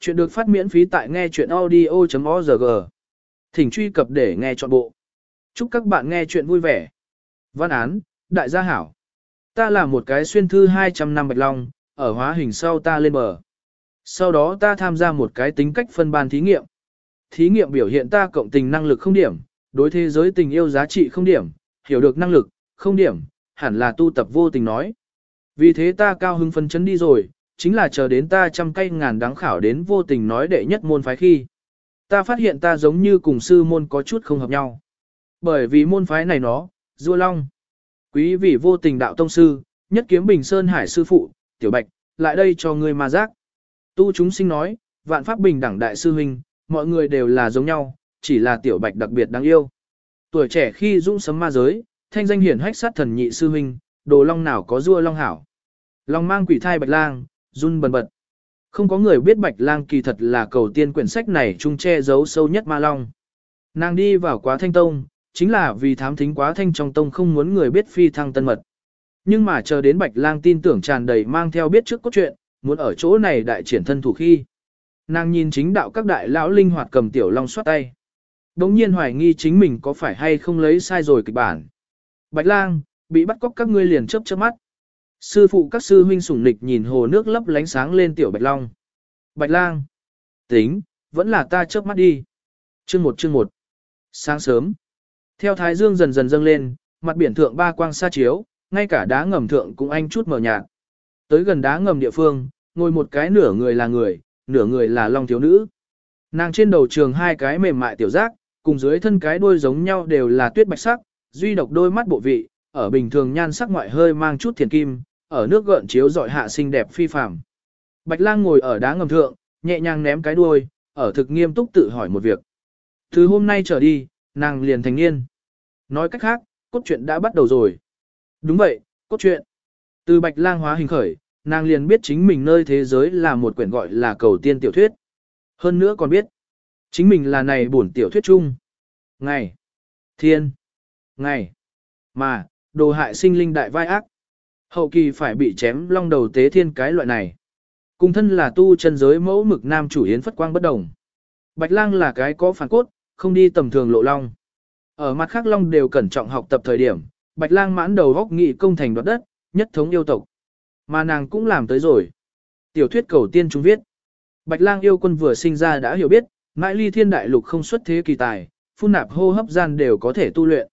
Chuyện được phát miễn phí tại nghe chuyện audio.org. Thỉnh truy cập để nghe trọn bộ. Chúc các bạn nghe chuyện vui vẻ. Văn án, đại gia hảo. Ta là một cái xuyên thư 200 năm bạch long, ở hóa hình sau ta lên bờ. Sau đó ta tham gia một cái tính cách phân ban thí nghiệm. Thí nghiệm biểu hiện ta cộng tình năng lực không điểm, đối thế giới tình yêu giá trị không điểm, hiểu được năng lực, không điểm, hẳn là tu tập vô tình nói. Vì thế ta cao hưng phân chấn đi rồi, chính là chờ đến ta trăm cây ngàn đáng khảo đến vô tình nói đệ nhất môn phái khi. Ta phát hiện ta giống như cùng sư môn có chút không hợp nhau. Bởi vì môn phái này nó, dua long. Quý vị vô tình đạo tông sư, nhất kiếm bình sơn hải sư phụ, tiểu bạch, lại đây cho người mà giác. Tu chúng sinh nói, vạn pháp bình đẳng đại sư huynh, mọi người đều là giống nhau, chỉ là tiểu bạch đặc biệt đáng yêu. Tuổi trẻ khi dũng sấm ma giới, thanh danh hiển hách sát thần nhị sư huynh, đồ long nào có dua long hảo. Long mang quỷ thai bạch lang, run bần bật. Không có người biết bạch lang kỳ thật là cầu tiên quyển sách này chung che giấu sâu nhất ma long. Nàng đi vào quá thanh tông, chính là vì thám thính quá thanh trong tông không muốn người biết phi thăng tân mật. Nhưng mà chờ đến bạch lang tin tưởng tràn đầy mang theo biết trước cốt truyện, muốn ở chỗ này đại triển thân thủ khi. Nàng nhìn chính đạo các đại lão linh hoạt cầm tiểu long xoát tay. Đống nhiên hoài nghi chính mình có phải hay không lấy sai rồi kịch bản. Bạch lang, bị bắt cóc các ngươi liền chớp chớp mắt. Sư phụ các sư huynh sủng nịch nhìn hồ nước lấp lánh sáng lên tiểu bạch long. Bạch lang. Tính, vẫn là ta chớp mắt đi. Chương một chương một. Sáng sớm. Theo thái dương dần dần dâng lên, mặt biển thượng ba quang xa chiếu, ngay cả đá ngầm thượng cũng anh chút mở nhạt. Tới gần đá ngầm địa phương, ngồi một cái nửa người là người, nửa người là long thiếu nữ. Nàng trên đầu trường hai cái mềm mại tiểu giác, cùng dưới thân cái đuôi giống nhau đều là tuyết bạch sắc, duy độc đôi mắt bộ vị, ở bình thường nhan sắc ngoại hơi mang chút thiền kim, ở nước gợn chiếu dọi hạ xinh đẹp phi phàm. Bạch lang ngồi ở đá ngầm thượng, nhẹ nhàng ném cái đuôi, ở thực nghiêm túc tự hỏi một việc. Từ hôm nay trở đi, nàng liền thành niên. Nói cách khác, cốt truyện đã bắt đầu rồi. Đúng vậy, cốt truyện. Từ bạch lang hóa hình khởi, nàng liền biết chính mình nơi thế giới là một quyển gọi là cầu tiên tiểu thuyết. Hơn nữa còn biết, chính mình là này bổn tiểu thuyết chung. Ngày, thiên, ngày, mà, đồ hại sinh linh đại vai ác. Hậu kỳ phải bị chém long đầu tế thiên cái loại này. Cùng thân là tu chân giới mẫu mực nam chủ yến phất quang bất đồng. Bạch lang là cái có phản cốt, không đi tầm thường lộ long. Ở mặt khác long đều cẩn trọng học tập thời điểm, bạch lang mãn đầu góc nghị công thành đoạt đất, nhất thống yêu tộc. Mà nàng cũng làm tới rồi. Tiểu thuyết cầu tiên chúng viết. Bạch lang yêu quân vừa sinh ra đã hiểu biết, mãi ly thiên đại lục không xuất thế kỳ tài, phun nạp hô hấp gian đều có thể tu luyện.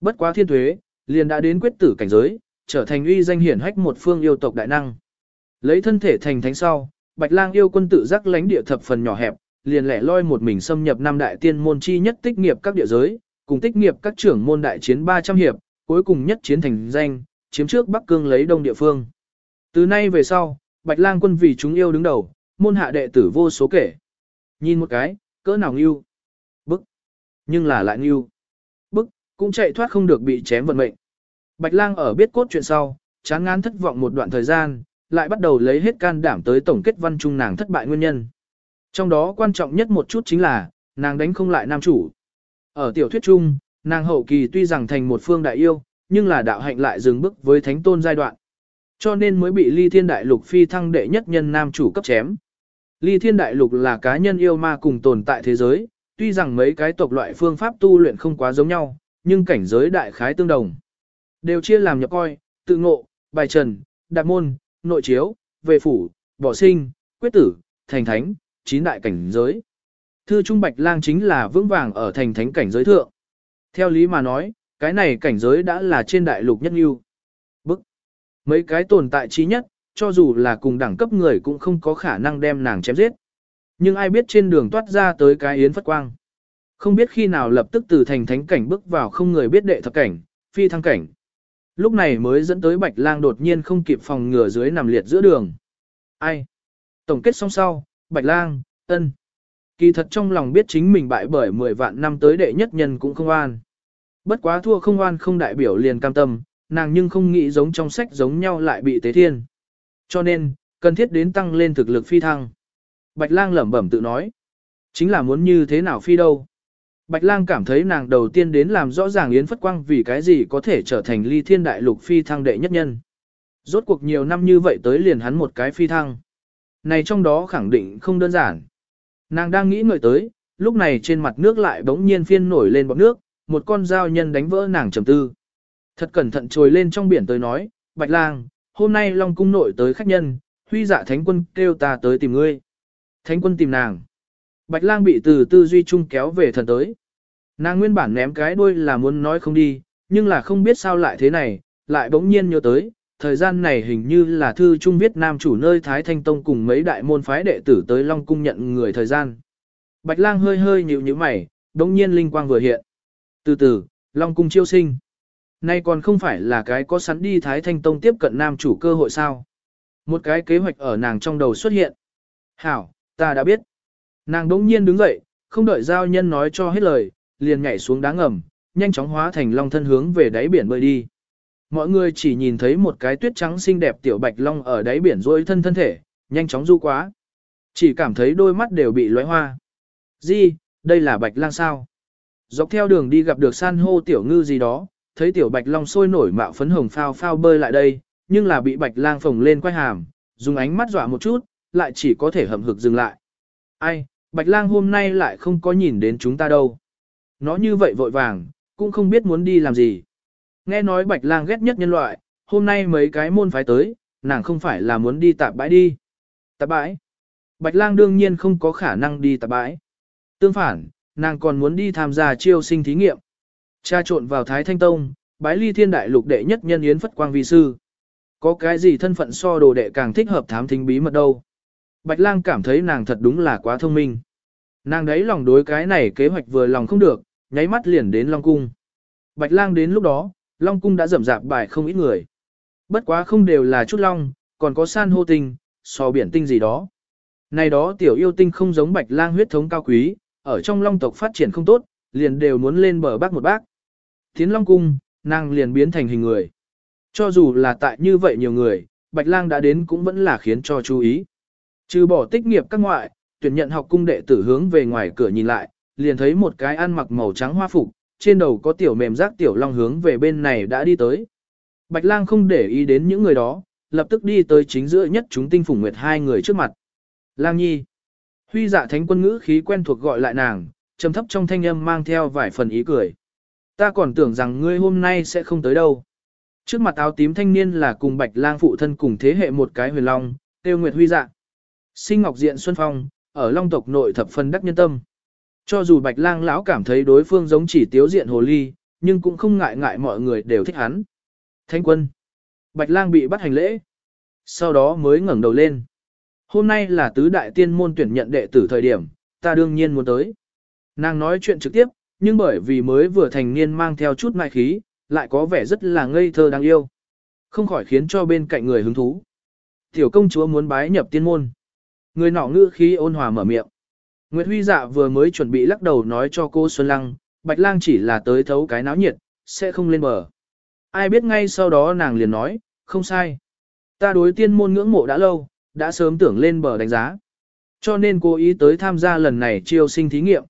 Bất quá thiên thuế, liền đã đến quyết tử cảnh giới, trở thành uy danh hiển hách một phương yêu tộc đại năng. Lấy thân thể thành thánh sau, Bạch Lang yêu quân tự giác lãnh địa thập phần nhỏ hẹp, liền lẻ loi một mình xâm nhập năm đại tiên môn chi nhất tích nghiệp các địa giới, cùng tích nghiệp các trưởng môn đại chiến 300 hiệp, cuối cùng nhất chiến thành danh, chiếm trước Bắc Cương lấy đông địa phương. Từ nay về sau, Bạch Lang quân vì chúng yêu đứng đầu, môn hạ đệ tử vô số kể. Nhìn một cái, cỡ nào yêu Bức. Nhưng là lại yêu Bức, cũng chạy thoát không được bị chém vận mệnh. Bạch lang ở biết cốt chuyện sau, chán ngán thất vọng một đoạn thời gian, lại bắt đầu lấy hết can đảm tới tổng kết văn chung nàng thất bại nguyên nhân. Trong đó quan trọng nhất một chút chính là, nàng đánh không lại nam chủ. Ở tiểu thuyết chung, nàng hậu kỳ tuy rằng thành một phương đại yêu, nhưng là đạo hạnh lại dừng bước với thánh tôn giai đoạn. Cho nên mới bị ly thiên đại lục phi thăng đệ nhất nhân nam chủ cấp chém. Ly thiên đại lục là cá nhân yêu ma cùng tồn tại thế giới, tuy rằng mấy cái tộc loại phương pháp tu luyện không quá giống nhau, nhưng cảnh giới đại khái tương đồng. Đều chia làm nhập coi, tự ngộ, bài trần, đạp môn, nội chiếu, về phủ, bỏ sinh, quyết tử, thành thánh, chín đại cảnh giới. Thư Trung Bạch Lang chính là vững vàng ở thành thánh cảnh giới thượng. Theo lý mà nói, cái này cảnh giới đã là trên đại lục nhất lưu. Bức. Mấy cái tồn tại trí nhất, cho dù là cùng đẳng cấp người cũng không có khả năng đem nàng chém giết. Nhưng ai biết trên đường toát ra tới cái yến phất quang. Không biết khi nào lập tức từ thành thánh cảnh bước vào không người biết đệ thập cảnh, phi thăng cảnh. Lúc này mới dẫn tới Bạch Lang đột nhiên không kịp phòng ngừa dưới nằm liệt giữa đường. Ai? Tổng kết xong sau, Bạch Lang, ân. Kỳ thật trong lòng biết chính mình bại bởi 10 vạn năm tới đệ nhất nhân cũng không an. Bất quá thua không an không đại biểu liền cam tâm, nàng nhưng không nghĩ giống trong sách giống nhau lại bị tế thiên. Cho nên, cần thiết đến tăng lên thực lực phi thăng. Bạch lang lẩm bẩm tự nói. Chính là muốn như thế nào phi đâu. Bạch lang cảm thấy nàng đầu tiên đến làm rõ ràng Yến Phất Quang vì cái gì có thể trở thành ly thiên đại lục phi thăng đệ nhất nhân. Rốt cuộc nhiều năm như vậy tới liền hắn một cái phi thăng. Này trong đó khẳng định không đơn giản. Nàng đang nghĩ ngợi tới, lúc này trên mặt nước lại bỗng nhiên phiên nổi lên bọt nước, một con dao nhân đánh vỡ nàng trầm tư. Thật cẩn thận trồi lên trong biển tới nói, Bạch Lang, hôm nay Long Cung nội tới khách nhân, huy dạ thánh quân kêu ta tới tìm ngươi. Thánh quân tìm nàng. Bạch Lang bị từ tư duy chung kéo về thần tới. Nàng nguyên bản ném cái đuôi là muốn nói không đi, nhưng là không biết sao lại thế này, lại bỗng nhiên nhớ tới, thời gian này hình như là thư trung viết nam chủ nơi Thái Thanh Tông cùng mấy đại môn phái đệ tử tới Long Cung nhận người thời gian. Bạch lang hơi hơi nhíu nhíu mày, đống nhiên linh quang vừa hiện. Từ từ, Long Cung chiêu sinh. Nay còn không phải là cái có sẵn đi Thái Thanh Tông tiếp cận nam chủ cơ hội sao. Một cái kế hoạch ở nàng trong đầu xuất hiện. Hảo, ta đã biết. Nàng đỗng nhiên đứng dậy, không đợi giao nhân nói cho hết lời, liền nhảy xuống đá ngầm, nhanh chóng hóa thành long thân hướng về đáy biển bơi đi. Mọi người chỉ nhìn thấy một cái tuyết trắng xinh đẹp tiểu bạch long ở đáy biển rôi thân thân thể, nhanh chóng du quá. Chỉ cảm thấy đôi mắt đều bị lóe hoa. Di, đây là bạch lang sao? Dọc theo đường đi gặp được san hô tiểu ngư gì đó, thấy tiểu bạch long sôi nổi mạo phấn hồng phao phao bơi lại đây, nhưng là bị bạch lang phồng lên quay hàm, dùng ánh mắt dọa một chút, lại chỉ có thể hậm hực dừng lại. Ai, bạch lang hôm nay lại không có nhìn đến chúng ta đâu. Nó như vậy vội vàng, cũng không biết muốn đi làm gì. Nghe nói bạch lang ghét nhất nhân loại, hôm nay mấy cái môn phái tới, nàng không phải là muốn đi tạp bãi đi. Tạp bãi. Bạch lang đương nhiên không có khả năng đi tạp bãi. Tương phản, nàng còn muốn đi tham gia chiêu sinh thí nghiệm. Cha trộn vào Thái Thanh Tông, bái ly thiên đại lục đệ nhất nhân yến phất quang vi sư. Có cái gì thân phận so đồ đệ càng thích hợp thám thính bí mật đâu. Bạch lang cảm thấy nàng thật đúng là quá thông minh. Nàng đấy lòng đối cái này kế hoạch vừa lòng không được, nháy mắt liền đến Long Cung. Bạch lang đến lúc đó, Long Cung đã rầm rạp bài không ít người. Bất quá không đều là chút long, còn có san hô tinh, so biển tinh gì đó. Này đó tiểu yêu tinh không giống bạch lang huyết thống cao quý, ở trong long tộc phát triển không tốt, liền đều muốn lên bờ bác một bác. Tiến long cung, nàng liền biến thành hình người. Cho dù là tại như vậy nhiều người, bạch lang đã đến cũng vẫn là khiến cho chú ý. Trừ bỏ tích nghiệp các ngoại, tuyển nhận học cung đệ tử hướng về ngoài cửa nhìn lại, liền thấy một cái ăn mặc màu trắng hoa phục, trên đầu có tiểu mềm rác tiểu long hướng về bên này đã đi tới. Bạch lang không để ý đến những người đó, lập tức đi tới chính giữa nhất chúng tinh phủng nguyệt hai người trước mặt. Lang nhi. Huy dạ thánh quân ngữ khí quen thuộc gọi lại nàng, trầm thấp trong thanh âm mang theo vài phần ý cười. Ta còn tưởng rằng ngươi hôm nay sẽ không tới đâu. Trước mặt áo tím thanh niên là cùng bạch lang phụ thân cùng thế hệ một cái huyền long, tiêu nguyệt huy dạ. Sinh ngọc diện xuân phong, ở long tộc nội thập phân đắc nhân tâm. Cho dù bạch lang lão cảm thấy đối phương giống chỉ tiếu diện hồ ly, nhưng cũng không ngại ngại mọi người đều thích hắn. Thanh quân. Bạch lang bị bắt hành lễ. Sau đó mới ngẩng đầu lên. Hôm nay là tứ đại tiên môn tuyển nhận đệ tử thời điểm, ta đương nhiên muốn tới. Nàng nói chuyện trực tiếp, nhưng bởi vì mới vừa thành niên mang theo chút mai khí, lại có vẻ rất là ngây thơ đáng yêu. Không khỏi khiến cho bên cạnh người hứng thú. Tiểu công chúa muốn bái nhập tiên môn. Người nọ ngữ khí ôn hòa mở miệng. Nguyệt Huy dạ vừa mới chuẩn bị lắc đầu nói cho cô Xuân Lăng, Bạch Lang chỉ là tới thấu cái náo nhiệt, sẽ không lên bờ. Ai biết ngay sau đó nàng liền nói, không sai. Ta đối tiên môn ngưỡng mộ đã lâu, đã sớm tưởng lên bờ đánh giá. Cho nên cố ý tới tham gia lần này chiêu sinh thí nghiệm.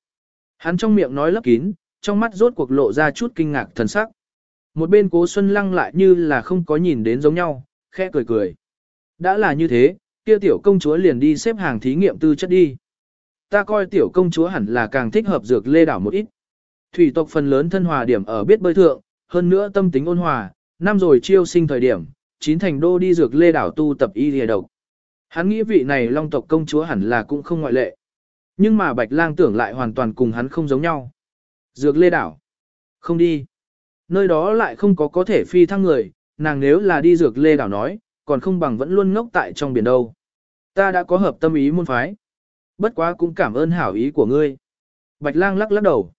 Hắn trong miệng nói lấp kín, trong mắt rốt cuộc lộ ra chút kinh ngạc thần sắc. Một bên cố Xuân Lăng lại như là không có nhìn đến giống nhau, khẽ cười cười. Đã là như thế, kia tiểu công chúa liền đi xếp hàng thí nghiệm tư chất đi. Ta coi tiểu công chúa hẳn là càng thích hợp dược lê đảo một ít. Thủy tộc phần lớn thân hòa điểm ở biết bơi thượng, hơn nữa tâm tính ôn hòa, năm rồi chiêu sinh thời điểm, chín thành đô đi dược lê đảo tu tập y lìa độc. Hắn nghĩ vị này long tộc công chúa hẳn là cũng không ngoại lệ. Nhưng mà bạch lang tưởng lại hoàn toàn cùng hắn không giống nhau. Dược lê đảo. Không đi. Nơi đó lại không có có thể phi thăng người, nàng nếu là đi dược lê đảo nói, còn không bằng vẫn luôn ngốc tại trong biển đâu. Ta đã có hợp tâm ý môn phái. Bất quá cũng cảm ơn hảo ý của ngươi. Bạch lang lắc lắc đầu.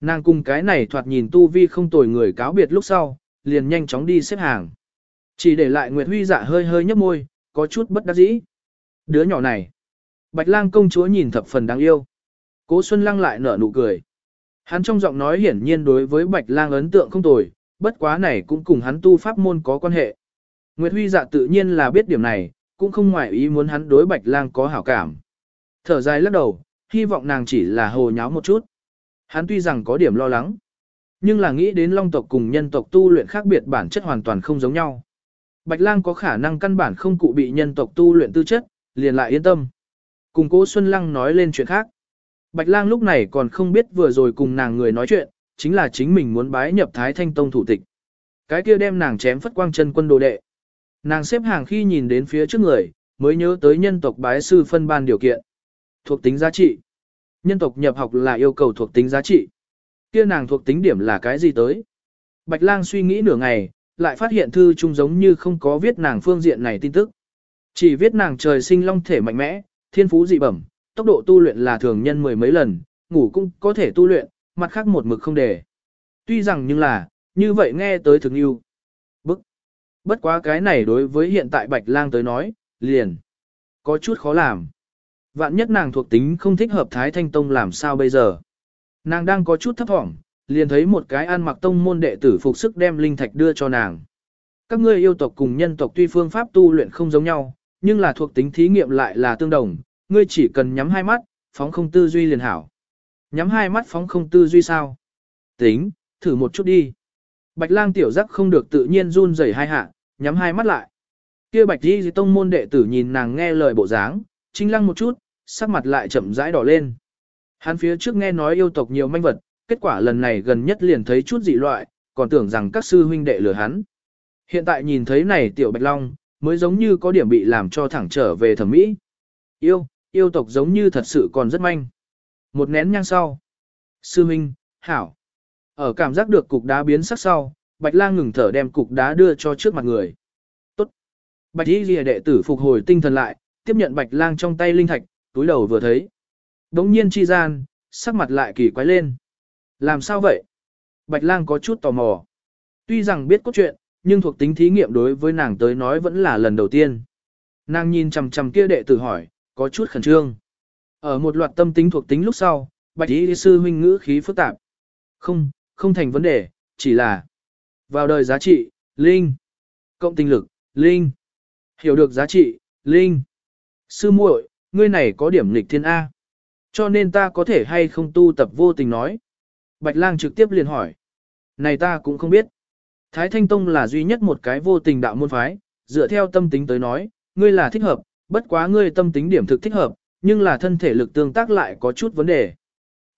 Nàng cùng cái này thoạt nhìn tu vi không tồi người cáo biệt lúc sau, liền nhanh chóng đi xếp hàng. Chỉ để lại Nguyệt Huy dạ hơi hơi nhấp môi, có chút bất đắc dĩ. Đứa nhỏ này. Bạch lang công chúa nhìn thập phần đáng yêu. Cố Xuân Lăng lại nở nụ cười. Hắn trong giọng nói hiển nhiên đối với Bạch lang ấn tượng không tồi, bất quá này cũng cùng hắn tu pháp môn có quan hệ. Nguyệt Huy dạ tự nhiên là biết điểm này, cũng không ngoại ý muốn hắn đối Bạch lang có hảo cảm. Thở dài lắc đầu, hy vọng nàng chỉ là hồ nháo một chút. Hắn tuy rằng có điểm lo lắng, nhưng là nghĩ đến long tộc cùng nhân tộc tu luyện khác biệt bản chất hoàn toàn không giống nhau. Bạch lang có khả năng căn bản không cụ bị nhân tộc tu luyện tư chất, liền lại yên tâm. Cùng cố Xuân Lăng nói lên chuyện khác. Bạch lang lúc này còn không biết vừa rồi cùng nàng người nói chuyện, chính là chính mình muốn bái nhập Thái Thanh Tông thủ tịch. Cái kia đem nàng chém phất quang chân quân đồ đệ. Nàng xếp hàng khi nhìn đến phía trước người, mới nhớ tới nhân tộc bái sư phân ban điều kiện. Thuộc tính giá trị. Nhân tộc nhập học là yêu cầu thuộc tính giá trị. Kia nàng thuộc tính điểm là cái gì tới? Bạch lang suy nghĩ nửa ngày, lại phát hiện thư chung giống như không có viết nàng phương diện này tin tức. Chỉ viết nàng trời sinh long thể mạnh mẽ, thiên phú dị bẩm, tốc độ tu luyện là thường nhân mười mấy lần, ngủ cũng có thể tu luyện, mặt khác một mực không để. Tuy rằng nhưng là, như vậy nghe tới thực yêu. Bất quá cái này đối với hiện tại Bạch Lang tới nói, liền. Có chút khó làm. Vạn nhất nàng thuộc tính không thích hợp Thái Thanh Tông làm sao bây giờ. Nàng đang có chút thấp thỏm, liền thấy một cái ăn mặc tông môn đệ tử phục sức đem linh thạch đưa cho nàng. Các ngươi yêu tộc cùng nhân tộc tuy phương pháp tu luyện không giống nhau, nhưng là thuộc tính thí nghiệm lại là tương đồng, ngươi chỉ cần nhắm hai mắt, phóng không tư duy liền hảo. Nhắm hai mắt phóng không tư duy sao? Tính, thử một chút đi. Bạch lang tiểu giác không được tự nhiên run rẩy hai hạ, nhắm hai mắt lại. Kia bạch đi tông môn đệ tử nhìn nàng nghe lời bộ dáng, trinh lăng một chút, sắc mặt lại chậm rãi đỏ lên. Hắn phía trước nghe nói yêu tộc nhiều manh vật, kết quả lần này gần nhất liền thấy chút dị loại, còn tưởng rằng các sư huynh đệ lừa hắn. Hiện tại nhìn thấy này tiểu bạch long, mới giống như có điểm bị làm cho thẳng trở về thẩm mỹ. Yêu, yêu tộc giống như thật sự còn rất manh. Một nén nhang sau. Sư huynh, hảo. Ở cảm giác được cục đá biến sắc sau, bạch lang ngừng thở đem cục đá đưa cho trước mặt người. Tốt. Bạch y lìa đệ tử phục hồi tinh thần lại, tiếp nhận bạch lang trong tay linh thạch, túi đầu vừa thấy. Đống nhiên chi gian, sắc mặt lại kỳ quái lên. Làm sao vậy? Bạch lang có chút tò mò. Tuy rằng biết cốt truyện, nhưng thuộc tính thí nghiệm đối với nàng tới nói vẫn là lần đầu tiên. Nàng nhìn chằm chằm kia đệ tử hỏi, có chút khẩn trương. Ở một loạt tâm tính thuộc tính lúc sau, bạch y sư huynh ngữ khí phức tạp. Không, không thành vấn đề, chỉ là vào đời giá trị, linh, cộng tinh lực, linh, hiểu được giá trị, linh. Sư muội, ngươi này có điểm nghịch thiên A. Cho nên ta có thể hay không tu tập vô tình nói. Bạch lang trực tiếp liền hỏi. Này ta cũng không biết. Thái Thanh Tông là duy nhất một cái vô tình đạo môn phái, dựa theo tâm tính tới nói, ngươi là thích hợp, bất quá ngươi tâm tính điểm thực thích hợp, nhưng là thân thể lực tương tác lại có chút vấn đề.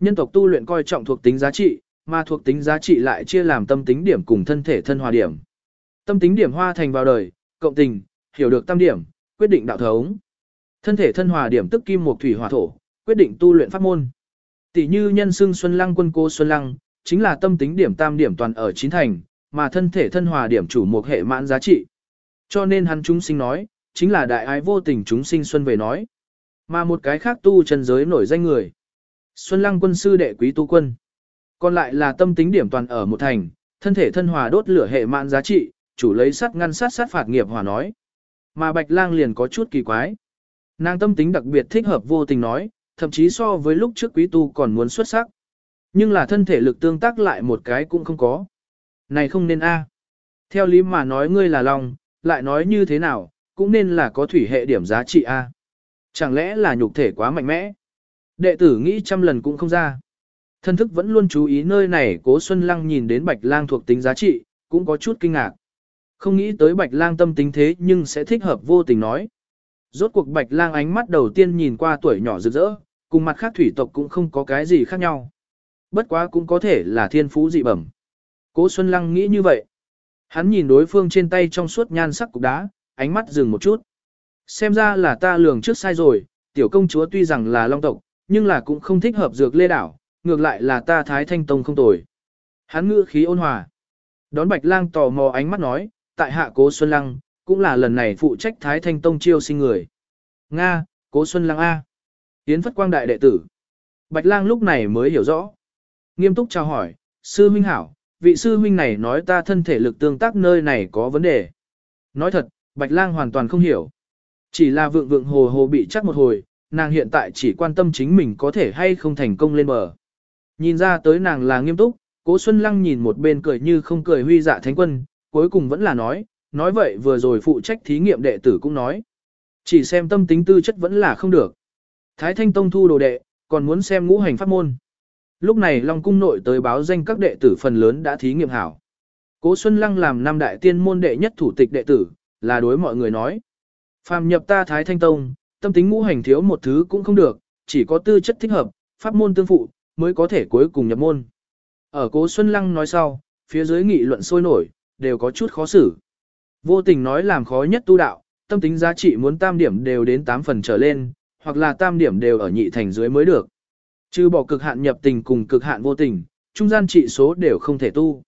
Nhân tộc tu luyện coi trọng thuộc tính giá trị, mà thuộc tính giá trị lại chia làm tâm tính điểm cùng thân thể thân hòa điểm. Tâm tính điểm hoa thành vào đời, cộng tình, hiểu được tâm điểm, quyết định đạo thống. Thân thể thân hòa điểm tức kim một thủy hỏa thổ, quyết định tu luyện pháp môn. Tỷ như nhân xưng Xuân Lăng quân cô Xuân Lăng, chính là tâm tính điểm tam điểm toàn ở chín thành, mà thân thể thân hòa điểm chủ một hệ mãn giá trị. Cho nên hắn chúng sinh nói, chính là đại ái vô tình chúng sinh xuân về nói. Mà một cái khác tu chân giới nổi danh người. Xuân Lăng quân sư đệ quý tu quân. Còn lại là tâm tính điểm toàn ở một thành, thân thể thân hòa đốt lửa hệ mạn giá trị, chủ lấy sắt ngăn sát sát phạt nghiệp hòa nói. Mà Bạch Lang liền có chút kỳ quái. Nàng tâm tính đặc biệt thích hợp vô tình nói, thậm chí so với lúc trước quý tu còn muốn xuất sắc. Nhưng là thân thể lực tương tác lại một cái cũng không có. Này không nên a. Theo lý mà nói ngươi là lòng, lại nói như thế nào, cũng nên là có thủy hệ điểm giá trị a. Chẳng lẽ là nhục thể quá mạnh mẽ? Đệ tử nghĩ trăm lần cũng không ra. Thân thức vẫn luôn chú ý nơi này cố Xuân Lăng nhìn đến bạch lang thuộc tính giá trị, cũng có chút kinh ngạc. Không nghĩ tới bạch lang tâm tính thế nhưng sẽ thích hợp vô tình nói. Rốt cuộc bạch lang ánh mắt đầu tiên nhìn qua tuổi nhỏ rực rỡ, cùng mặt khác thủy tộc cũng không có cái gì khác nhau. Bất quá cũng có thể là thiên phú dị bẩm. Cố Xuân Lăng nghĩ như vậy. Hắn nhìn đối phương trên tay trong suốt nhan sắc cục đá, ánh mắt dừng một chút. Xem ra là ta lường trước sai rồi, tiểu công chúa tuy rằng là long tộc, nhưng là cũng không thích hợp dược lê đảo, ngược lại là ta thái thanh tông không tồi. Hắn ngữ khí ôn hòa. Đón bạch lang tò mò ánh mắt nói, tại hạ cố Xuân Lăng, cũng là lần này phụ trách thái thanh tông chiêu sinh người. Nga, cố Xuân Lăng A. Yến Phất Quang Đại đệ tử. Bạch lang lúc này mới hiểu rõ. Nghiêm túc chào hỏi, sư huynh hảo, vị sư huynh này nói ta thân thể lực tương tác nơi này có vấn đề. Nói thật, Bạch lang hoàn toàn không hiểu. Chỉ là vượng vượng hồ hồ bị chắc một hồi, nàng hiện tại chỉ quan tâm chính mình có thể hay không thành công lên bờ. Nhìn ra tới nàng là nghiêm túc, cố Xuân Lăng nhìn một bên cười như không cười huy dạ thánh quân, cuối cùng vẫn là nói, nói vậy vừa rồi phụ trách thí nghiệm đệ tử cũng nói. Chỉ xem tâm tính tư chất vẫn là không được. Thái Thanh Tông thu đồ đệ, còn muốn xem ngũ hành pháp môn. Lúc này Long Cung nội tới báo danh các đệ tử phần lớn đã thí nghiệm hảo. Cố Xuân Lăng làm năm đại tiên môn đệ nhất thủ tịch đệ tử, là đối mọi người nói. Phàm nhập ta Thái Thanh Tông, tâm tính ngũ hành thiếu một thứ cũng không được, chỉ có tư chất thích hợp, pháp môn tương phụ, mới có thể cuối cùng nhập môn. Ở cố Xuân Lăng nói sau, phía dưới nghị luận sôi nổi, đều có chút khó xử. Vô tình nói làm khó nhất tu đạo, tâm tính giá trị muốn tam điểm đều đến 8 phần trở lên, hoặc là tam điểm đều ở nhị thành dưới mới được. Trừ bỏ cực hạn nhập tình cùng cực hạn vô tình, trung gian trị số đều không thể tu.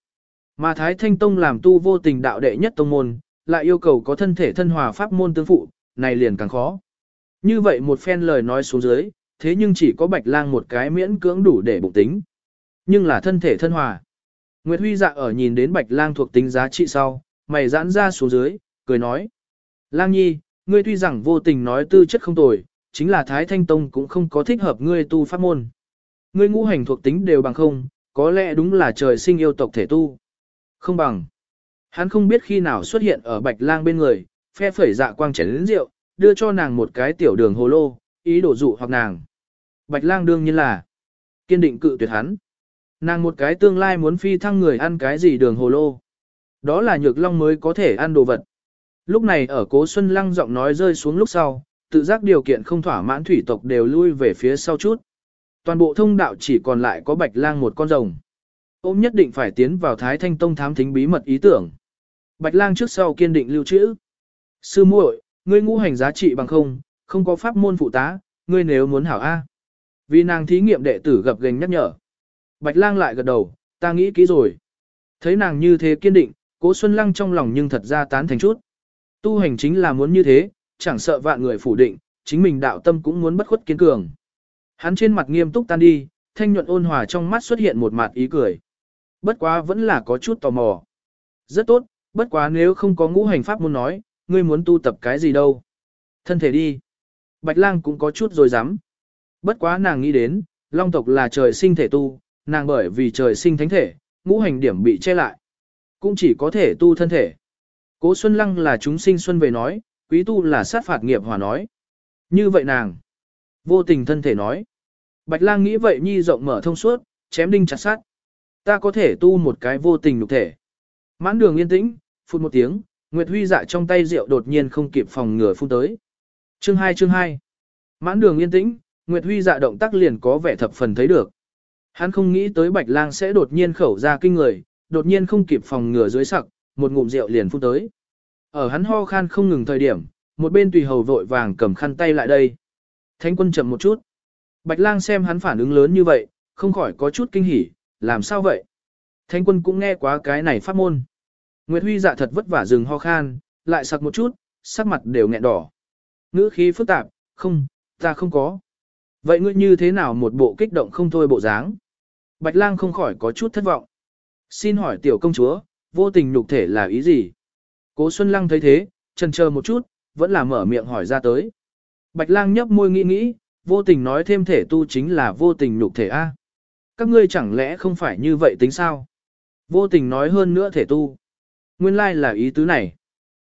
Mà Thái Thanh Tông làm tu vô tình đạo đệ nhất tông môn, lại yêu cầu có thân thể thân hòa pháp môn tương phụ, này liền càng khó. Như vậy một phen lời nói xuống dưới, thế nhưng chỉ có bạch lang một cái miễn cưỡng đủ để bụng tính. Nhưng là thân thể thân hòa. Nguyệt Huy dạ ở nhìn đến bạch lang thuộc tính giá trị sau, mày giãn ra xuống dưới, cười nói. Lang nhi, ngươi tuy rằng vô tình nói tư chất không tồi, chính là Thái Thanh Tông cũng không có thích hợp ngươi tu pháp môn. Ngươi ngũ hành thuộc tính đều bằng không, có lẽ đúng là trời sinh yêu tộc thể tu. Không bằng. Hắn không biết khi nào xuất hiện ở bạch lang bên người, phe phẩy dạ quang chén lĩnh rượu, đưa cho nàng một cái tiểu đường hồ lô, ý đổ dụ hoặc nàng. Bạch lang đương nhiên là kiên định cự tuyệt hắn. Nàng một cái tương lai muốn phi thăng người ăn cái gì đường hồ lô. Đó là nhược long mới có thể ăn đồ vật. Lúc này ở cố xuân lăng giọng nói rơi xuống lúc sau, tự giác điều kiện không thỏa mãn thủy tộc đều lui về phía sau chút. Toàn bộ thông đạo chỉ còn lại có bạch lang một con rồng. Ôm nhất định phải tiến vào Thái Thanh Tông thám thính bí mật ý tưởng. Bạch lang trước sau kiên định lưu trữ. Sư muội, ngươi ngũ hành giá trị bằng không, không có pháp môn phụ tá, ngươi nếu muốn hảo A. Vì nàng thí nghiệm đệ tử gặp gành nhắc nhở. Bạch lang lại gật đầu, ta nghĩ kỹ rồi. Thấy nàng như thế kiên định, cố Xuân Lăng trong lòng nhưng thật ra tán thành chút. Tu hành chính là muốn như thế, chẳng sợ vạn người phủ định, chính mình đạo tâm cũng muốn bất khuất kiên cường. Hắn trên mặt nghiêm túc tan đi, thanh nhuận ôn hòa trong mắt xuất hiện một mặt ý cười. Bất quá vẫn là có chút tò mò. Rất tốt, bất quá nếu không có ngũ hành pháp muốn nói, ngươi muốn tu tập cái gì đâu. Thân thể đi. Bạch lang cũng có chút rồi dám. Bất quá nàng nghĩ đến, long tộc là trời sinh thể tu, nàng bởi vì trời sinh thánh thể, ngũ hành điểm bị che lại. Cũng chỉ có thể tu thân thể. Cố Xuân Lăng là chúng sinh xuân về nói, quý tu là sát phạt nghiệp hòa nói. Như vậy nàng, vô tình thân thể nói. Bạch lang nghĩ vậy nhi rộng mở thông suốt, chém đinh chặt sát. Ta có thể tu một cái vô tình nhục thể. Mãn đường yên tĩnh, phun một tiếng, Nguyệt Huy dạ trong tay rượu đột nhiên không kịp phòng ngừa phun tới. Chương 2 chương 2 Mãn đường yên tĩnh, Nguyệt Huy dạ động tác liền có vẻ thập phần thấy được. Hắn không nghĩ tới Bạch Lang sẽ đột nhiên khẩu ra kinh người, đột nhiên không kịp phòng ngừa dưới sặc, một ngụm rượu liền phun tới. Ở hắn ho khan không ngừng thời điểm, một bên tùy hầu vội vàng cầm khăn tay lại đây. Thánh quân chậm một chút. Bạch lang xem hắn phản ứng lớn như vậy, không khỏi có chút kinh hỉ, làm sao vậy? Thánh quân cũng nghe quá cái này phát môn. Nguyệt Huy dạ thật vất vả dừng ho khan, lại sặc một chút, sắc mặt đều nghẹn đỏ. Ngữ khí phức tạp, không, ta không có. Vậy ngươi như thế nào một bộ kích động không thôi bộ dáng? Bạch lang không khỏi có chút thất vọng. Xin hỏi tiểu công chúa, vô tình nhục thể là ý gì? Cố Xuân Lăng thấy thế, chần chờ một chút, vẫn là mở miệng hỏi ra tới. Bạch lang nhấp môi nghĩ nghĩ, vô tình nói thêm thể tu chính là vô tình nhục thể A. Các ngươi chẳng lẽ không phải như vậy tính sao? Vô tình nói hơn nữa thể tu. Nguyên lai là ý tứ này.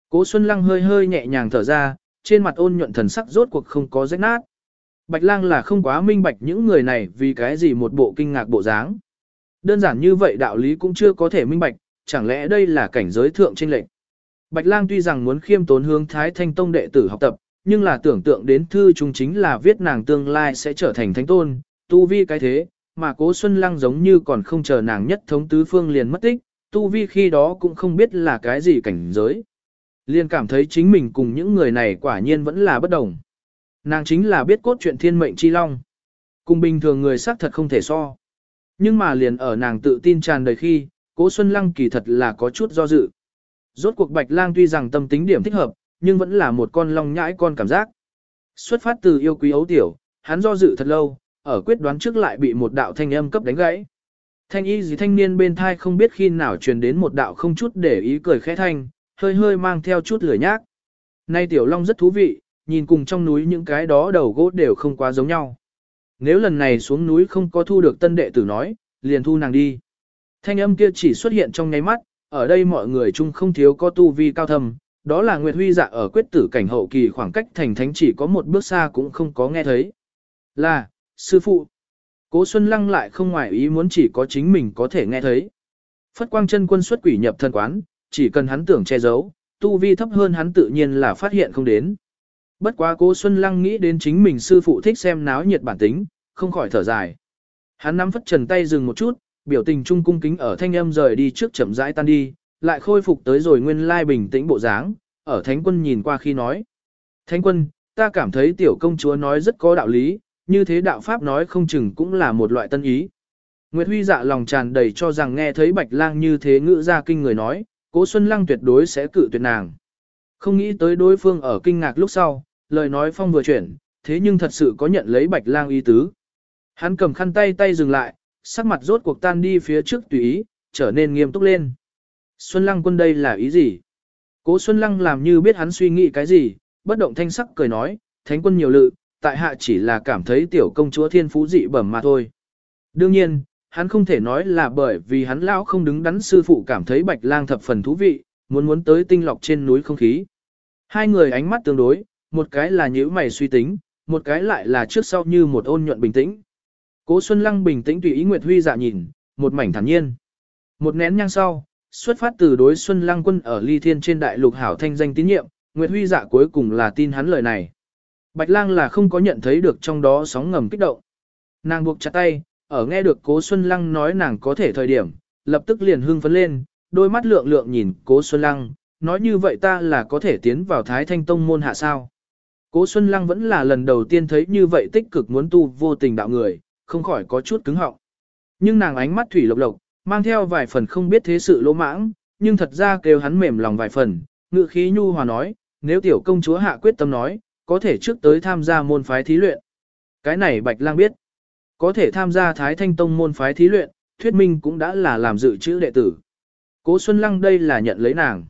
Cố Xuân Lăng hơi hơi nhẹ nhàng thở ra, trên mặt ôn nhuận thần sắc rốt cuộc không có rách nát. Bạch lang là không quá minh bạch những người này vì cái gì một bộ kinh ngạc bộ dáng. Đơn giản như vậy đạo lý cũng chưa có thể minh bạch, chẳng lẽ đây là cảnh giới thượng trên lệnh. Bạch lang tuy rằng muốn khiêm tốn hướng Thái Thanh Tông đệ tử học tập, nhưng là tưởng tượng đến thư chúng chính là viết nàng tương lai sẽ trở thành thánh tôn, tu vi cái thế, mà cố Xuân Lăng giống như còn không chờ nàng nhất thống tứ phương liền mất tích, tu vi khi đó cũng không biết là cái gì cảnh giới. Liên cảm thấy chính mình cùng những người này quả nhiên vẫn là bất đồng. Nàng chính là biết cốt truyện thiên mệnh chi long. Cùng bình thường người xác thật không thể so. Nhưng mà liền ở nàng tự tin tràn đầy khi, cố Xuân Lăng kỳ thật là có chút do dự. Rốt cuộc Bạch Lang tuy rằng tâm tính điểm thích hợp, nhưng vẫn là một con long nhãi con cảm giác. Xuất phát từ yêu quý ấu tiểu, hắn do dự thật lâu, ở quyết đoán trước lại bị một đạo thanh âm cấp đánh gãy. Thanh y gì thanh niên bên thai không biết khi nào truyền đến một đạo không chút để ý cười khẽ thanh, hơi hơi mang theo chút lửa nhác. Nay tiểu long rất thú vị, nhìn cùng trong núi những cái đó đầu gỗ đều không quá giống nhau. Nếu lần này xuống núi không có thu được tân đệ tử nói, liền thu nàng đi. Thanh âm kia chỉ xuất hiện trong nháy mắt, ở đây mọi người chung không thiếu có tu vi cao thầm, đó là Nguyệt Huy dạ ở quyết tử cảnh hậu kỳ khoảng cách thành thánh chỉ có một bước xa cũng không có nghe thấy. Là, sư phụ. Cố Xuân Lăng lại không ngoài ý muốn chỉ có chính mình có thể nghe thấy. Phất quang chân quân xuất quỷ nhập thân quán, chỉ cần hắn tưởng che giấu, tu vi thấp hơn hắn tự nhiên là phát hiện không đến. Bất quá cố Xuân Lăng nghĩ đến chính mình sư phụ thích xem náo nhiệt bản tính, không khỏi thở dài. Hắn nắm phất trần tay dừng một chút, biểu tình trung cung kính ở thanh âm rời đi trước chậm rãi tan đi, lại khôi phục tới rồi nguyên lai bình tĩnh bộ dáng, ở thánh quân nhìn qua khi nói. Thánh quân, ta cảm thấy tiểu công chúa nói rất có đạo lý, như thế đạo pháp nói không chừng cũng là một loại tân ý. Nguyệt Huy dạ lòng tràn đầy cho rằng nghe thấy Bạch Lang như thế ngữ ra kinh người nói, Cố Xuân Lăng tuyệt đối sẽ cự tuyệt nàng. Không nghĩ tới đối phương ở kinh ngạc lúc sau, lời nói phong vừa chuyển, thế nhưng thật sự có nhận lấy Bạch Lang ý tứ. Hắn cầm khăn tay tay dừng lại, sắc mặt rốt cuộc tan đi phía trước tùy ý, trở nên nghiêm túc lên. Xuân Lăng quân đây là ý gì? Cố Xuân Lăng làm như biết hắn suy nghĩ cái gì, bất động thanh sắc cười nói, thánh quân nhiều lự, tại hạ chỉ là cảm thấy tiểu công chúa thiên phú dị bẩm mà thôi. Đương nhiên, hắn không thể nói là bởi vì hắn lão không đứng đắn sư phụ cảm thấy bạch lang thập phần thú vị, muốn muốn tới tinh lọc trên núi không khí. Hai người ánh mắt tương đối, một cái là nhíu mày suy tính, một cái lại là trước sau như một ôn nhuận bình tĩnh. Cố Xuân Lăng bình tĩnh tùy ý Nguyệt Huy dạ nhìn, một mảnh thản nhiên. Một nén nhang sau, xuất phát từ đối Xuân Lăng quân ở Ly Thiên trên đại lục hảo thanh danh tín nhiệm, Nguyệt Huy dạ cuối cùng là tin hắn lời này. Bạch Lang là không có nhận thấy được trong đó sóng ngầm kích động. Nàng buộc chặt tay, ở nghe được Cố Xuân Lăng nói nàng có thể thời điểm, lập tức liền hưng phấn lên, đôi mắt lượng lượng nhìn Cố Xuân Lăng, nói như vậy ta là có thể tiến vào Thái Thanh Tông môn hạ sao. Cố Xuân Lăng vẫn là lần đầu tiên thấy như vậy tích cực muốn tu vô tình đạo người, không khỏi có chút cứng họng. Nhưng nàng ánh mắt thủy lộc lộc, mang theo vài phần không biết thế sự lỗ mãng, nhưng thật ra kêu hắn mềm lòng vài phần, ngự khí nhu hòa nói, nếu tiểu công chúa hạ quyết tâm nói, có thể trước tới tham gia môn phái thí luyện. Cái này Bạch Lang biết, có thể tham gia Thái Thanh Tông môn phái thí luyện, thuyết minh cũng đã là làm dự chữ đệ tử. Cố Xuân Lăng đây là nhận lấy nàng.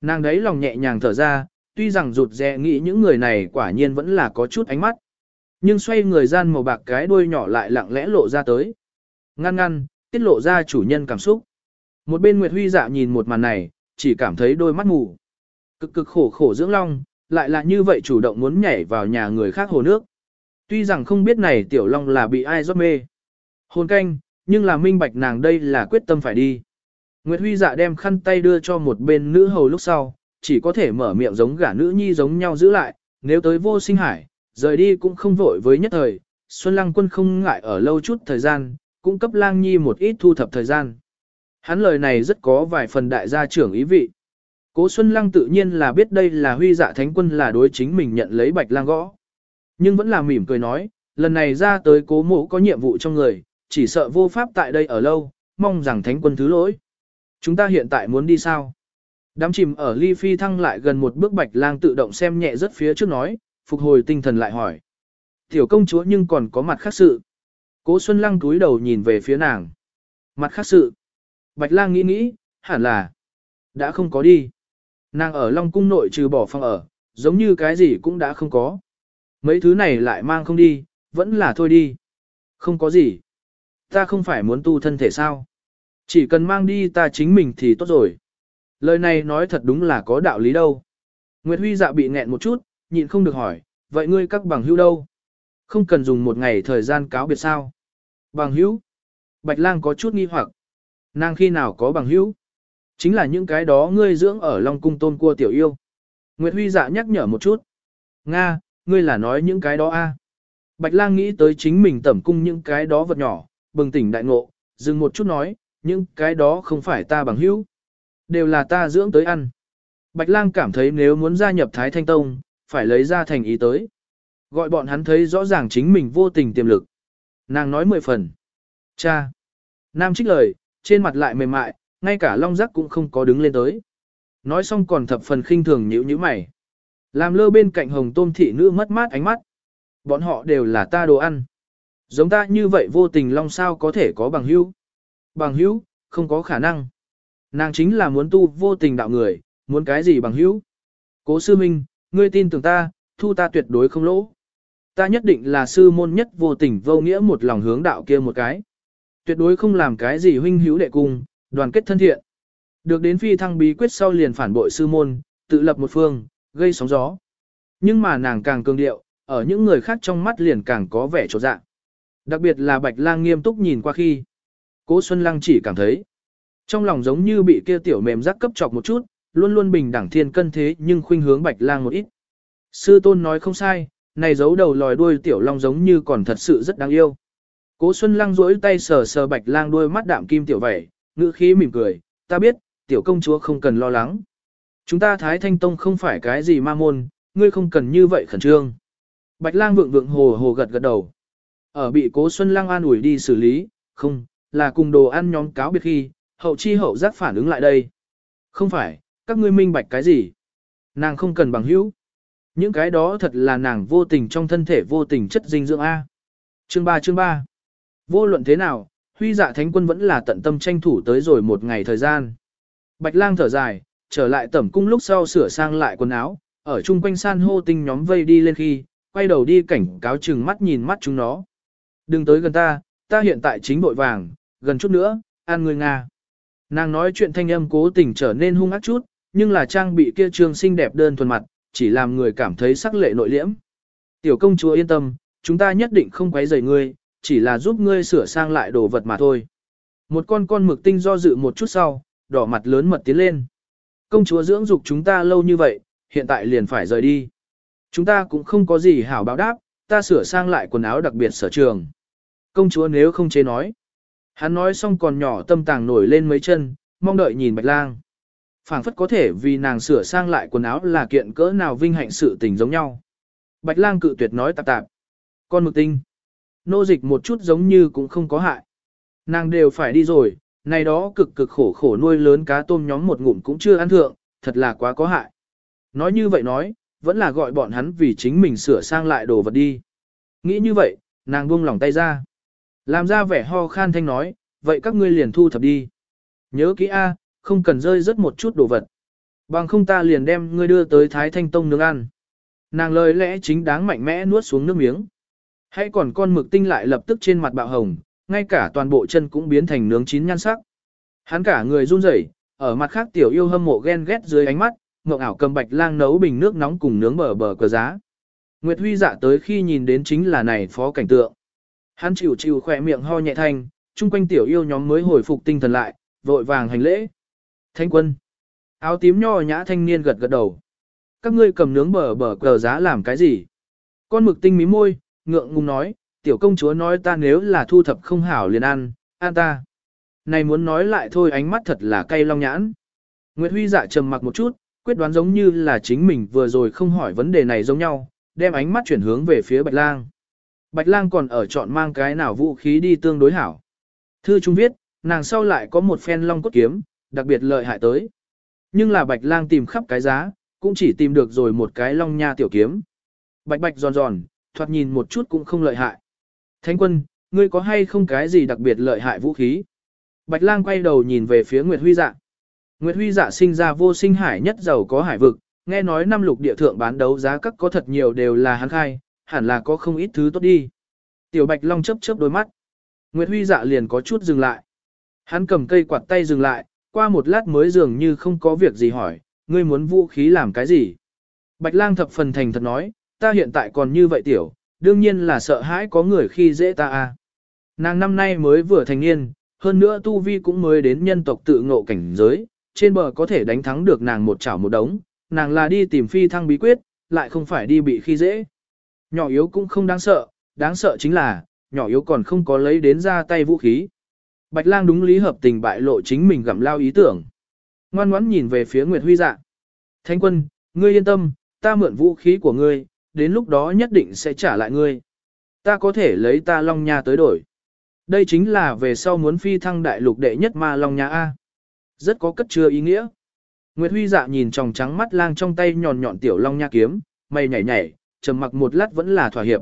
Nàng đấy lòng nhẹ nhàng thở ra, tuy rằng rụt rè nghĩ những người này quả nhiên vẫn là có chút ánh mắt. Nhưng xoay người gian màu bạc cái đuôi nhỏ lại lặng lẽ lộ ra tới. Ngăn ngăn, tiết lộ ra chủ nhân cảm xúc. Một bên Nguyệt Huy dạ nhìn một màn này, chỉ cảm thấy đôi mắt ngủ. Cực cực khổ khổ dưỡng long, lại là như vậy chủ động muốn nhảy vào nhà người khác hồ nước. Tuy rằng không biết này tiểu long là bị ai rót mê. Hồn canh, nhưng là minh bạch nàng đây là quyết tâm phải đi. Nguyệt Huy dạ đem khăn tay đưa cho một bên nữ hầu lúc sau, chỉ có thể mở miệng giống gả nữ nhi giống nhau giữ lại, nếu tới vô sinh hải, rời đi cũng không vội với nhất thời, Xuân Lăng quân không ngại ở lâu chút thời gian, cũng cấp lang nhi một ít thu thập thời gian. Hắn lời này rất có vài phần đại gia trưởng ý vị. Cố Xuân Lăng tự nhiên là biết đây là huy dạ thánh quân là đối chính mình nhận lấy bạch lang gõ. Nhưng vẫn là mỉm cười nói, lần này ra tới cố mộ có nhiệm vụ trong người, chỉ sợ vô pháp tại đây ở lâu, mong rằng thánh quân thứ lỗi. Chúng ta hiện tại muốn đi sao? Đám chìm ở ly phi thăng lại gần một bước bạch lang tự động xem nhẹ rất phía trước nói, phục hồi tinh thần lại hỏi. Tiểu công chúa nhưng còn có mặt khác sự. Cố Xuân Lăng túi đầu nhìn về phía nàng. Mặt khác sự. Bạch lang nghĩ nghĩ, hẳn là, đã không có đi. Nàng ở Long Cung nội trừ bỏ phòng ở, giống như cái gì cũng đã không có. Mấy thứ này lại mang không đi, vẫn là thôi đi. Không có gì. Ta không phải muốn tu thân thể sao. Chỉ cần mang đi ta chính mình thì tốt rồi. Lời này nói thật đúng là có đạo lý đâu. Nguyệt Huy dạ bị nghẹn một chút, nhịn không được hỏi, vậy ngươi các bằng hữu đâu? Không cần dùng một ngày thời gian cáo biệt sao? Bằng hữu? Bạch lang có chút nghi hoặc. Nàng khi nào có bằng hữu? Chính là những cái đó ngươi dưỡng ở Long Cung tôn cua tiểu yêu. Nguyệt Huy dạ nhắc nhở một chút. Nga, ngươi là nói những cái đó a? Bạch lang nghĩ tới chính mình tẩm cung những cái đó vật nhỏ, bừng tỉnh đại ngộ, dừng một chút nói, những cái đó không phải ta bằng hữu. Đều là ta dưỡng tới ăn. Bạch lang cảm thấy nếu muốn gia nhập Thái Thanh Tông, phải lấy ra thành ý tới. Gọi bọn hắn thấy rõ ràng chính mình vô tình tiềm lực. Nàng nói mười phần. Cha. Nam trích lời, trên mặt lại mềm mại, ngay cả long giác cũng không có đứng lên tới. Nói xong còn thập phần khinh thường nhữ nhíu mày. Làm lơ bên cạnh hồng tôm thị nữ mất mát ánh mắt. Bọn họ đều là ta đồ ăn. Giống ta như vậy vô tình long sao có thể có bằng hữu. Bằng hữu, không có khả năng. Nàng chính là muốn tu vô tình đạo người, muốn cái gì bằng hữu. Cố sư minh, ngươi tin tưởng ta, thu ta tuyệt đối không lỗ. Ta nhất định là sư môn nhất vô tình vô nghĩa một lòng hướng đạo kia một cái. Tuyệt đối không làm cái gì huynh hữu đệ cùng, đoàn kết thân thiện. Được đến phi thăng bí quyết sau liền phản bội sư môn, tự lập một phương, gây sóng gió. Nhưng mà nàng càng cường điệu, ở những người khác trong mắt liền càng có vẻ trột dạng. Đặc biệt là Bạch Lang nghiêm túc nhìn qua khi. Cố Xuân Lăng chỉ cảm thấy, trong lòng giống như bị kia tiểu mềm rắc cấp chọc một chút, luôn luôn bình đẳng thiên cân thế nhưng khuynh hướng Bạch Lang một ít. Sư tôn nói không sai, này giấu đầu lòi đuôi tiểu long giống như còn thật sự rất đáng yêu. Cố Xuân Lăng duỗi tay sờ sờ bạch lang đuôi mắt đạm kim tiểu vẻ, ngữ khí mỉm cười, ta biết, tiểu công chúa không cần lo lắng. Chúng ta Thái Thanh Tông không phải cái gì ma môn, ngươi không cần như vậy khẩn trương. Bạch lang vượng vượng hồ hồ gật gật đầu. Ở bị cố Xuân Lăng an ủi đi xử lý, không, là cùng đồ ăn nhóm cáo biệt khi, hậu chi hậu giác phản ứng lại đây. Không phải, các ngươi minh bạch cái gì. Nàng không cần bằng hữu. Những cái đó thật là nàng vô tình trong thân thể vô tình chất dinh dưỡng A. Chương 3 chương 3 Vô luận thế nào, huy dạ thánh quân vẫn là tận tâm tranh thủ tới rồi một ngày thời gian. Bạch lang thở dài, trở lại tẩm cung lúc sau sửa sang lại quần áo, ở chung quanh san hô tinh nhóm vây đi lên khi, quay đầu đi cảnh cáo chừng mắt nhìn mắt chúng nó. Đừng tới gần ta, ta hiện tại chính bội vàng, gần chút nữa, an người Nga. Nàng nói chuyện thanh âm cố tình trở nên hung ác chút, nhưng là trang bị kia trương xinh đẹp đơn thuần mặt, chỉ làm người cảm thấy sắc lệ nội liễm. Tiểu công chúa yên tâm, chúng ta nhất định không quấy rầy ngươi, chỉ là giúp ngươi sửa sang lại đồ vật mà thôi. Một con con mực tinh do dự một chút sau, đỏ mặt lớn mật tiến lên. Công chúa dưỡng dục chúng ta lâu như vậy, hiện tại liền phải rời đi. Chúng ta cũng không có gì hảo báo đáp, ta sửa sang lại quần áo đặc biệt sở trường. Công chúa nếu không chế nói. Hắn nói xong còn nhỏ tâm tàng nổi lên mấy chân, mong đợi nhìn bạch lang. phảng phất có thể vì nàng sửa sang lại quần áo là kiện cỡ nào vinh hạnh sự tình giống nhau. Bạch lang cự tuyệt nói tạp tạp. Con mực tinh. Nô dịch một chút giống như cũng không có hại. Nàng đều phải đi rồi, này đó cực cực khổ khổ nuôi lớn cá tôm nhóm một ngụm cũng chưa ăn thượng, thật là quá có hại. Nói như vậy nói, vẫn là gọi bọn hắn vì chính mình sửa sang lại đồ vật đi. Nghĩ như vậy, nàng buông lỏng tay ra. Làm ra vẻ ho khan thanh nói, vậy các ngươi liền thu thập đi. Nhớ kỹ A, không cần rơi rất một chút đồ vật. Bằng không ta liền đem ngươi đưa tới Thái Thanh Tông nướng ăn. Nàng lời lẽ chính đáng mạnh mẽ nuốt xuống nước miếng. Hay còn con mực tinh lại lập tức trên mặt bạo hồng, ngay cả toàn bộ chân cũng biến thành nướng chín nhan sắc. Hắn cả người run rẩy, ở mặt khác tiểu yêu hâm mộ ghen ghét dưới ánh mắt, ngượng ảo cầm bạch lang nấu bình nước nóng cùng nướng bờ bờ cờ giá. Nguyệt Huy dạ tới khi nhìn đến chính là này phó cảnh tượng. Hắn chịu chịu khỏe miệng ho nhẹ thanh, chung quanh tiểu yêu nhóm mới hồi phục tinh thần lại, vội vàng hành lễ. Thanh quân. Áo tím nho nhã thanh niên gật gật đầu. Các ngươi cầm nướng bờ bờ cờ giá làm cái gì? Con mực tinh mí môi, ngượng ngùng nói, tiểu công chúa nói ta nếu là thu thập không hảo liền ăn, ăn ta. Này muốn nói lại thôi ánh mắt thật là cay long nhãn. Nguyệt Huy dạ trầm mặc một chút, quyết đoán giống như là chính mình vừa rồi không hỏi vấn đề này giống nhau, đem ánh mắt chuyển hướng về phía Bạch Lang. Bạch Lang còn ở chọn mang cái nào vũ khí đi tương đối hảo. Thư trung viết, nàng sau lại có một phen long cốt kiếm, đặc biệt lợi hại tới. Nhưng là Bạch Lang tìm khắp cái giá, cũng chỉ tìm được rồi một cái long nha tiểu kiếm. Bạch bạch giòn giòn, thoạt nhìn một chút cũng không lợi hại. Thánh quân, ngươi có hay không cái gì đặc biệt lợi hại vũ khí? Bạch lang quay đầu nhìn về phía Nguyệt Huy dạ. Nguyệt Huy dạ sinh ra vô sinh hải nhất giàu có hải vực, nghe nói năm lục địa thượng bán đấu giá các có thật nhiều đều là hắn khai, hẳn là có không ít thứ tốt đi. Tiểu Bạch Long chớp chớp đôi mắt. Nguyệt Huy dạ liền có chút dừng lại. Hắn cầm cây quạt tay dừng lại, qua một lát mới dường như không có việc gì hỏi, ngươi muốn vũ khí làm cái gì? Bạch lang thập phần thành thật nói, ta hiện tại còn như vậy tiểu, đương nhiên là sợ hãi có người khi dễ ta a. Nàng năm nay mới vừa thành niên, hơn nữa tu vi cũng mới đến nhân tộc tự ngộ cảnh giới, trên bờ có thể đánh thắng được nàng một chảo một đống, nàng là đi tìm phi thăng bí quyết, lại không phải đi bị khi dễ. Nhỏ yếu cũng không đáng sợ, đáng sợ chính là, nhỏ yếu còn không có lấy đến ra tay vũ khí. Bạch lang đúng lý hợp tình bại lộ chính mình gặm lao ý tưởng. Ngoan ngoãn nhìn về phía Nguyệt Huy dạ. Thánh quân, ngươi yên tâm, ta mượn vũ khí của ngươi, đến lúc đó nhất định sẽ trả lại ngươi. Ta có thể lấy ta Long Nha tới đổi. Đây chính là về sau muốn phi thăng đại lục đệ nhất ma Long Nha A. Rất có cất chứa ý nghĩa. Nguyệt Huy dạ nhìn tròng trắng mắt lang trong tay nhọn nhọn tiểu Long Nha kiếm, mày nhảy nhảy, trầm mặc một lát vẫn là thỏa hiệp.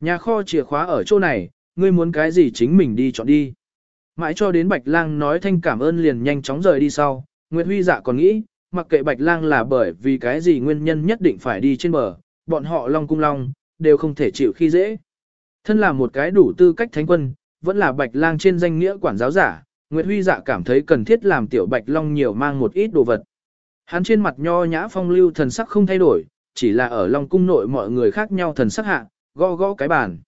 Nhà kho chìa khóa ở chỗ này, ngươi muốn cái gì chính mình đi chọn đi. Mãi cho đến Bạch Lang nói thanh cảm ơn liền nhanh chóng rời đi sau, Nguyệt Huy dạ còn nghĩ, mặc kệ Bạch Lang là bởi vì cái gì nguyên nhân nhất định phải đi trên bờ, bọn họ long cung long, đều không thể chịu khi dễ. Thân là một cái đủ tư cách thánh quân, vẫn là bạch lang trên danh nghĩa quản giáo giả, Nguyệt Huy dạ cảm thấy cần thiết làm tiểu bạch long nhiều mang một ít đồ vật. Hắn trên mặt nho nhã phong lưu thần sắc không thay đổi, chỉ là ở long cung nội mọi người khác nhau thần sắc hạ, gõ gõ cái bàn.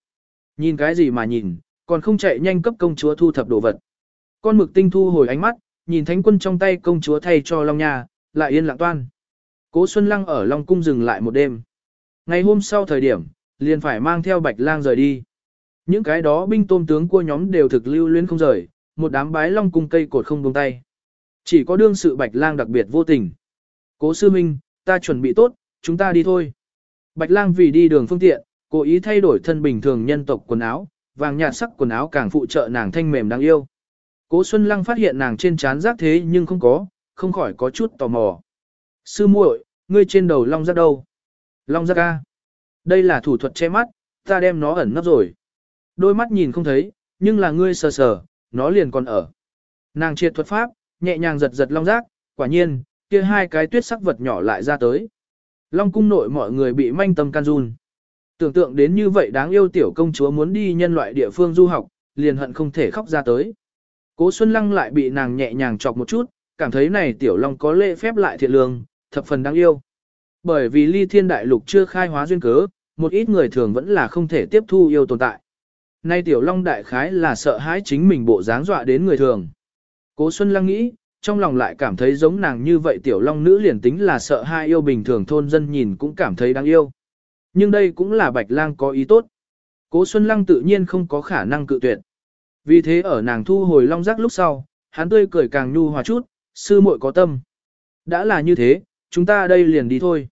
Nhìn cái gì mà nhìn, còn không chạy nhanh cấp công chúa thu thập đồ vật. Con mực tinh thu hồi ánh mắt, nhìn thánh quân trong tay công chúa thay cho long nha, lại yên lặng toan. Cố Xuân Lăng ở long cung dừng lại một đêm. Ngày hôm sau thời điểm, liền phải mang theo bạch lang rời đi. Những cái đó binh tôm tướng cua nhóm đều thực lưu luyến không rời, một đám bái long cung cây cột không buông tay. Chỉ có đương sự bạch lang đặc biệt vô tình. Cố sư minh, ta chuẩn bị tốt, chúng ta đi thôi. Bạch lang vì đi đường phương tiện, cố ý thay đổi thân bình thường nhân tộc quần áo, vàng nhạt sắc quần áo càng phụ trợ nàng thanh mềm đáng yêu. Cố Xuân Lăng phát hiện nàng trên trán rác thế nhưng không có, không khỏi có chút tò mò. Sư muội, ngươi trên đầu long rác đâu? Long giác, a. Đây là thủ thuật che mắt, ta đem nó ẩn nấp rồi. Đôi mắt nhìn không thấy, nhưng là ngươi sờ sờ, nó liền còn ở. Nàng triệt thuật pháp, nhẹ nhàng giật giật long giác, quả nhiên, kia hai cái tuyết sắc vật nhỏ lại ra tới. Long cung nội mọi người bị manh tâm can run. Tưởng tượng đến như vậy đáng yêu tiểu công chúa muốn đi nhân loại địa phương du học, liền hận không thể khóc ra tới. Cố Xuân Lăng lại bị nàng nhẹ nhàng chọc một chút, cảm thấy này tiểu long có lễ phép lại thiện lương, thập phần đáng yêu. Bởi vì ly thiên đại lục chưa khai hóa duyên cớ, một ít người thường vẫn là không thể tiếp thu yêu tồn tại. Nay tiểu long đại khái là sợ hãi chính mình bộ dáng dọa đến người thường. Cố Xuân Lăng nghĩ, trong lòng lại cảm thấy giống nàng như vậy tiểu long nữ liền tính là sợ hai yêu bình thường thôn dân nhìn cũng cảm thấy đáng yêu. Nhưng đây cũng là bạch lang có ý tốt. Cố Xuân Lăng tự nhiên không có khả năng cự tuyệt. Vì thế ở nàng thu hồi long giác lúc sau, hắn tươi cười càng nhu hòa chút, sư muội có tâm. Đã là như thế, chúng ta đây liền đi thôi.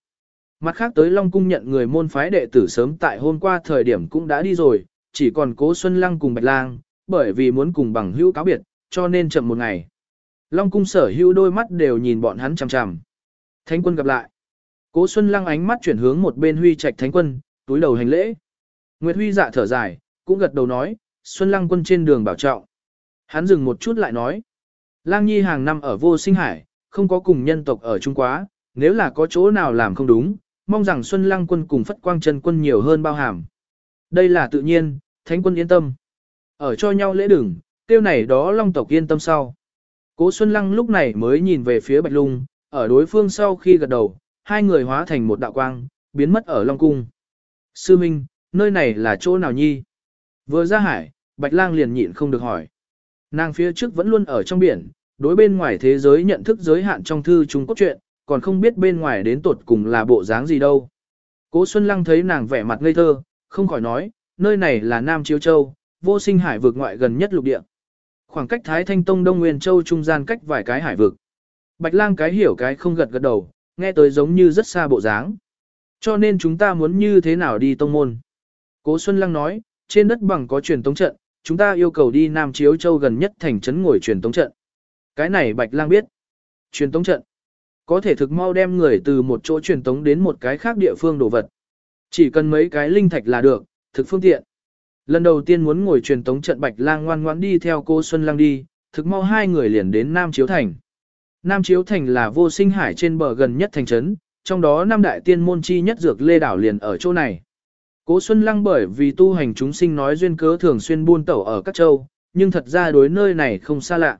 Mặt khác tới Long Cung nhận người môn phái đệ tử sớm tại hôm qua thời điểm cũng đã đi rồi, chỉ còn cố Xuân Lăng cùng Bạch Lang, bởi vì muốn cùng bằng hữu cáo biệt, cho nên chậm một ngày. Long Cung sở hữu đôi mắt đều nhìn bọn hắn chằm chằm. Thánh quân gặp lại. Cố Xuân Lăng ánh mắt chuyển hướng một bên Huy Trạch Thánh quân, túi đầu hành lễ. Nguyệt Huy dạ thở dài, cũng gật đầu nói, Xuân Lăng quân trên đường bảo trọng. Hắn dừng một chút lại nói. Lang Nhi hàng năm ở vô sinh hải, không có cùng nhân tộc ở Trung Quá, nếu là có chỗ nào làm không đúng, mong rằng Xuân Lăng quân cùng Phất Quang Trần quân nhiều hơn bao hàm. Đây là tự nhiên, Thánh quân yên tâm. Ở cho nhau lễ đừng, tiêu này đó Long tộc yên tâm sau. Cố Xuân Lăng lúc này mới nhìn về phía Bạch Lung, ở đối phương sau khi gật đầu, hai người hóa thành một đạo quang, biến mất ở Long Cung. Sư Minh, nơi này là chỗ nào nhi? Vừa ra hải, Bạch Lang liền nhịn không được hỏi. Nàng phía trước vẫn luôn ở trong biển, đối bên ngoài thế giới nhận thức giới hạn trong thư chúng cốt truyện, còn không biết bên ngoài đến tột cùng là bộ dáng gì đâu. Cố Xuân Lăng thấy nàng vẻ mặt ngây thơ, không khỏi nói, nơi này là Nam Chiếu Châu, vô sinh hải vực ngoại gần nhất lục địa. Khoảng cách Thái Thanh Tông Đông Nguyên Châu trung gian cách vài cái hải vực. Bạch lang cái hiểu cái không gật gật đầu, nghe tới giống như rất xa bộ dáng. Cho nên chúng ta muốn như thế nào đi tông môn. Cố Xuân Lăng nói, trên đất bằng có truyền tống trận, chúng ta yêu cầu đi Nam Chiếu Châu gần nhất thành trấn ngồi truyền tống trận. Cái này Bạch lang biết. Truyền tống trận. Có thể thực mau đem người từ một chỗ truyền tống đến một cái khác địa phương đồ vật. Chỉ cần mấy cái linh thạch là được, thực phương tiện. Lần đầu tiên muốn ngồi truyền tống trận Bạch Lang ngoan ngoãn đi theo cô Xuân Lang đi, thực mau hai người liền đến Nam Chiếu Thành. Nam Chiếu Thành là vô sinh hải trên bờ gần nhất thành trấn, trong đó năm đại tiên môn chi nhất dược lê đảo liền ở chỗ này. Cố Xuân Lăng bởi vì tu hành chúng sinh nói duyên cớ thường xuyên buôn tẩu ở các châu, nhưng thật ra đối nơi này không xa lạ.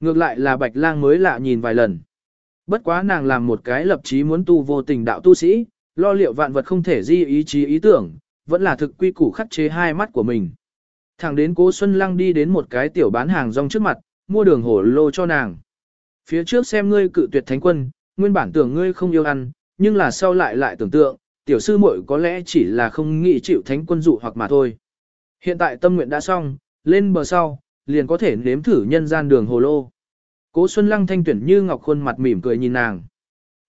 Ngược lại là Bạch Lang mới lạ nhìn vài lần. Bất quá nàng làm một cái lập chí muốn tu vô tình đạo tu sĩ, lo liệu vạn vật không thể di ý chí ý tưởng, vẫn là thực quy củ khắc chế hai mắt của mình. Thẳng đến cố Xuân Lăng đi đến một cái tiểu bán hàng rong trước mặt, mua đường hổ lô cho nàng. Phía trước xem ngươi cự tuyệt thánh quân, nguyên bản tưởng ngươi không yêu ăn, nhưng là sau lại lại tưởng tượng, tiểu sư muội có lẽ chỉ là không nghĩ chịu thánh quân dụ hoặc mà thôi. Hiện tại tâm nguyện đã xong, lên bờ sau, liền có thể nếm thử nhân gian đường hồ lô. Cố Xuân Lăng thanh tuyển như ngọc khuôn mặt mỉm cười nhìn nàng.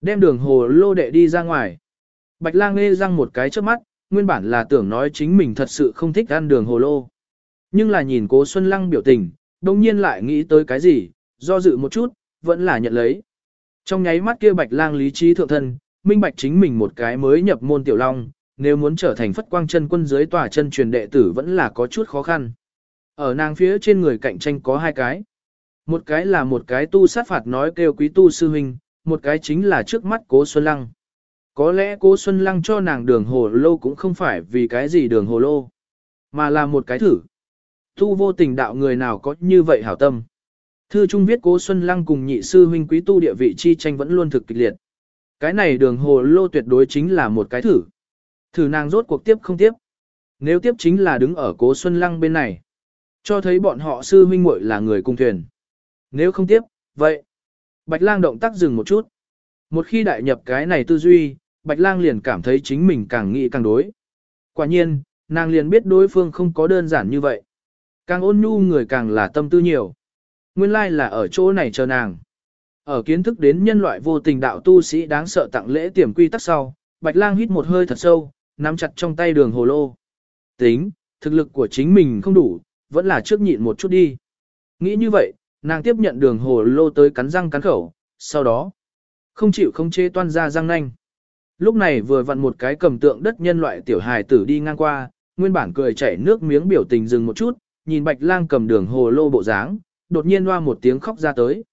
Đem đường hồ lô đệ đi ra ngoài. Bạch lang nghe răng một cái trước mắt, nguyên bản là tưởng nói chính mình thật sự không thích ăn đường hồ lô. Nhưng là nhìn cố Xuân Lăng biểu tình, đồng nhiên lại nghĩ tới cái gì, do dự một chút, vẫn là nhận lấy. Trong nháy mắt kia bạch lang lý trí thượng thân, minh bạch chính mình một cái mới nhập môn tiểu long, nếu muốn trở thành phất quang chân quân dưới tòa chân truyền đệ tử vẫn là có chút khó khăn. Ở nàng phía trên người cạnh tranh có hai cái. Một cái là một cái tu sát phạt nói kêu quý tu sư huynh, một cái chính là trước mắt cố Xuân Lăng. Có lẽ cố Xuân Lăng cho nàng đường hồ lô cũng không phải vì cái gì đường hồ lô, mà là một cái thử. Tu vô tình đạo người nào có như vậy hảo tâm. Thư Trung viết cố Xuân Lăng cùng nhị sư huynh quý tu địa vị chi tranh vẫn luôn thực kịch liệt. Cái này đường hồ lô tuyệt đối chính là một cái thử. Thử nàng rốt cuộc tiếp không tiếp. Nếu tiếp chính là đứng ở cố Xuân Lăng bên này. Cho thấy bọn họ sư huynh muội là người cùng thuyền. Nếu không tiếp, vậy. Bạch lang động tác dừng một chút. Một khi đại nhập cái này tư duy, Bạch Lang liền cảm thấy chính mình càng nghĩ càng đối. Quả nhiên, nàng liền biết đối phương không có đơn giản như vậy. Càng ôn nhu người càng là tâm tư nhiều. Nguyên lai like là ở chỗ này chờ nàng. Ở kiến thức đến nhân loại vô tình đạo tu sĩ đáng sợ tặng lễ tiềm quy tắc sau, Bạch Lang hít một hơi thật sâu, nắm chặt trong tay đường hồ lô. Tính, thực lực của chính mình không đủ, vẫn là trước nhịn một chút đi. Nghĩ như vậy, nàng tiếp nhận đường hồ lô tới cắn răng cắn khẩu, sau đó, không chịu không chê toan ra răng nanh. Lúc này vừa vặn một cái cầm tượng đất nhân loại tiểu hài tử đi ngang qua, nguyên bản cười chảy nước miếng biểu tình dừng một chút, nhìn bạch lang cầm đường hồ lô bộ dáng, đột nhiên loa một tiếng khóc ra tới.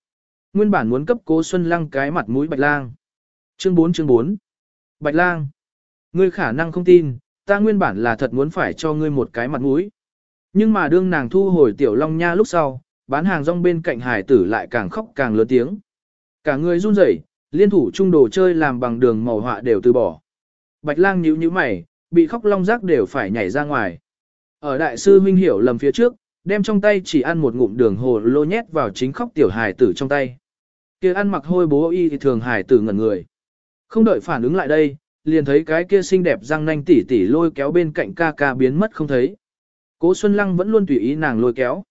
Nguyên bản muốn cấp cố Xuân Lăng cái mặt mũi bạch lang. Chương 4 chương 4 Bạch lang, ngươi khả năng không tin, ta nguyên bản là thật muốn phải cho ngươi một cái mặt mũi. Nhưng mà đương nàng thu hồi tiểu long nha lúc sau, bán hàng rong bên cạnh hải tử lại càng khóc càng lớn tiếng. Cả người run rẩy, liên thủ chung đồ chơi làm bằng đường màu họa đều từ bỏ. Bạch lang nhíu nhíu mày, bị khóc long rác đều phải nhảy ra ngoài. Ở đại sư huynh hiểu lầm phía trước, đem trong tay chỉ ăn một ngụm đường hồ lô nhét vào chính khóc tiểu hải tử trong tay. Kia ăn mặc hôi bố y thì thường hải tử ngẩn người. Không đợi phản ứng lại đây, liền thấy cái kia xinh đẹp răng nanh tỉ tỉ lôi kéo bên cạnh ca ca biến mất không thấy. Cố Xuân Lăng vẫn luôn tùy ý nàng lôi kéo.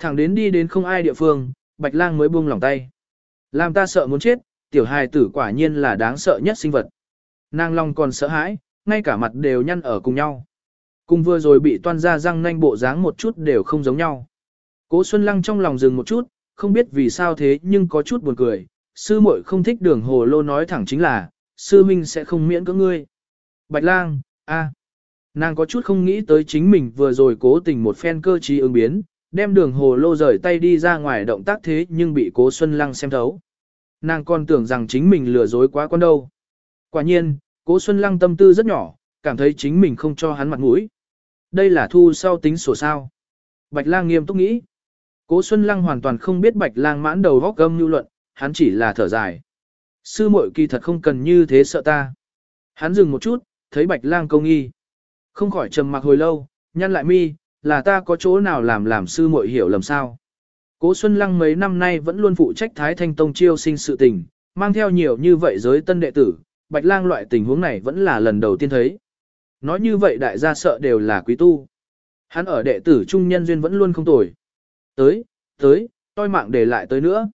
Thẳng đến đi đến không ai địa phương, Bạch Lang mới buông lòng tay. Làm ta sợ muốn chết, tiểu hài tử quả nhiên là đáng sợ nhất sinh vật. Nàng long còn sợ hãi, ngay cả mặt đều nhăn ở cùng nhau. Cùng vừa rồi bị toan ra răng nanh bộ dáng một chút đều không giống nhau. Cố Xuân Lăng trong lòng dừng một chút, không biết vì sao thế nhưng có chút buồn cười. Sư muội không thích đường hồ lô nói thẳng chính là, sư minh sẽ không miễn cưỡng ngươi. Bạch lang, a, nàng có chút không nghĩ tới chính mình vừa rồi cố tình một phen cơ trí ứng biến, đem đường hồ lô rời tay đi ra ngoài động tác thế nhưng bị cố Xuân Lăng xem thấu. Nàng còn tưởng rằng chính mình lừa dối quá con đâu. Quả nhiên, cố Xuân Lăng tâm tư rất nhỏ, cảm thấy chính mình không cho hắn mặt mũi. Đây là thu sau tính sổ sao. Bạch lang nghiêm túc nghĩ. Cố Xuân Lăng hoàn toàn không biết Bạch lang mãn đầu góc gâm lưu luận, hắn chỉ là thở dài. Sư muội kỳ thật không cần như thế sợ ta. Hắn dừng một chút, thấy bạch lang công nghi. Không khỏi trầm mặc hồi lâu, nhăn lại mi, là ta có chỗ nào làm làm sư muội hiểu lầm sao. Cố Xuân Lăng mấy năm nay vẫn luôn phụ trách Thái Thanh Tông chiêu sinh sự tình, mang theo nhiều như vậy giới tân đệ tử, bạch lang loại tình huống này vẫn là lần đầu tiên thấy. Nói như vậy đại gia sợ đều là quý tu. Hắn ở đệ tử trung nhân duyên vẫn luôn không tồi. Tới, tới, tôi mạng để lại tới nữa.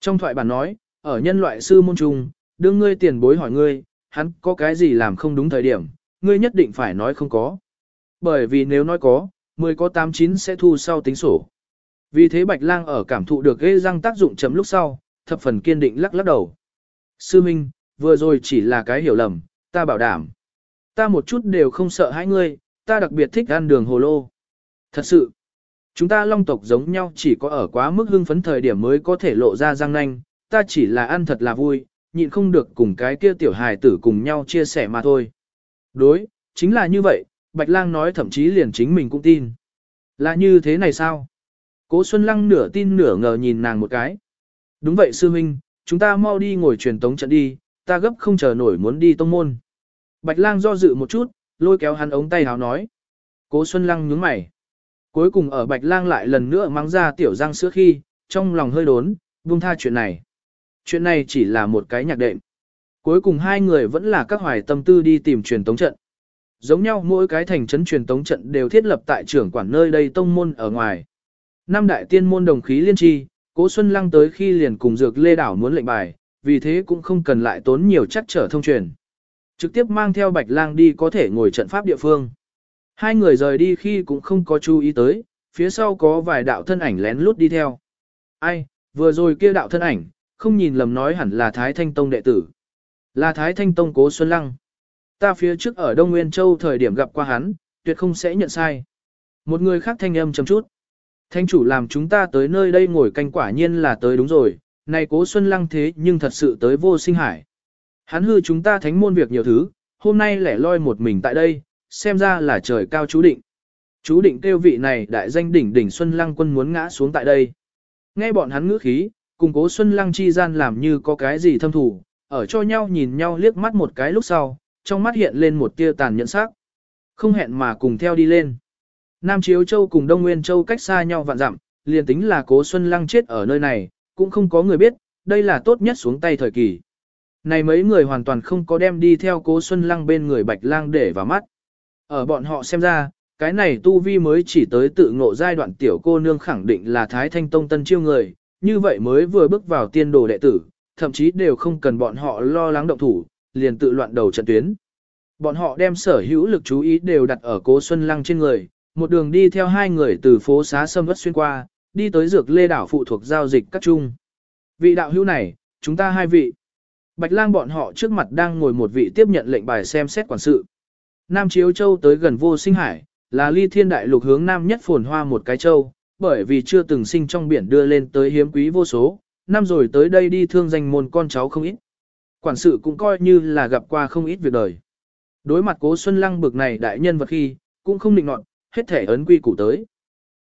Trong thoại bản nói, ở nhân loại sư môn trung, đương ngươi tiền bối hỏi ngươi, hắn có cái gì làm không đúng thời điểm, ngươi nhất định phải nói không có. Bởi vì nếu nói có, 10 có 89 sẽ thu sau tính sổ. Vì thế Bạch Lang ở cảm thụ được ghê răng tác dụng chấm lúc sau, thập phần kiên định lắc lắc đầu. Sư Minh, vừa rồi chỉ là cái hiểu lầm, ta bảo đảm. Ta một chút đều không sợ hai ngươi, ta đặc biệt thích ăn đường hồ lô. Thật sự, chúng ta long tộc giống nhau chỉ có ở quá mức hưng phấn thời điểm mới có thể lộ ra răng nanh, ta chỉ là ăn thật là vui, nhịn không được cùng cái kia tiểu hài tử cùng nhau chia sẻ mà thôi. Đối, chính là như vậy, Bạch Lang nói thậm chí liền chính mình cũng tin. Là như thế này sao? Cố Xuân Lăng nửa tin nửa ngờ nhìn nàng một cái. Đúng vậy sư huynh, chúng ta mau đi ngồi truyền tống trận đi, ta gấp không chờ nổi muốn đi tông môn. Bạch Lang do dự một chút, lôi kéo hắn ống tay háo nói. Cố Xuân Lăng nhướng mày. Cuối cùng ở Bạch Lang lại lần nữa mang ra tiểu răng sữa khi, trong lòng hơi đốn, buông tha chuyện này chuyện này chỉ là một cái nhạc đệm. Cuối cùng hai người vẫn là các hoài tâm tư đi tìm truyền tống trận. Giống nhau mỗi cái thành trấn truyền tống trận đều thiết lập tại trưởng quản nơi đây tông môn ở ngoài. Năm đại tiên môn đồng khí liên tri, Cố Xuân Lăng tới khi liền cùng dược lê đảo muốn lệnh bài, vì thế cũng không cần lại tốn nhiều chắc trở thông truyền. Trực tiếp mang theo Bạch Lang đi có thể ngồi trận pháp địa phương. Hai người rời đi khi cũng không có chú ý tới, phía sau có vài đạo thân ảnh lén lút đi theo. Ai, vừa rồi kia đạo thân ảnh, không nhìn lầm nói hẳn là Thái Thanh Tông đệ tử. Là Thái Thanh Tông Cố Xuân Lăng. Ta phía trước ở Đông Nguyên Châu thời điểm gặp qua hắn, tuyệt không sẽ nhận sai. Một người khác thanh âm chấm chút. Thanh chủ làm chúng ta tới nơi đây ngồi canh quả nhiên là tới đúng rồi, này Cố Xuân Lăng thế nhưng thật sự tới vô sinh hải. Hắn hư chúng ta thánh môn việc nhiều thứ, hôm nay lẻ loi một mình tại đây, xem ra là trời cao chú định. Chú định kêu vị này đại danh đỉnh đỉnh Xuân Lăng quân muốn ngã xuống tại đây. Nghe bọn hắn ngữ khí, cùng cố Xuân Lăng chi gian làm như có cái gì thâm thủ, ở cho nhau nhìn nhau liếc mắt một cái lúc sau, trong mắt hiện lên một tia tàn nhẫn sắc. Không hẹn mà cùng theo đi lên. Nam Chiếu Châu cùng Đông Nguyên Châu cách xa nhau vạn dặm, liền tính là cố Xuân Lăng chết ở nơi này, cũng không có người biết, đây là tốt nhất xuống tay thời kỳ. Này mấy người hoàn toàn không có đem đi theo cố Xuân Lăng bên người Bạch Lang để vào mắt. Ở bọn họ xem ra, cái này tu vi mới chỉ tới tự ngộ giai đoạn tiểu cô nương khẳng định là Thái Thanh Tông tân chiêu người, như vậy mới vừa bước vào tiên đồ đệ tử, thậm chí đều không cần bọn họ lo lắng động thủ, liền tự loạn đầu trận tuyến. Bọn họ đem sở hữu lực chú ý đều đặt ở cố Xuân Lăng trên người, một đường đi theo hai người từ phố xá sâm vất xuyên qua, đi tới dược lê đảo phụ thuộc giao dịch các trung. Vị đạo hữu này, chúng ta hai vị. Bạch lang bọn họ trước mặt đang ngồi một vị tiếp nhận lệnh bài xem xét quản sự. Nam Chiếu Châu tới gần vô sinh hải, là ly thiên đại lục hướng nam nhất phồn hoa một cái châu, bởi vì chưa từng sinh trong biển đưa lên tới hiếm quý vô số, năm rồi tới đây đi thương danh môn con cháu không ít. Quản sự cũng coi như là gặp qua không ít việc đời. Đối mặt cố Xuân Lăng bực này đại nhân vật khi, cũng không định nọt, hết thể ấn quy củ tới.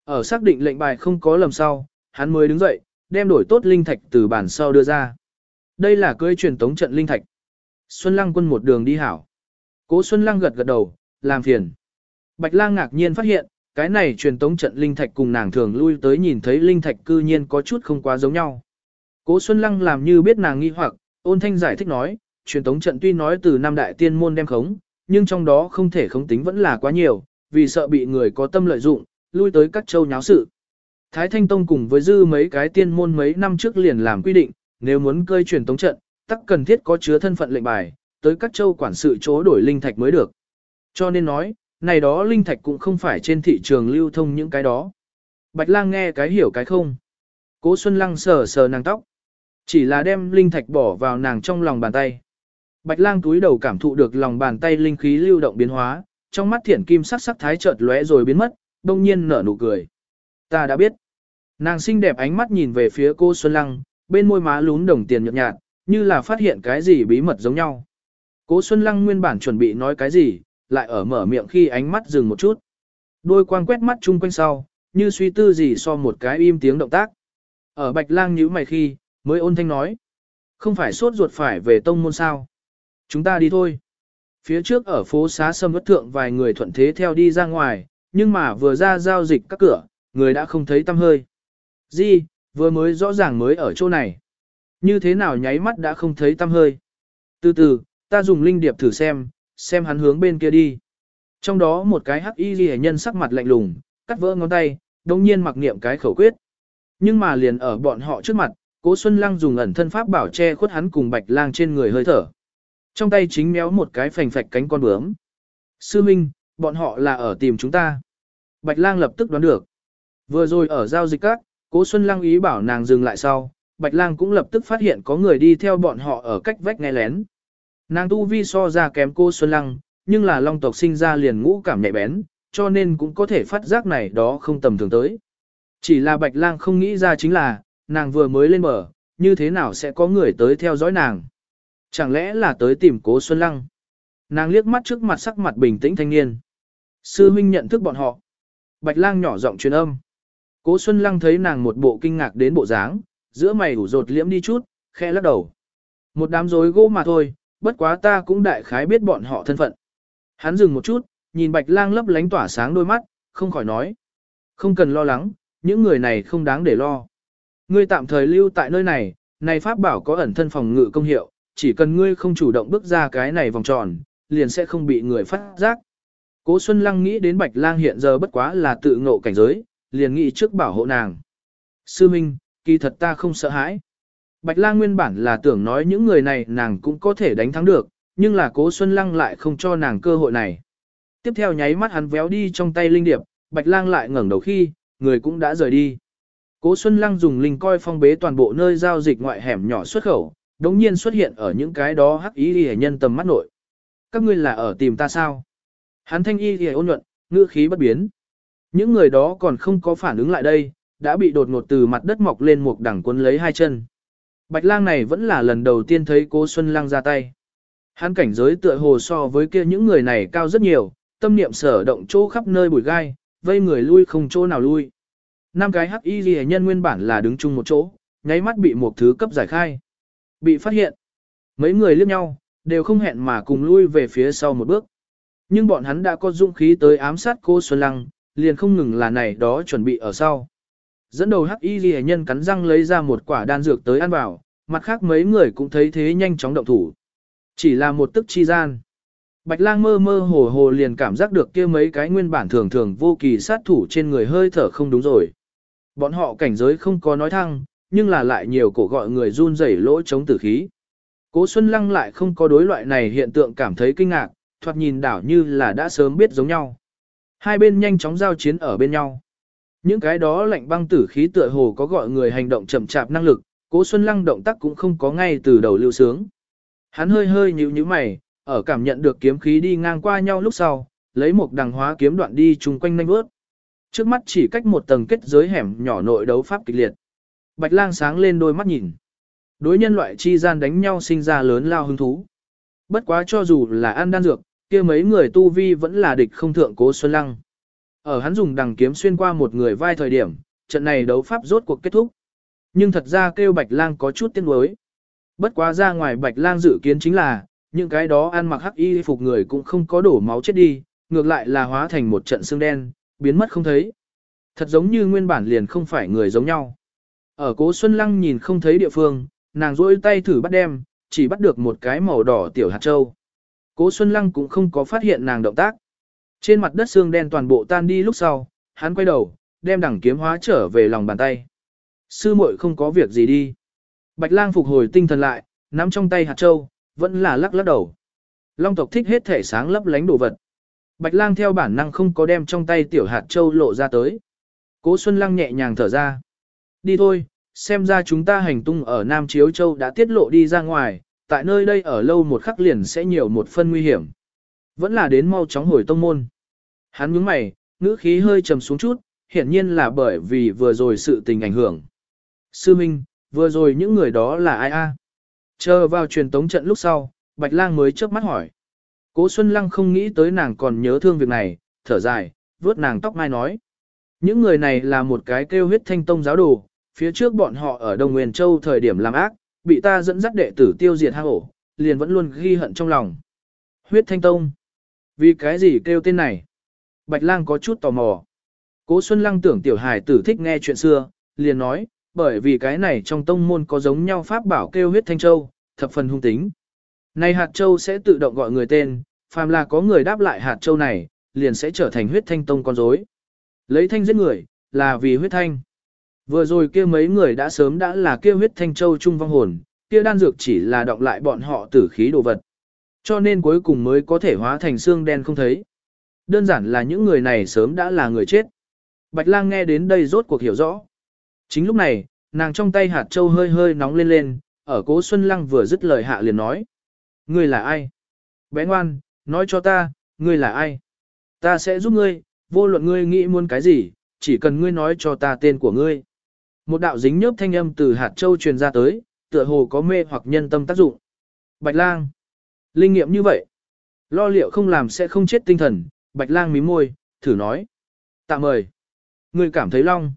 Ở xác định lệnh bài không có lầm sau, hắn mới đứng dậy, đem đổi tốt linh thạch từ bản sau đưa ra. Đây là cưới truyền tống trận linh thạch. Xuân Lăng quân một đường đi hảo. Cố Xuân Lăng gật gật đầu, làm phiền. Bạch Lang ngạc nhiên phát hiện, cái này truyền tống trận linh thạch cùng nàng thường lui tới nhìn thấy linh thạch cư nhiên có chút không quá giống nhau. Cố Xuân Lăng làm như biết nàng nghi hoặc, ôn thanh giải thích nói, truyền tống trận tuy nói từ năm đại tiên môn đem khống, nhưng trong đó không thể khống tính vẫn là quá nhiều, vì sợ bị người có tâm lợi dụng, lui tới các châu nháo sự. Thái Thanh Tông cùng với dư mấy cái tiên môn mấy năm trước liền làm quy định, nếu muốn cơi truyền tống trận, tắc cần thiết có chứa thân phận lệnh bài, tới các châu quản sự chỗ đổi linh thạch mới được. Cho nên nói, này đó linh thạch cũng không phải trên thị trường lưu thông những cái đó. Bạch lang nghe cái hiểu cái không. Cố Xuân Lăng sờ sờ nàng tóc. Chỉ là đem linh thạch bỏ vào nàng trong lòng bàn tay. Bạch lang túi đầu cảm thụ được lòng bàn tay linh khí lưu động biến hóa, trong mắt thiển kim sắc sắc thái chợt lóe rồi biến mất, đông nhiên nở nụ cười. Ta đã biết. Nàng xinh đẹp ánh mắt nhìn về phía cô Xuân Lăng, bên môi má lún đồng tiền nhợt nhạt, như là phát hiện cái gì bí mật giống nhau. Cố Xuân Lăng nguyên bản chuẩn bị nói cái gì, lại ở mở miệng khi ánh mắt dừng một chút. Đôi quang quét mắt chung quanh sau, như suy tư gì so một cái im tiếng động tác. Ở Bạch Lang nhíu mày khi, mới ôn thanh nói. Không phải sốt ruột phải về tông môn sao. Chúng ta đi thôi. Phía trước ở phố xá sâm vất thượng vài người thuận thế theo đi ra ngoài, nhưng mà vừa ra giao dịch các cửa, người đã không thấy tâm hơi. Di, vừa mới rõ ràng mới ở chỗ này. Như thế nào nháy mắt đã không thấy tâm hơi. Từ từ, ta dùng linh điệp thử xem, xem hắn hướng bên kia đi. Trong đó một cái hắc y ghi nhân sắc mặt lạnh lùng, cắt vỡ ngón tay, đồng nhiên mặc niệm cái khẩu quyết. Nhưng mà liền ở bọn họ trước mặt, Cố Xuân Lăng dùng ẩn thân pháp bảo che khuất hắn cùng Bạch Lang trên người hơi thở. Trong tay chính méo một cái phành phạch cánh con bướm. Sư Minh, bọn họ là ở tìm chúng ta. Bạch Lang lập tức đoán được. Vừa rồi ở giao dịch các, Cố Xuân Lăng ý bảo nàng dừng lại sau, Bạch Lang cũng lập tức phát hiện có người đi theo bọn họ ở cách vách nghe lén. Nàng tu vi so ra kém cô Xuân Lăng, nhưng là long tộc sinh ra liền ngũ cảm nhạy bén, cho nên cũng có thể phát giác này đó không tầm thường tới. Chỉ là Bạch Lang không nghĩ ra chính là, nàng vừa mới lên bờ, như thế nào sẽ có người tới theo dõi nàng. Chẳng lẽ là tới tìm cố Xuân Lăng? Nàng liếc mắt trước mặt sắc mặt bình tĩnh thanh niên. Sư huynh nhận thức bọn họ. Bạch lang nhỏ giọng truyền âm. Cố Xuân Lăng thấy nàng một bộ kinh ngạc đến bộ dáng, giữa mày ủ rột liễm đi chút, khẽ lắc đầu. Một đám rối gỗ mà thôi, bất quá ta cũng đại khái biết bọn họ thân phận. Hắn dừng một chút, nhìn bạch lang lấp lánh tỏa sáng đôi mắt, không khỏi nói. Không cần lo lắng, những người này không đáng để lo. Ngươi tạm thời lưu tại nơi này, này pháp bảo có ẩn thân phòng ngự công hiệu, chỉ cần ngươi không chủ động bước ra cái này vòng tròn, liền sẽ không bị người phát giác. Cố Xuân Lăng nghĩ đến Bạch Lang hiện giờ bất quá là tự ngộ cảnh giới, liền nghĩ trước bảo hộ nàng. Sư Minh, kỳ thật ta không sợ hãi. Bạch Lang nguyên bản là tưởng nói những người này nàng cũng có thể đánh thắng được, nhưng là Cố Xuân Lăng lại không cho nàng cơ hội này. Tiếp theo nháy mắt hắn véo đi trong tay linh điệp, Bạch Lang lại ngẩng đầu khi, người cũng đã rời đi. Cố Xuân Lăng dùng linh coi phong bế toàn bộ nơi giao dịch ngoại hẻm nhỏ xuất khẩu, đống nhiên xuất hiện ở những cái đó hắc ý y nhân tầm mắt nội. Các ngươi là ở tìm ta sao? Hắn thanh y y ôn nhuận, ngữ khí bất biến. Những người đó còn không có phản ứng lại đây, đã bị đột ngột từ mặt đất mọc lên một đẳng cuốn lấy hai chân. Bạch lang này vẫn là lần đầu tiên thấy cố Xuân Lăng ra tay. Hắn cảnh giới tựa hồ so với kia những người này cao rất nhiều, tâm niệm sở động chỗ khắp nơi bụi gai, vây người lui không chỗ nào lui. Năm cái hắc y ghi nhân nguyên bản là đứng chung một chỗ, nháy mắt bị một thứ cấp giải khai. Bị phát hiện. Mấy người liếc nhau, đều không hẹn mà cùng lui về phía sau một bước. Nhưng bọn hắn đã có dũng khí tới ám sát cô Xuân Lăng, liền không ngừng là này đó chuẩn bị ở sau. Dẫn đầu hắc y ghi nhân cắn răng lấy ra một quả đan dược tới ăn vào, mặt khác mấy người cũng thấy thế nhanh chóng động thủ. Chỉ là một tức chi gian. Bạch lang mơ mơ hồ hồ liền cảm giác được kia mấy cái nguyên bản thường thường vô kỳ sát thủ trên người hơi thở không đúng rồi. Bọn họ cảnh giới không có nói thăng, nhưng là lại nhiều cổ gọi người run rẩy lỗ chống tử khí. Cố Xuân Lăng lại không có đối loại này hiện tượng cảm thấy kinh ngạc, thoạt nhìn đảo như là đã sớm biết giống nhau. Hai bên nhanh chóng giao chiến ở bên nhau. Những cái đó lạnh băng tử khí tựa hồ có gọi người hành động chậm chạp năng lực, Cố Xuân Lăng động tác cũng không có ngay từ đầu lưu sướng. Hắn hơi hơi nhíu nhíu mày, ở cảm nhận được kiếm khí đi ngang qua nhau lúc sau, lấy một đằng hóa kiếm đoạn đi chung quanh nhanh bước. Trước mắt chỉ cách một tầng kết giới hẻm nhỏ nội đấu pháp kịch liệt. Bạch lang sáng lên đôi mắt nhìn. Đối nhân loại chi gian đánh nhau sinh ra lớn lao hứng thú. Bất quá cho dù là ăn đan dược, kia mấy người tu vi vẫn là địch không thượng cố Xuân Lăng. Ở hắn dùng đằng kiếm xuyên qua một người vai thời điểm, trận này đấu pháp rốt cuộc kết thúc. Nhưng thật ra kêu Bạch Lang có chút tiếc nuối. Bất quá ra ngoài Bạch Lang dự kiến chính là, những cái đó ăn mặc hắc y phục người cũng không có đổ máu chết đi, ngược lại là hóa thành một trận xương đen, biến mất không thấy. Thật giống như nguyên bản liền không phải người giống nhau. Ở cố Xuân Lăng nhìn không thấy địa phương, nàng rỗi tay thử bắt đem, chỉ bắt được một cái màu đỏ tiểu hạt châu. Cố Xuân Lăng cũng không có phát hiện nàng động tác. Trên mặt đất xương đen toàn bộ tan đi lúc sau, hắn quay đầu, đem đẳng kiếm hóa trở về lòng bàn tay. Sư muội không có việc gì đi. Bạch lang phục hồi tinh thần lại, nắm trong tay hạt châu, vẫn là lắc lắc đầu. Long tộc thích hết thể sáng lấp lánh đồ vật. Bạch lang theo bản năng không có đem trong tay tiểu hạt châu lộ ra tới. Cố Xuân Lăng nhẹ nhàng thở ra. Đi thôi, xem ra chúng ta hành tung ở Nam Chiếu Châu đã tiết lộ đi ra ngoài, tại nơi đây ở lâu một khắc liền sẽ nhiều một phân nguy hiểm. Vẫn là đến mau chóng hồi tông môn. Hắn nhướng mày, ngữ khí hơi trầm xuống chút, hiển nhiên là bởi vì vừa rồi sự tình ảnh hưởng. Sư Minh, vừa rồi những người đó là ai a? Chờ vào truyền tống trận lúc sau, Bạch Lang mới chớp mắt hỏi. Cố Xuân Lăng không nghĩ tới nàng còn nhớ thương việc này, thở dài, vuốt nàng tóc mai nói. Những người này là một cái kêu huyết thanh tông giáo đồ, phía trước bọn họ ở Đông Nguyên Châu thời điểm làm ác, bị ta dẫn dắt đệ tử tiêu diệt hạ ổ, liền vẫn luôn ghi hận trong lòng. Huyết thanh tông. Vì cái gì kêu tên này? Bạch lang có chút tò mò. Cố Xuân Lăng tưởng tiểu hải tử thích nghe chuyện xưa, liền nói, bởi vì cái này trong tông môn có giống nhau pháp bảo kêu huyết thanh châu, thập phần hung tính. Này hạt châu sẽ tự động gọi người tên, phàm là có người đáp lại hạt châu này, liền sẽ trở thành huyết thanh tông con rối. Lấy thanh giết người, là vì huyết thanh. Vừa rồi kia mấy người đã sớm đã là kia huyết thanh châu trung vong hồn, kia đan dược chỉ là động lại bọn họ tử khí đồ vật. Cho nên cuối cùng mới có thể hóa thành xương đen không thấy. Đơn giản là những người này sớm đã là người chết. Bạch lang nghe đến đây rốt cuộc hiểu rõ. Chính lúc này, nàng trong tay hạt châu hơi hơi nóng lên lên, ở cố Xuân Lăng vừa dứt lời hạ liền nói. Ngươi là ai? Bé ngoan, nói cho ta, ngươi là ai? Ta sẽ giúp ngươi, vô luận ngươi nghĩ muốn cái gì, chỉ cần ngươi nói cho ta tên của ngươi. Một đạo dính nhớp thanh âm từ hạt châu truyền ra tới, tựa hồ có mê hoặc nhân tâm tác dụng. Bạch lang. Linh nghiệm như vậy. Lo liệu không làm sẽ không chết tinh thần, bạch lang mím môi, thử nói. Tạm mời. Ngươi cảm thấy long.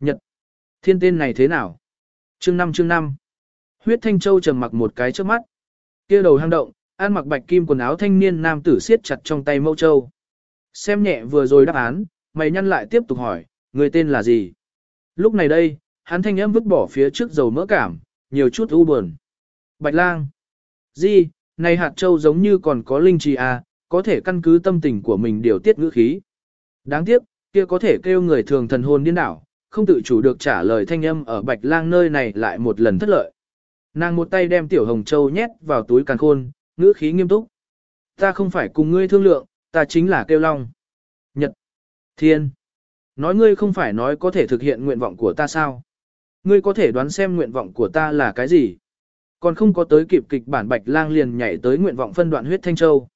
Nhật. Thiên tên này thế nào? Chương 5 chương 5. Huyết Thanh Châu trầm mặc một cái trước mắt kia đầu hang động, ăn mặc bạch kim quần áo thanh niên nam tử siết chặt trong tay mâu châu. Xem nhẹ vừa rồi đáp án, mày nhăn lại tiếp tục hỏi, người tên là gì? Lúc này đây, hắn thanh âm vứt bỏ phía trước dầu mỡ cảm, nhiều chút u buồn. Bạch lang. Di, này hạt châu giống như còn có linh trì à, có thể căn cứ tâm tình của mình điều tiết ngữ khí. Đáng tiếc, kia có thể kêu người thường thần hồn điên đảo, không tự chủ được trả lời thanh âm ở bạch lang nơi này lại một lần thất lợi. Nàng một tay đem tiểu hồng châu nhét vào túi càn khôn, ngữ khí nghiêm túc. Ta không phải cùng ngươi thương lượng, ta chính là kêu long. Nhật. Thiên. Nói ngươi không phải nói có thể thực hiện nguyện vọng của ta sao? Ngươi có thể đoán xem nguyện vọng của ta là cái gì? Còn không có tới kịp kịch bản Bạch Lang liền nhảy tới nguyện vọng phân đoạn huyết thanh châu.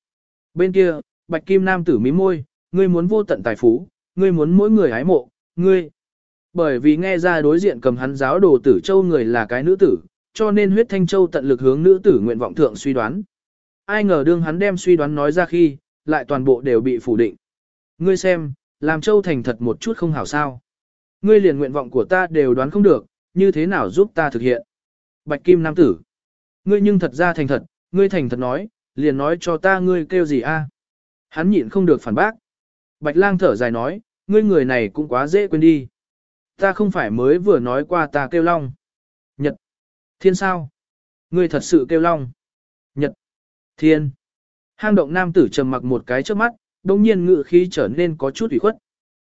Bên kia, Bạch Kim Nam tử mí môi, ngươi muốn vô tận tài phú, ngươi muốn mỗi người hái mộ, ngươi. Bởi vì nghe ra đối diện cầm hắn giáo đồ tử châu người là cái nữ tử, cho nên huyết thanh châu tận lực hướng nữ tử nguyện vọng thượng suy đoán. Ai ngờ đương hắn đem suy đoán nói ra khi, lại toàn bộ đều bị phủ định. Ngươi xem, làm châu thành thật một chút không hảo sao. Ngươi liền nguyện vọng của ta đều đoán không được, như thế nào giúp ta thực hiện. Bạch Kim Nam Tử. Ngươi nhưng thật ra thành thật, ngươi thành thật nói, liền nói cho ta ngươi kêu gì a? Hắn nhịn không được phản bác. Bạch Lang thở dài nói, ngươi người này cũng quá dễ quên đi. Ta không phải mới vừa nói qua ta kêu long. Nhật. Thiên sao? Ngươi thật sự kêu long. Nhật. Thiên. Hang động nam tử trầm mặc một cái trước mắt, đồng nhiên ngự khí trở nên có chút ủy khuất.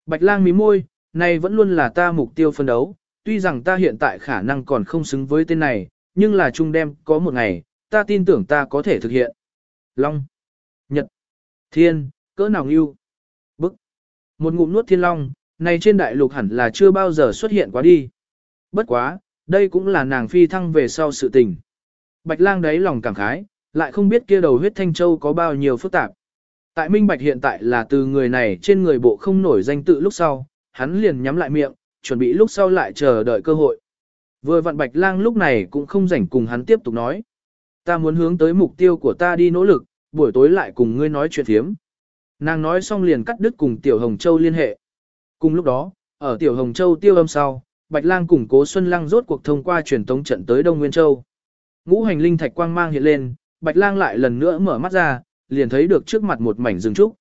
Bạch lang mí môi, này vẫn luôn là ta mục tiêu phân đấu, tuy rằng ta hiện tại khả năng còn không xứng với tên này, nhưng là chung đem có một ngày, ta tin tưởng ta có thể thực hiện. Long. Nhật. Thiên, cỡ nào ngưu. Bức. Một ngụm nuốt thiên long, này trên đại lục hẳn là chưa bao giờ xuất hiện quá đi. Bất quá, đây cũng là nàng phi thăng về sau sự tình. Bạch lang đấy lòng cảm khái, lại không biết kia đầu huyết thanh châu có bao nhiêu phức tạp. Tại Minh Bạch hiện tại là từ người này trên người bộ không nổi danh tự lúc sau, hắn liền nhắm lại miệng, chuẩn bị lúc sau lại chờ đợi cơ hội. Vừa vặn Bạch Lang lúc này cũng không rảnh cùng hắn tiếp tục nói. Ta muốn hướng tới mục tiêu của ta đi nỗ lực, buổi tối lại cùng ngươi nói chuyện thiếm. Nàng nói xong liền cắt đứt cùng Tiểu Hồng Châu liên hệ. Cùng lúc đó, ở Tiểu Hồng Châu tiêu âm sau, Bạch Lang cùng Cố Xuân Lăng rốt cuộc thông qua truyền tống trận tới Đông Nguyên Châu. Ngũ hành linh thạch quang mang hiện lên, Bạch Lang lại lần nữa mở mắt ra, liền thấy được trước mặt một mảnh rừng trúc.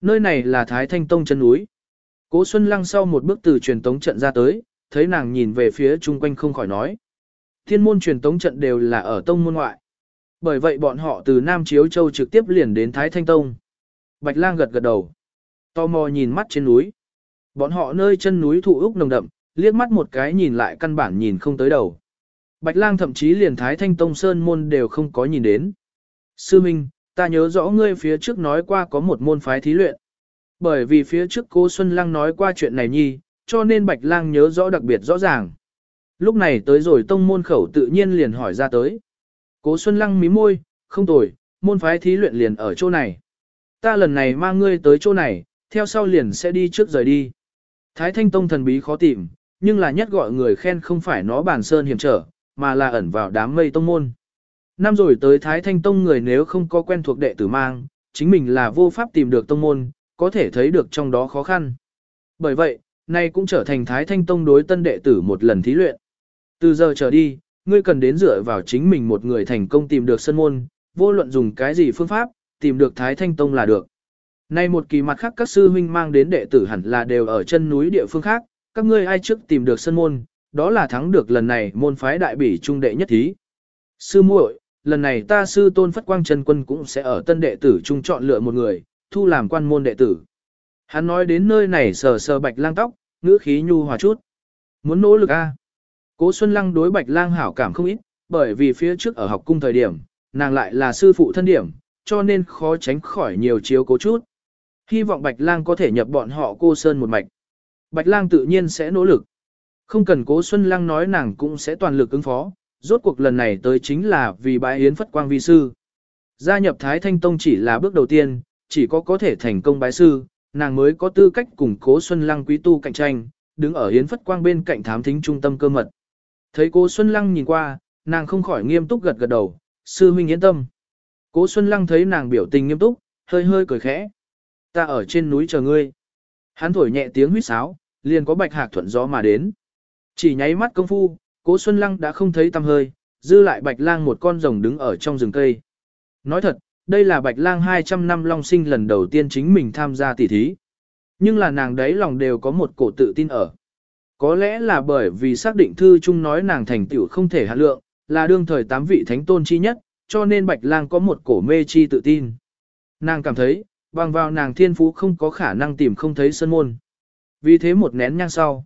Nơi này là Thái Thanh Tông chân núi. Cố Xuân Lăng sau một bước từ truyền tống trận ra tới, thấy nàng nhìn về phía chung quanh không khỏi nói. Thiên môn truyền tống trận đều là ở tông môn ngoại. Bởi vậy bọn họ từ Nam Chiếu Châu trực tiếp liền đến Thái Thanh Tông. Bạch Lang gật gật đầu. Tò mò nhìn mắt trên núi. Bọn họ nơi chân núi thụ úc nồng đậm, liếc mắt một cái nhìn lại căn bản nhìn không tới đầu. Bạch Lang thậm chí liền Thái Thanh Tông Sơn môn đều không có nhìn đến. Sư Minh, ta nhớ rõ ngươi phía trước nói qua có một môn phái thí luyện. Bởi vì phía trước cô Xuân Lăng nói qua chuyện này nhi, cho nên Bạch Lang nhớ rõ đặc biệt rõ ràng. Lúc này tới rồi tông môn khẩu tự nhiên liền hỏi ra tới. Cố Xuân Lăng mí môi, không tồi, môn phái thí luyện liền ở chỗ này. Ta lần này mang ngươi tới chỗ này, theo sau liền sẽ đi trước rời đi. Thái Thanh Tông thần bí khó tìm, nhưng là nhất gọi người khen không phải nó bàn sơn hiểm trở, mà là ẩn vào đám mây tông môn. Năm rồi tới Thái Thanh Tông người nếu không có quen thuộc đệ tử mang, chính mình là vô pháp tìm được tông môn, có thể thấy được trong đó khó khăn. Bởi vậy, nay cũng trở thành Thái Thanh Tông đối tân đệ tử một lần thí luyện. Từ giờ trở đi, ngươi cần đến dựa vào chính mình một người thành công tìm được sân môn, vô luận dùng cái gì phương pháp, tìm được Thái Thanh Tông là được. Nay một kỳ mặt khác các sư huynh mang đến đệ tử hẳn là đều ở chân núi địa phương khác, các ngươi ai trước tìm được sân môn, đó là thắng được lần này môn phái đại bỉ trung đệ nhất thí. Sư muội, lần này ta sư tôn phất quang chân quân cũng sẽ ở tân đệ tử trung chọn lựa một người, thu làm quan môn đệ tử. Hắn nói đến nơi này sờ sờ bạch lang tóc, ngữ khí nhu hòa chút. Muốn nỗ lực a. Cố Xuân Lăng đối bạch lang hảo cảm không ít, bởi vì phía trước ở học cung thời điểm, nàng lại là sư phụ thân điểm, cho nên khó tránh khỏi nhiều chiếu cố chút. Hy vọng bạch lang có thể nhập bọn họ cô Sơn một mạch. Bạch lang tự nhiên sẽ nỗ lực. Không cần cố Xuân Lăng nói nàng cũng sẽ toàn lực ứng phó, rốt cuộc lần này tới chính là vì bái yến phất quang vi sư. Gia nhập Thái Thanh Tông chỉ là bước đầu tiên, chỉ có có thể thành công bái sư, nàng mới có tư cách cùng cố Xuân Lăng quý tu cạnh tranh, đứng ở yến phất quang bên cạnh thám thính trung tâm cơ mật. Thấy cố Xuân Lăng nhìn qua, nàng không khỏi nghiêm túc gật gật đầu, sư huynh yên tâm. Cố Xuân Lăng thấy nàng biểu tình nghiêm túc, hơi hơi cười khẽ. Ta ở trên núi chờ ngươi. Hắn thổi nhẹ tiếng huýt sáo, liền có bạch hạc thuận gió mà đến. Chỉ nháy mắt công phu, cố Xuân Lăng đã không thấy tăm hơi, dư lại bạch lang một con rồng đứng ở trong rừng cây. Nói thật, đây là bạch lang 200 năm long sinh lần đầu tiên chính mình tham gia tỷ thí. Nhưng là nàng đấy lòng đều có một cổ tự tin ở. Có lẽ là bởi vì xác định thư chung nói nàng thành tựu không thể hạ lượng, là đương thời tám vị thánh tôn chi nhất, cho nên bạch lang có một cổ mê chi tự tin. Nàng cảm thấy, bằng vào nàng thiên phú không có khả năng tìm không thấy sân môn. Vì thế một nén nhang sau,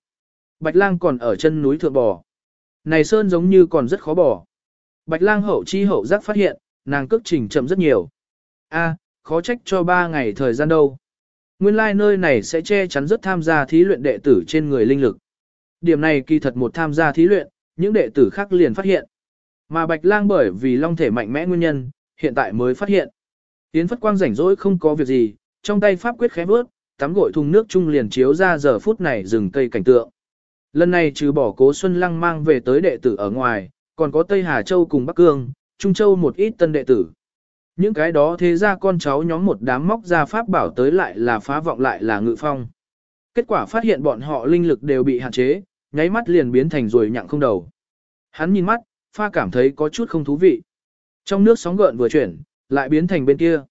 Bạch lang còn ở chân núi thượng bò. Này sơn giống như còn rất khó bò. Bạch lang hậu chi hậu giác phát hiện, nàng cước trình chậm rất nhiều. A, khó trách cho ba ngày thời gian đâu. Nguyên lai like nơi này sẽ che chắn rất tham gia thí luyện đệ tử trên người linh lực. Điểm này kỳ thật một tham gia thí luyện, những đệ tử khác liền phát hiện. Mà Bạch Lang bởi vì long thể mạnh mẽ nguyên nhân, hiện tại mới phát hiện. Yến Phất Quang rảnh rỗi không có việc gì, trong tay pháp quyết khẽ bước, tắm gội thùng nước chung liền chiếu ra giờ phút này rừng cây cảnh tượng. Lần này trừ bỏ cố Xuân Lăng mang về tới đệ tử ở ngoài, còn có Tây Hà Châu cùng Bắc Cương, Trung Châu một ít tân đệ tử. Những cái đó thế ra con cháu nhóm một đám móc ra pháp bảo tới lại là phá vọng lại là ngự phong. Kết quả phát hiện bọn họ linh lực đều bị hạn chế, nháy mắt liền biến thành rồi nhặng không đầu. Hắn nhìn mắt, pha cảm thấy có chút không thú vị. Trong nước sóng gợn vừa chuyển, lại biến thành bên kia.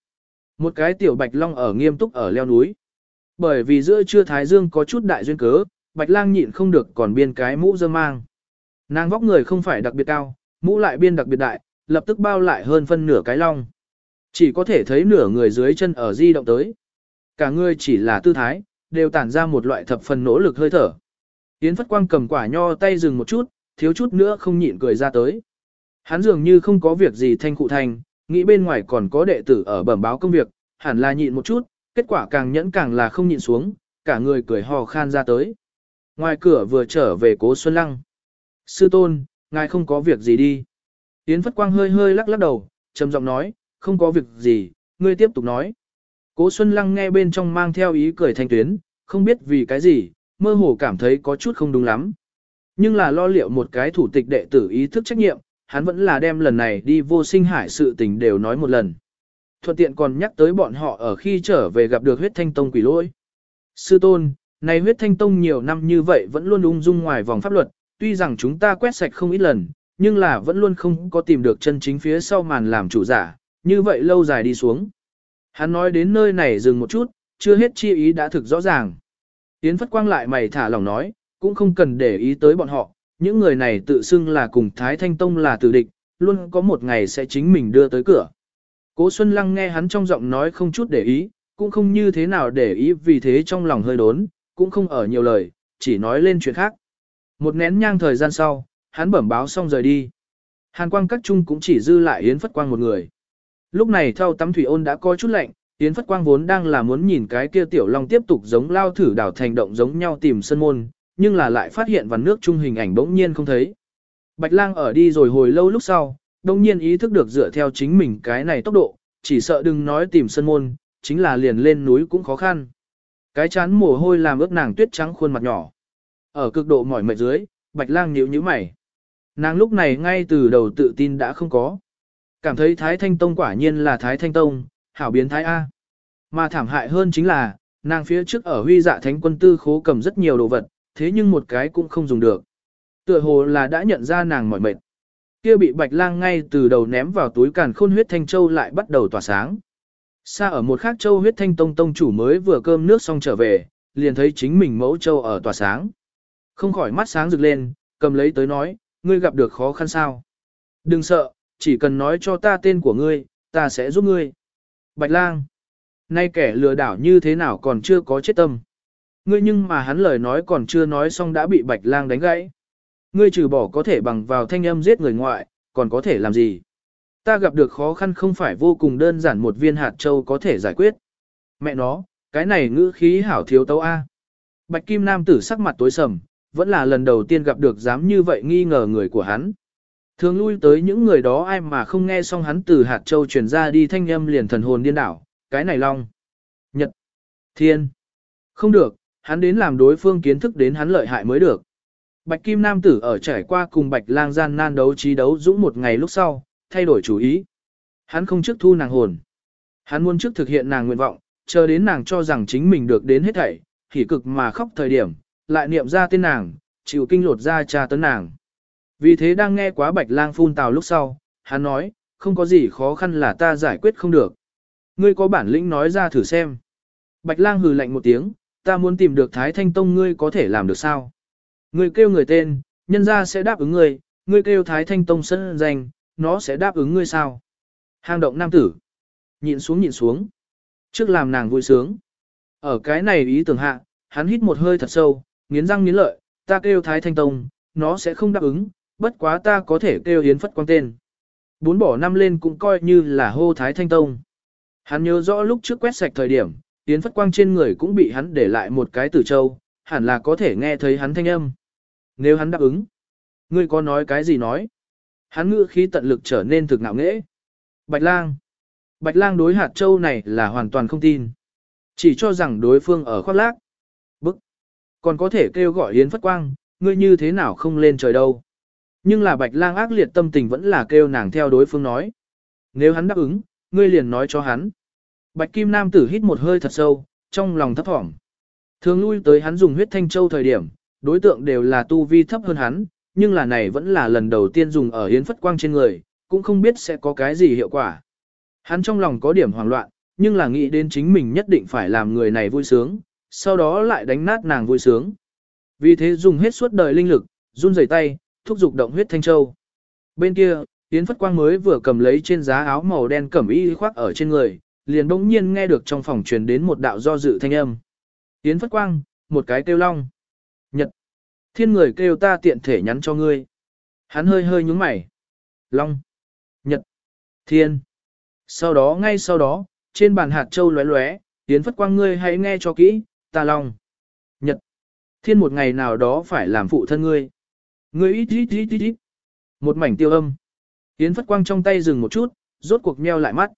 Một cái tiểu bạch long ở nghiêm túc ở leo núi. Bởi vì giữa trưa Thái Dương có chút đại duyên cớ, Bạch Lang nhịn không được còn biên cái mũ dơ mang. Nàng vóc người không phải đặc biệt cao, mũ lại biên đặc biệt đại, lập tức bao lại hơn phân nửa cái long. Chỉ có thể thấy nửa người dưới chân ở di động tới. Cả người chỉ là tư thái, đều tản ra một loại thập phần nỗ lực hơi thở. Yến Phất Quang cầm quả nho tay dừng một chút, thiếu chút nữa không nhịn cười ra tới. Hắn dường như không có việc gì thanh cụ thành, nghĩ bên ngoài còn có đệ tử ở bẩm báo công việc, hẳn là nhịn một chút, kết quả càng nhẫn càng là không nhịn xuống, cả người cười hò khan ra tới. Ngoài cửa vừa trở về cố Xuân Lăng. Sư tôn, ngài không có việc gì đi. Yến Phất Quang hơi hơi lắc lắc đầu, trầm giọng nói, không có việc gì, ngươi tiếp tục nói. Cố Xuân Lăng nghe bên trong mang theo ý cười thanh tuyến, không biết vì cái gì, mơ hồ cảm thấy có chút không đúng lắm. Nhưng là lo liệu một cái thủ tịch đệ tử ý thức trách nhiệm, hắn vẫn là đem lần này đi vô sinh hải sự tình đều nói một lần. Thuận tiện còn nhắc tới bọn họ ở khi trở về gặp được huyết thanh tông quỷ lỗi Sư tôn, này huyết thanh tông nhiều năm như vậy vẫn luôn ung dung ngoài vòng pháp luật, tuy rằng chúng ta quét sạch không ít lần, nhưng là vẫn luôn không có tìm được chân chính phía sau màn làm chủ giả, như vậy lâu dài đi xuống. Hắn nói đến nơi này dừng một chút, chưa hết chi ý đã thực rõ ràng. Yến Phất Quang lại mày thả lòng nói, cũng không cần để ý tới bọn họ, những người này tự xưng là cùng Thái Thanh Tông là tử địch, luôn có một ngày sẽ chính mình đưa tới cửa. Cố Xuân Lăng nghe hắn trong giọng nói không chút để ý, cũng không như thế nào để ý vì thế trong lòng hơi đốn, cũng không ở nhiều lời, chỉ nói lên chuyện khác. Một nén nhang thời gian sau, hắn bẩm báo xong rời đi. Hàn quang các trung cũng chỉ dư lại Yến Phất Quang một người. Lúc này theo tắm thủy ôn đã có chút lạnh, Yến Phất Quang vốn đang là muốn nhìn cái kia tiểu long tiếp tục giống lao thử đảo thành động giống nhau tìm sân môn, nhưng là lại phát hiện vằn nước trung hình ảnh bỗng nhiên không thấy. Bạch lang ở đi rồi hồi lâu lúc sau, đông nhiên ý thức được dựa theo chính mình cái này tốc độ, chỉ sợ đừng nói tìm sân môn, chính là liền lên núi cũng khó khăn. Cái chán mồ hôi làm ướt nàng tuyết trắng khuôn mặt nhỏ. Ở cực độ mỏi mệt dưới, bạch lang nhíu nhíu mày. Nàng lúc này ngay từ đầu tự tin đã không có. Cảm thấy Thái Thanh Tông quả nhiên là Thái Thanh Tông, hảo biến Thái A. Mà thảm hại hơn chính là, nàng phía trước ở huy dạ thánh quân tư khố cầm rất nhiều đồ vật, thế nhưng một cái cũng không dùng được. Tựa hồ là đã nhận ra nàng mỏi mệt. Kia bị bạch lang ngay từ đầu ném vào túi càn khôn huyết thanh châu lại bắt đầu tỏa sáng. Xa ở một khác châu huyết thanh tông tông chủ mới vừa cơm nước xong trở về, liền thấy chính mình mẫu châu ở tỏa sáng. Không khỏi mắt sáng rực lên, cầm lấy tới nói, ngươi gặp được khó khăn sao. Đừng sợ, chỉ cần nói cho ta tên của ngươi, ta sẽ giúp ngươi. Bạch lang. Nay kẻ lừa đảo như thế nào còn chưa có chết tâm. Ngươi nhưng mà hắn lời nói còn chưa nói xong đã bị bạch lang đánh gãy. Ngươi trừ bỏ có thể bằng vào thanh âm giết người ngoại, còn có thể làm gì? Ta gặp được khó khăn không phải vô cùng đơn giản một viên hạt châu có thể giải quyết. Mẹ nó, cái này ngữ khí hảo thiếu tấu A. Bạch Kim Nam tử sắc mặt tối sầm, vẫn là lần đầu tiên gặp được dám như vậy nghi ngờ người của hắn. Thường lui tới những người đó ai mà không nghe xong hắn từ hạt châu truyền ra đi thanh âm liền thần hồn điên đảo, cái này long. Nhật. Thiên. Không được, hắn đến làm đối phương kiến thức đến hắn lợi hại mới được. Bạch Kim Nam tử ở trải qua cùng Bạch Lang gian nan đấu trí đấu dũng một ngày lúc sau, thay đổi chủ ý. Hắn không trước thu nàng hồn. Hắn muốn trước thực hiện nàng nguyện vọng, chờ đến nàng cho rằng chính mình được đến hết thảy, hỉ cực mà khóc thời điểm, lại niệm ra tên nàng, chịu kinh lột ra tra tấn nàng. Vì thế đang nghe quá Bạch Lang phun tào lúc sau, hắn nói, không có gì khó khăn là ta giải quyết không được. Ngươi có bản lĩnh nói ra thử xem. Bạch Lang hừ lạnh một tiếng, ta muốn tìm được Thái Thanh Tông ngươi có thể làm được sao? Ngươi kêu người tên, nhân ra sẽ đáp ứng ngươi, ngươi kêu Thái Thanh Tông sân danh, nó sẽ đáp ứng ngươi sao? Hang động nam tử. Nhịn xuống nhịn xuống. Trước làm nàng vui sướng. Ở cái này ý tưởng hạ, hắn hít một hơi thật sâu, nghiến răng nghiến lợi, ta kêu Thái Thanh Tông, nó sẽ không đáp ứng, bất quá ta có thể kêu yến phất quang tên. Bốn bỏ năm lên cũng coi như là hô Thái Thanh Tông. Hắn nhớ rõ lúc trước quét sạch thời điểm, Yến Phất Quang trên người cũng bị hắn để lại một cái tử châu, hẳn là có thể nghe thấy hắn thanh âm. Nếu hắn đáp ứng, ngươi có nói cái gì nói? Hắn ngữ khí tận lực trở nên thực ngạo nghễ. Bạch lang. Bạch lang đối hạt châu này là hoàn toàn không tin. Chỉ cho rằng đối phương ở khoác lác. Bức. Còn có thể kêu gọi Yến Phất Quang, ngươi như thế nào không lên trời đâu. Nhưng là bạch lang ác liệt tâm tình vẫn là kêu nàng theo đối phương nói. Nếu hắn đáp ứng, ngươi liền nói cho hắn. Bạch Kim Nam tử hít một hơi thật sâu, trong lòng thấp thỏm. Thường lui tới hắn dùng huyết thanh châu thời điểm, đối tượng đều là tu vi thấp hơn hắn, nhưng là này vẫn là lần đầu tiên dùng ở hiến phất quang trên người, cũng không biết sẽ có cái gì hiệu quả. Hắn trong lòng có điểm hoảng loạn, nhưng là nghĩ đến chính mình nhất định phải làm người này vui sướng, sau đó lại đánh nát nàng vui sướng. Vì thế dùng hết suốt đời linh lực, run rẩy tay, thúc giục động huyết thanh châu. Bên kia, Yến Phất Quang mới vừa cầm lấy trên giá áo màu đen cẩm y khoác ở trên người, liền bỗng nhiên nghe được trong phòng truyền đến một đạo do dự thanh âm. Yến Phất Quang, một cái kêu long. Thiên người kêu ta tiện thể nhắn cho ngươi. Hắn hơi hơi nhúng mày. Long. Nhật. Thiên. Sau đó ngay sau đó, trên bàn hạt châu lóe lóe, tiến Phất Quang ngươi hãy nghe cho kỹ, ta Long. Nhật. Thiên một ngày nào đó phải làm phụ thân ngươi. Ngươi ít ít ít ít ít. Một mảnh tiêu âm. Yến Phất Quang trong tay dừng một chút, rốt cuộc meo lại mắt.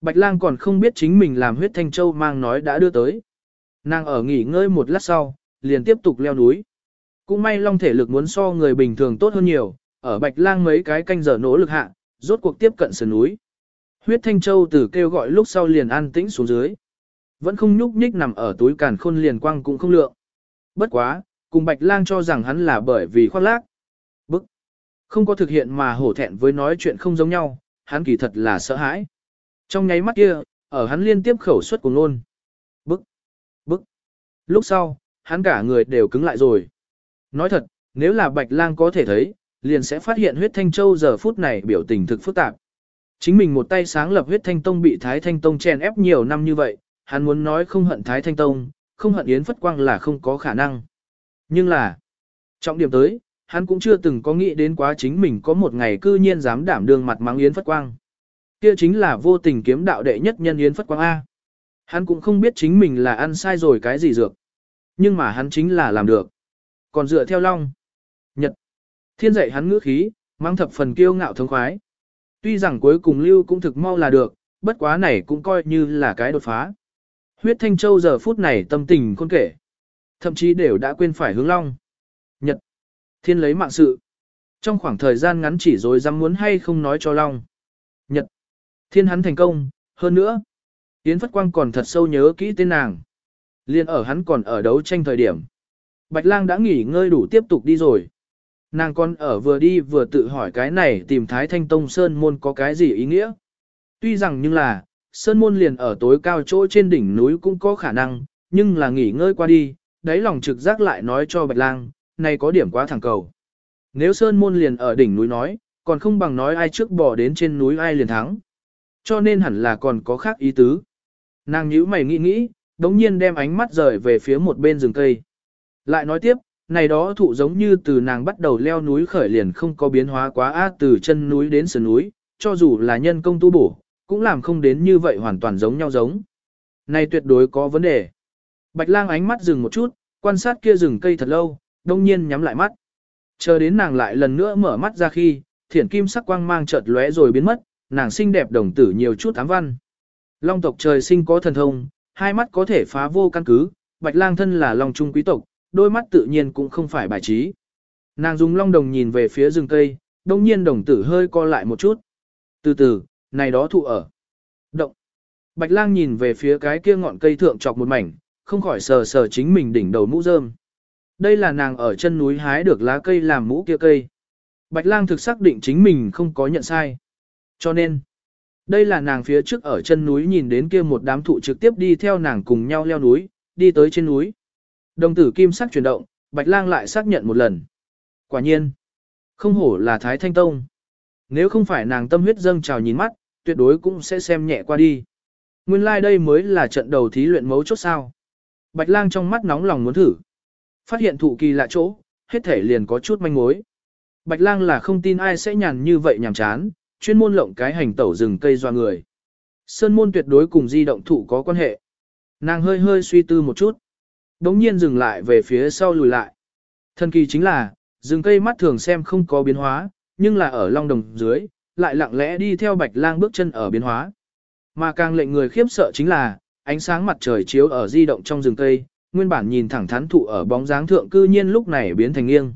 Bạch lang còn không biết chính mình làm huyết thanh châu mang nói đã đưa tới. Nàng ở nghỉ ngơi một lát sau, liền tiếp tục leo núi. Cũng may long thể lực muốn so người bình thường tốt hơn nhiều, ở bạch lang mấy cái canh giờ nỗ lực hạ, rốt cuộc tiếp cận sườn núi. Huyết thanh châu từ kêu gọi lúc sau liền an tĩnh xuống dưới. Vẫn không nhúc nhích nằm ở túi càn khôn liền quang cũng không lượng. Bất quá, cùng bạch lang cho rằng hắn là bởi vì khoác lác. Bức. Không có thực hiện mà hổ thẹn với nói chuyện không giống nhau, hắn kỳ thật là sợ hãi. Trong nháy mắt kia, ở hắn liên tiếp khẩu suất cùng nôn. Bức, bức. Lúc sau, hắn cả người đều cứng lại rồi. Nói thật, nếu là Bạch Lang có thể thấy, liền sẽ phát hiện huyết thanh châu giờ phút này biểu tình thực phức tạp. Chính mình một tay sáng lập huyết thanh tông bị Thái Thanh Tông chèn ép nhiều năm như vậy, hắn muốn nói không hận Thái Thanh Tông, không hận Yến Phất Quang là không có khả năng. Nhưng là, trọng điểm tới, hắn cũng chưa từng có nghĩ đến quá chính mình có một ngày cư nhiên dám đảm đương mặt mắng Yến Phất Quang. Kia chính là vô tình kiếm đạo đệ nhất nhân Yến Phất Quang A. Hắn cũng không biết chính mình là ăn sai rồi cái gì dược. Nhưng mà hắn chính là làm được. Còn dựa theo Long. Nhật. Thiên dạy hắn ngữ khí, mang thập phần kiêu ngạo thống khoái. Tuy rằng cuối cùng lưu cũng thực mau là được, bất quá này cũng coi như là cái đột phá. Huyết Thanh Châu giờ phút này tâm tình khôn kể. Thậm chí đều đã quên phải hướng Long. Nhật. Thiên lấy mạng sự. Trong khoảng thời gian ngắn chỉ rồi dám muốn hay không nói cho Long. Nhật. Thiên hắn thành công, hơn nữa. Yến Phất Quang còn thật sâu nhớ kỹ tên nàng. Liên ở hắn còn ở đấu tranh thời điểm. Bạch lang đã nghỉ ngơi đủ tiếp tục đi rồi. Nàng con ở vừa đi vừa tự hỏi cái này tìm Thái Thanh Tông Sơn Môn có cái gì ý nghĩa. Tuy rằng nhưng là, Sơn Môn liền ở tối cao chỗ trên đỉnh núi cũng có khả năng, nhưng là nghỉ ngơi qua đi, đáy lòng trực giác lại nói cho Bạch lang, này có điểm quá thẳng cầu. Nếu Sơn Môn liền ở đỉnh núi nói, còn không bằng nói ai trước bỏ đến trên núi ai liền thắng. Cho nên hẳn là còn có khác ý tứ. Nàng nhíu mày nghĩ nghĩ, đống nhiên đem ánh mắt rời về phía một bên rừng cây. Lại nói tiếp, này đó thụ giống như từ nàng bắt đầu leo núi khởi liền không có biến hóa quá á từ chân núi đến sườn núi, cho dù là nhân công tu bổ, cũng làm không đến như vậy hoàn toàn giống nhau giống. Này tuyệt đối có vấn đề. Bạch lang ánh mắt dừng một chút, quan sát kia rừng cây thật lâu, đông nhiên nhắm lại mắt. Chờ đến nàng lại lần nữa mở mắt ra khi, thiển kim sắc quang mang chợt lóe rồi biến mất, nàng xinh đẹp đồng tử nhiều chút ám văn. Long tộc trời sinh có thần thông, hai mắt có thể phá vô căn cứ, bạch lang thân là long trung quý tộc, đôi mắt tự nhiên cũng không phải bài trí. Nàng dùng long đồng nhìn về phía rừng cây, đông nhiên đồng tử hơi co lại một chút. Từ từ, này đó thụ ở. Động. Bạch lang nhìn về phía cái kia ngọn cây thượng chọc một mảnh, không khỏi sờ sờ chính mình đỉnh đầu mũ rơm. Đây là nàng ở chân núi hái được lá cây làm mũ kia cây. Bạch lang thực xác định chính mình không có nhận sai. Cho nên, đây là nàng phía trước ở chân núi nhìn đến kia một đám thụ trực tiếp đi theo nàng cùng nhau leo núi, đi tới trên núi. Đồng tử kim sắc chuyển động, Bạch Lang lại xác nhận một lần. Quả nhiên, không hổ là Thái Thanh Tông. Nếu không phải nàng tâm huyết dâng trào nhìn mắt, tuyệt đối cũng sẽ xem nhẹ qua đi. Nguyên lai like đây mới là trận đầu thí luyện mấu chốt sao. Bạch Lang trong mắt nóng lòng muốn thử. Phát hiện thụ kỳ lạ chỗ, hết thể liền có chút manh mối. Bạch Lang là không tin ai sẽ nhàn như vậy nhàm chán, chuyên môn lộng cái hành tẩu rừng cây doa người. Sơn môn tuyệt đối cùng di động thụ có quan hệ. Nàng hơi hơi suy tư một chút. Đống nhiên dừng lại về phía sau lùi lại. Thần kỳ chính là, rừng cây mắt thường xem không có biến hóa, nhưng là ở long đồng dưới, lại lặng lẽ đi theo bạch lang bước chân ở biến hóa. Mà càng lệnh người khiếp sợ chính là, ánh sáng mặt trời chiếu ở di động trong rừng cây, nguyên bản nhìn thẳng thắn thụ ở bóng dáng thượng cư nhiên lúc này biến thành nghiêng.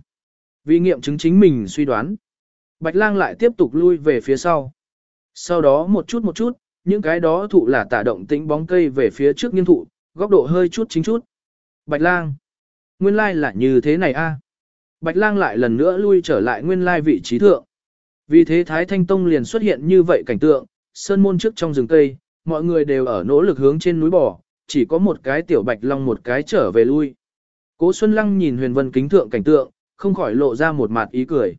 Vì nghiệm chứng chính mình suy đoán. Bạch lang lại tiếp tục lui về phía sau. Sau đó một chút một chút, những cái đó thụ là tả động tĩnh bóng cây về phía trước nghiêng thụ, góc độ hơi chút chính chút. Bạch lang. Nguyên lai là như thế này a. Bạch lang lại lần nữa lui trở lại nguyên lai vị trí thượng. Vì thế Thái Thanh Tông liền xuất hiện như vậy cảnh tượng, sơn môn trước trong rừng cây, mọi người đều ở nỗ lực hướng trên núi bò, chỉ có một cái tiểu bạch long một cái trở về lui. Cố Xuân Lăng nhìn huyền vân kính thượng cảnh tượng, không khỏi lộ ra một mặt ý cười.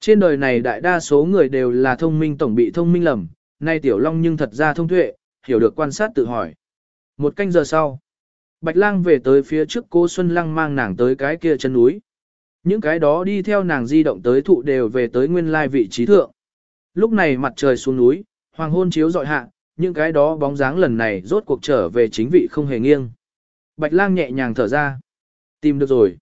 Trên đời này đại đa số người đều là thông minh tổng bị thông minh lầm, nay tiểu long nhưng thật ra thông tuệ, hiểu được quan sát tự hỏi. Một canh giờ sau, Bạch lang về tới phía trước cô Xuân Lăng mang nàng tới cái kia chân núi. Những cái đó đi theo nàng di động tới thụ đều về tới nguyên lai vị trí thượng. Lúc này mặt trời xuống núi, hoàng hôn chiếu dọi hạ, những cái đó bóng dáng lần này rốt cuộc trở về chính vị không hề nghiêng. Bạch lang nhẹ nhàng thở ra. Tìm được rồi.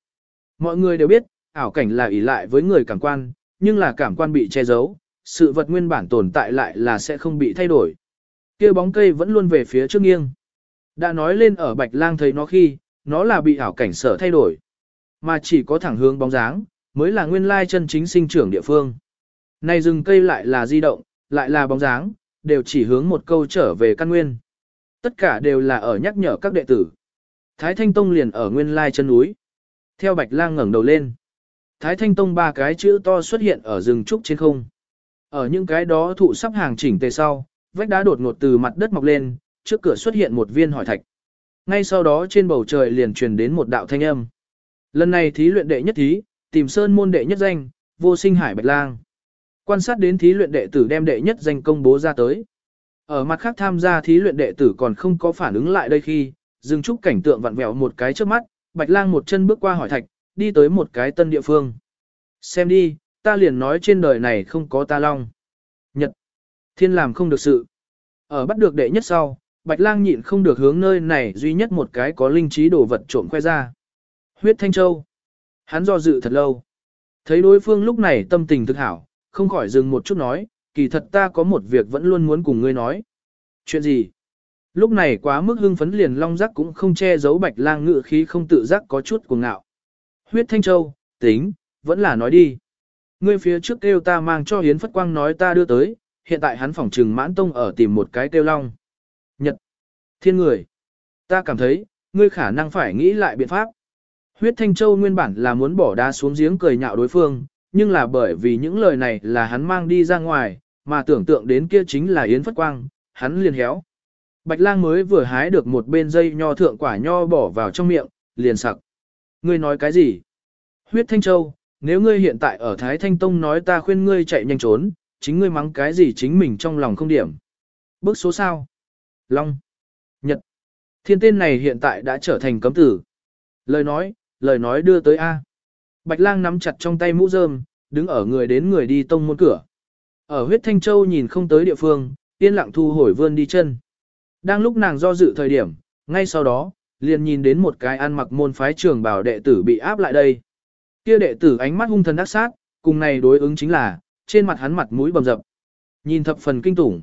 Mọi người đều biết, ảo cảnh là ỷ lại với người cảm quan, nhưng là cảm quan bị che giấu, sự vật nguyên bản tồn tại lại là sẽ không bị thay đổi. kia bóng cây vẫn luôn về phía trước nghiêng. Đã nói lên ở bạch lang thấy nó khi, nó là bị ảo cảnh sở thay đổi. Mà chỉ có thẳng hướng bóng dáng, mới là nguyên lai chân chính sinh trưởng địa phương. Này rừng cây lại là di động, lại là bóng dáng, đều chỉ hướng một câu trở về căn nguyên. Tất cả đều là ở nhắc nhở các đệ tử. Thái Thanh Tông liền ở nguyên lai chân núi. Theo Bạch Lang ngẩng đầu lên. Thái Thanh Tông ba cái chữ to xuất hiện ở rừng trúc trên không. Ở những cái đó thụ sắp hàng chỉnh tề sau, vách đá đột ngột từ mặt đất mọc lên, trước cửa xuất hiện một viên hỏi thạch. Ngay sau đó trên bầu trời liền truyền đến một đạo thanh âm. Lần này thí luyện đệ nhất thí, tìm sơn môn đệ nhất danh, vô sinh hải bạch lang. Quan sát đến thí luyện đệ tử đem đệ nhất danh công bố ra tới. Ở mặt khác tham gia thí luyện đệ tử còn không có phản ứng lại đây khi, dừng trúc cảnh tượng vặn vẹo một cái trước mắt, bạch lang một chân bước qua hỏi thạch, đi tới một cái tân địa phương. Xem đi, ta liền nói trên đời này không có ta long. Nhật. Thiên làm không được sự. Ở bắt được đệ nhất sau, Bạch Lang nhịn không được hướng nơi này duy nhất một cái có linh trí đồ vật trộm khoe ra. Huyết Thanh Châu. Hắn do dự thật lâu. Thấy đối phương lúc này tâm tình thực hảo, không khỏi dừng một chút nói, kỳ thật ta có một việc vẫn luôn muốn cùng ngươi nói. Chuyện gì? Lúc này quá mức hưng phấn liền long giác cũng không che giấu bạch lang ngự khí không tự giác có chút cuồng ngạo. Huyết Thanh Châu, tính, vẫn là nói đi. Ngươi phía trước kêu ta mang cho Hiến Phất Quang nói ta đưa tới, hiện tại hắn phỏng trừng mãn tông ở tìm một cái kêu long. Thiên người, ta cảm thấy, ngươi khả năng phải nghĩ lại biện pháp. Huyết Thanh Châu nguyên bản là muốn bỏ đá xuống giếng cười nhạo đối phương, nhưng là bởi vì những lời này là hắn mang đi ra ngoài, mà tưởng tượng đến kia chính là Yến Phất Quang, hắn liền héo. Bạch lang mới vừa hái được một bên dây nho thượng quả nho bỏ vào trong miệng, liền sặc. Ngươi nói cái gì? Huyết Thanh Châu, nếu ngươi hiện tại ở Thái Thanh Tông nói ta khuyên ngươi chạy nhanh trốn, chính ngươi mắng cái gì chính mình trong lòng không điểm. Bước số sao? Long. Thiên tên này hiện tại đã trở thành cấm tử. Lời nói, lời nói đưa tới A. Bạch lang nắm chặt trong tay mũ rơm, đứng ở người đến người đi tông môn cửa. Ở huyết thanh châu nhìn không tới địa phương, yên lặng thu hồi vươn đi chân. Đang lúc nàng do dự thời điểm, ngay sau đó, liền nhìn đến một cái ăn mặc môn phái trường bảo đệ tử bị áp lại đây. Kia đệ tử ánh mắt hung thần đắc sát, cùng này đối ứng chính là, trên mặt hắn mặt mũi bầm dập. Nhìn thập phần kinh tủng.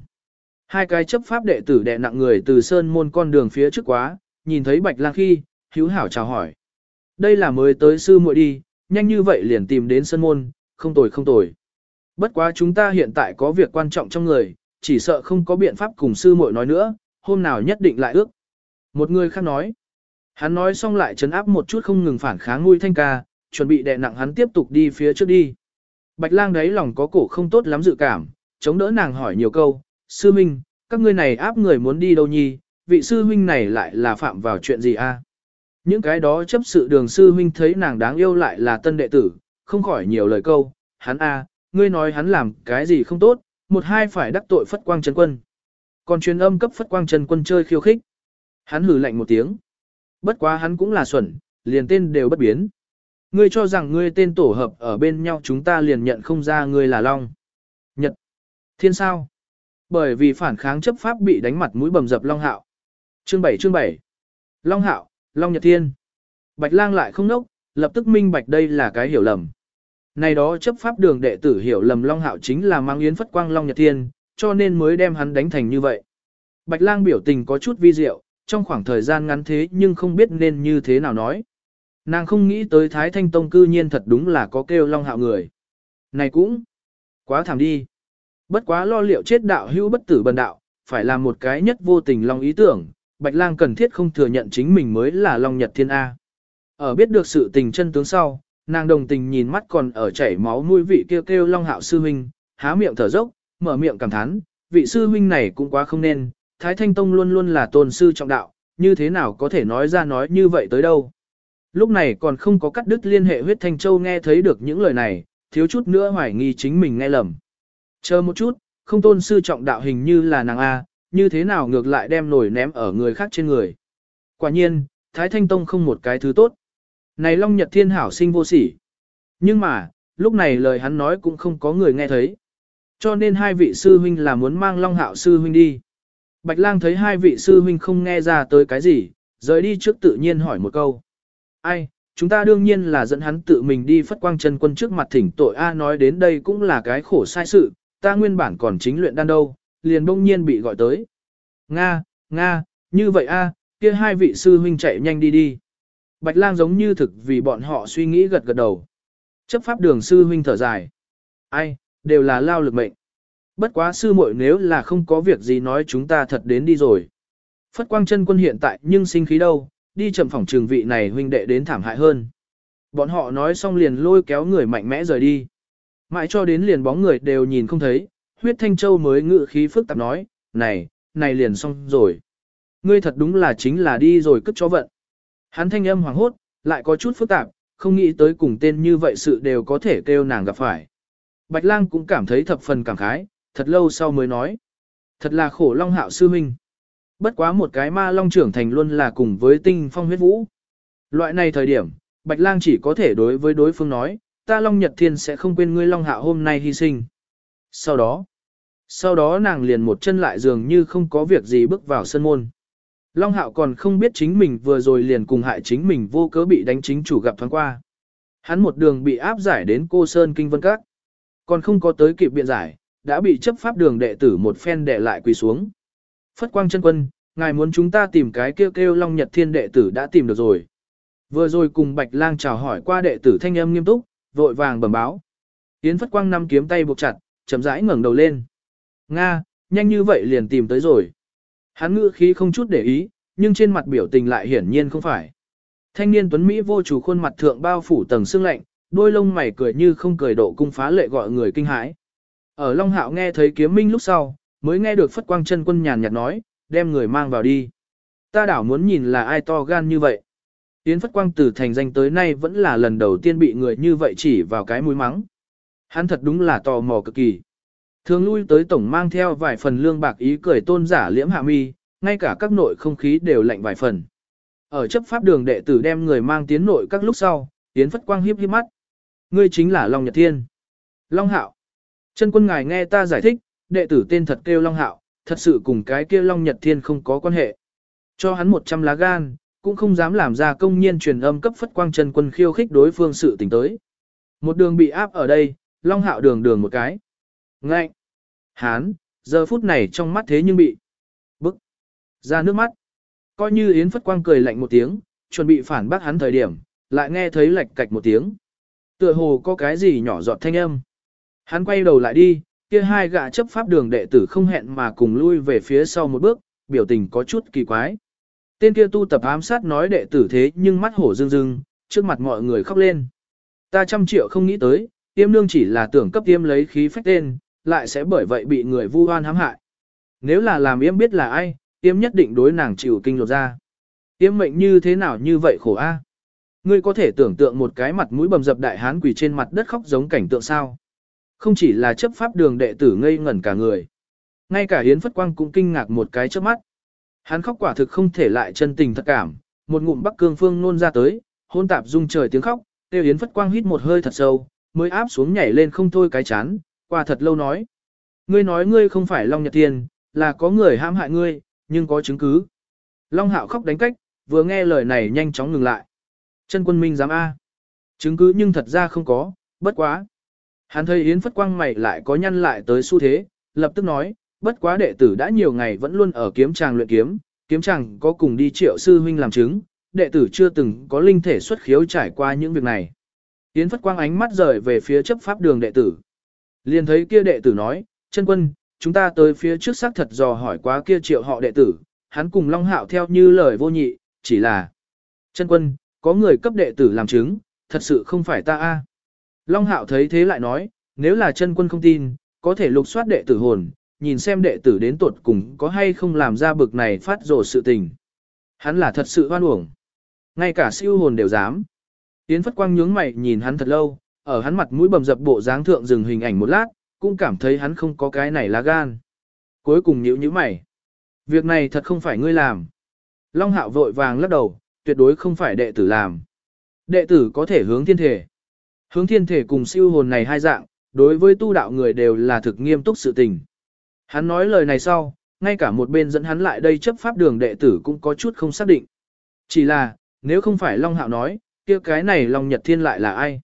Hai cái chấp pháp đệ tử đệ nặng người từ sơn môn con đường phía trước quá, nhìn thấy bạch lang khi, hữu hảo chào hỏi. Đây là mới tới sư muội đi, nhanh như vậy liền tìm đến sơn môn, không tồi không tồi. Bất quá chúng ta hiện tại có việc quan trọng trong người, chỉ sợ không có biện pháp cùng sư muội nói nữa, hôm nào nhất định lại ước. Một người khác nói. Hắn nói xong lại chấn áp một chút không ngừng phản kháng nuôi thanh ca, chuẩn bị đè nặng hắn tiếp tục đi phía trước đi. Bạch lang đấy lòng có cổ không tốt lắm dự cảm, chống đỡ nàng hỏi nhiều câu, sư minh, các ngươi này áp người muốn đi đâu nhi, vị sư huynh này lại là phạm vào chuyện gì a? Những cái đó chấp sự đường sư huynh thấy nàng đáng yêu lại là tân đệ tử, không khỏi nhiều lời câu, hắn a, ngươi nói hắn làm cái gì không tốt, một hai phải đắc tội phất quang chân quân. Còn truyền âm cấp phất quang chân quân chơi khiêu khích. Hắn hừ lạnh một tiếng. Bất quá hắn cũng là xuẩn, liền tên đều bất biến. Ngươi cho rằng ngươi tên tổ hợp ở bên nhau chúng ta liền nhận không ra ngươi là Long. Nhật. Thiên sao? Bởi vì phản kháng chấp pháp bị đánh mặt mũi bầm dập Long Hạo. Chương 7 chương 7. Long Hạo, Long Nhật Thiên. Bạch lang lại không nốc, lập tức minh bạch đây là cái hiểu lầm. Này đó chấp pháp đường đệ tử hiểu lầm Long Hạo chính là mang yến phất quang Long Nhật Thiên, cho nên mới đem hắn đánh thành như vậy. Bạch lang biểu tình có chút vi diệu, trong khoảng thời gian ngắn thế nhưng không biết nên như thế nào nói. Nàng không nghĩ tới Thái Thanh Tông cư nhiên thật đúng là có kêu Long Hạo người. Này cũng quá thảm đi. Bất quá lo liệu chết đạo hữu bất tử bần đạo, phải là một cái nhất vô tình Long ý tưởng, Bạch Lang cần thiết không thừa nhận chính mình mới là Long Nhật Thiên A. Ở biết được sự tình chân tướng sau, nàng đồng tình nhìn mắt còn ở chảy máu nuôi vị kêu kêu Long Hạo sư huynh, há miệng thở dốc, mở miệng cảm thán, vị sư huynh này cũng quá không nên, Thái Thanh Tông luôn luôn là tôn sư trọng đạo, như thế nào có thể nói ra nói như vậy tới đâu. Lúc này còn không có cắt đứt liên hệ huyết Thanh Châu nghe thấy được những lời này, thiếu chút nữa hoài nghi chính mình nghe lầm. Chờ một chút, không tôn sư trọng đạo hình như là nàng A, như thế nào ngược lại đem nổi ném ở người khác trên người. Quả nhiên, Thái Thanh Tông không một cái thứ tốt. Này Long Nhật Thiên hảo sinh vô sỉ. Nhưng mà, lúc này lời hắn nói cũng không có người nghe thấy. Cho nên hai vị sư huynh là muốn mang Long Hạo sư huynh đi. Bạch Lang thấy hai vị sư huynh không nghe ra tới cái gì, rời đi trước tự nhiên hỏi một câu. Ai, chúng ta đương nhiên là dẫn hắn tự mình đi phất quang chân quân trước mặt thỉnh tội A nói đến đây cũng là cái khổ sai sự, ta nguyên bản còn chính luyện đan đâu, liền bỗng nhiên bị gọi tới. Nga, Nga, như vậy A, kia hai vị sư huynh chạy nhanh đi đi. Bạch lang giống như thực vì bọn họ suy nghĩ gật gật đầu. Chấp pháp đường sư huynh thở dài. Ai, đều là lao lực mệnh. Bất quá sư muội nếu là không có việc gì nói chúng ta thật đến đi rồi. Phất quang chân quân hiện tại nhưng sinh khí đâu, đi chậm phòng trường vị này huynh đệ đến thảm hại hơn. Bọn họ nói xong liền lôi kéo người mạnh mẽ rời đi. Mãi cho đến liền bóng người đều nhìn không thấy, huyết thanh châu mới ngự khí phức tạp nói, này, này liền xong rồi. Ngươi thật đúng là chính là đi rồi cất cho vận. Hắn thanh âm hoàng hốt, lại có chút phức tạp, không nghĩ tới cùng tên như vậy sự đều có thể kêu nàng gặp phải. Bạch lang cũng cảm thấy thập phần cảm khái, thật lâu sau mới nói. Thật là khổ long hạo sư minh. Bất quá một cái ma long trưởng thành luôn là cùng với tinh phong huyết vũ. Loại này thời điểm, Bạch lang chỉ có thể đối với đối phương nói, ta long nhật thiên sẽ không quên ngươi long hạo hôm nay hy sinh. Sau đó, sau đó nàng liền một chân lại dường như không có việc gì bước vào sân môn. Long Hạo còn không biết chính mình vừa rồi liền cùng hại chính mình vô cớ bị đánh chính chủ gặp thoáng qua. Hắn một đường bị áp giải đến cô Sơn Kinh Vân Các. Còn không có tới kịp biện giải, đã bị chấp pháp đường đệ tử một phen đệ lại quỳ xuống. Phất quang chân quân, ngài muốn chúng ta tìm cái kêu kêu Long Nhật Thiên đệ tử đã tìm được rồi. Vừa rồi cùng Bạch Lang chào hỏi qua đệ tử thanh âm nghiêm túc, vội vàng bẩm báo. Yến Phất Quang năm kiếm tay buộc chặt, chậm rãi ngẩng đầu lên. Nga, nhanh như vậy liền tìm tới rồi. Hắn ngữ khí không chút để ý, nhưng trên mặt biểu tình lại hiển nhiên không phải. Thanh niên tuấn Mỹ vô chủ khuôn mặt thượng bao phủ tầng xương lạnh, đôi lông mày cười như không cười độ cung phá lệ gọi người kinh hãi. Ở Long Hạo nghe thấy kiếm minh lúc sau, mới nghe được phất quang chân quân nhàn nhạt nói, đem người mang vào đi. Ta đảo muốn nhìn là ai to gan như vậy. Yến phất quang từ thành danh tới nay vẫn là lần đầu tiên bị người như vậy chỉ vào cái mũi mắng. Hắn thật đúng là tò mò cực kỳ. Thường lui tới tổng mang theo vài phần lương bạc ý cười tôn giả liễm hạ mi, ngay cả các nội không khí đều lạnh vài phần. Ở chấp pháp đường đệ tử đem người mang tiến nội các lúc sau, tiến phất quang hiếp hiếp mắt. Ngươi chính là Long Nhật Thiên. Long Hạo. Chân quân ngài nghe ta giải thích, đệ tử tên thật kêu Long Hạo, thật sự cùng cái kia Long Nhật Thiên không có quan hệ. Cho hắn 100 lá gan, cũng không dám làm ra công nhiên truyền âm cấp phất quang chân quân khiêu khích đối phương sự tình tới. Một đường bị áp ở đây, Long Hạo đường đường một cái. Ngạnh. Hán, giờ phút này trong mắt thế nhưng bị bức ra nước mắt. Coi như Yến Phất Quang cười lạnh một tiếng, chuẩn bị phản bác hắn thời điểm, lại nghe thấy lạch cạch một tiếng. Tựa hồ có cái gì nhỏ giọt thanh âm. Hắn quay đầu lại đi, kia hai gã chấp pháp đường đệ tử không hẹn mà cùng lui về phía sau một bước, biểu tình có chút kỳ quái. Tên kia tu tập ám sát nói đệ tử thế nhưng mắt hổ rưng rưng, trước mặt mọi người khóc lên. Ta trăm triệu không nghĩ tới, tiêm nương chỉ là tưởng cấp tiêm lấy khí phách tên, lại sẽ bởi vậy bị người vu oan hãm hại. Nếu là làm yếm biết là ai, Tiêm nhất định đối nàng chịu kinh lột ra. Tiêm mệnh như thế nào như vậy khổ a? Ngươi có thể tưởng tượng một cái mặt mũi bầm dập đại hán quỳ trên mặt đất khóc giống cảnh tượng sao? Không chỉ là chấp pháp đường đệ tử ngây ngẩn cả người. Ngay cả Hiến Phất Quang cũng kinh ngạc một cái trước mắt. Hắn khóc quả thực không thể lại chân tình thật cảm, một ngụm bắc cương phương nôn ra tới, hôn tạp rung trời tiếng khóc, tiêu Yến Phất Quang hít một hơi thật sâu, mới áp xuống nhảy lên không thôi cái chán, qua thật lâu nói. Ngươi nói ngươi không phải Long Nhật Thiên, là có người hãm hại ngươi, nhưng có chứng cứ. Long Hạo khóc đánh cách, vừa nghe lời này nhanh chóng ngừng lại. Chân quân minh dám A. Chứng cứ nhưng thật ra không có, bất quá. Hắn thấy Yến Phất Quang mày lại có nhăn lại tới xu thế, lập tức nói, bất quá đệ tử đã nhiều ngày vẫn luôn ở kiếm tràng luyện kiếm, kiếm tràng có cùng đi triệu sư huynh làm chứng, đệ tử chưa từng có linh thể xuất khiếu trải qua những việc này. Yến Phất Quang ánh mắt rời về phía chấp pháp đường đệ tử. Liền thấy kia đệ tử nói, chân quân, chúng ta tới phía trước xác thật dò hỏi quá kia triệu họ đệ tử, hắn cùng Long Hạo theo như lời vô nhị, chỉ là chân quân, có người cấp đệ tử làm chứng, thật sự không phải ta a. Long Hạo thấy thế lại nói, nếu là chân quân không tin, có thể lục soát đệ tử hồn, nhìn xem đệ tử đến tuột cùng có hay không làm ra bực này phát rồ sự tình. Hắn là thật sự hoan uổng. Ngay cả siêu hồn đều dám. Yến Phất Quang nhướng mày nhìn hắn thật lâu, ở hắn mặt mũi bầm dập bộ dáng thượng dừng hình ảnh một lát, cũng cảm thấy hắn không có cái này lá gan. Cuối cùng nhíu nhíu mày. Việc này thật không phải ngươi làm. Long hạo vội vàng lắc đầu, tuyệt đối không phải đệ tử làm. Đệ tử có thể hướng thiên thể. Hướng thiên thể cùng siêu hồn này hai dạng, đối với tu đạo người đều là thực nghiêm túc sự tình. Hắn nói lời này sau, ngay cả một bên dẫn hắn lại đây chấp pháp đường đệ tử cũng có chút không xác định. Chỉ là, nếu không phải Long Hạo nói, kia cái này Long Nhật Thiên lại là ai?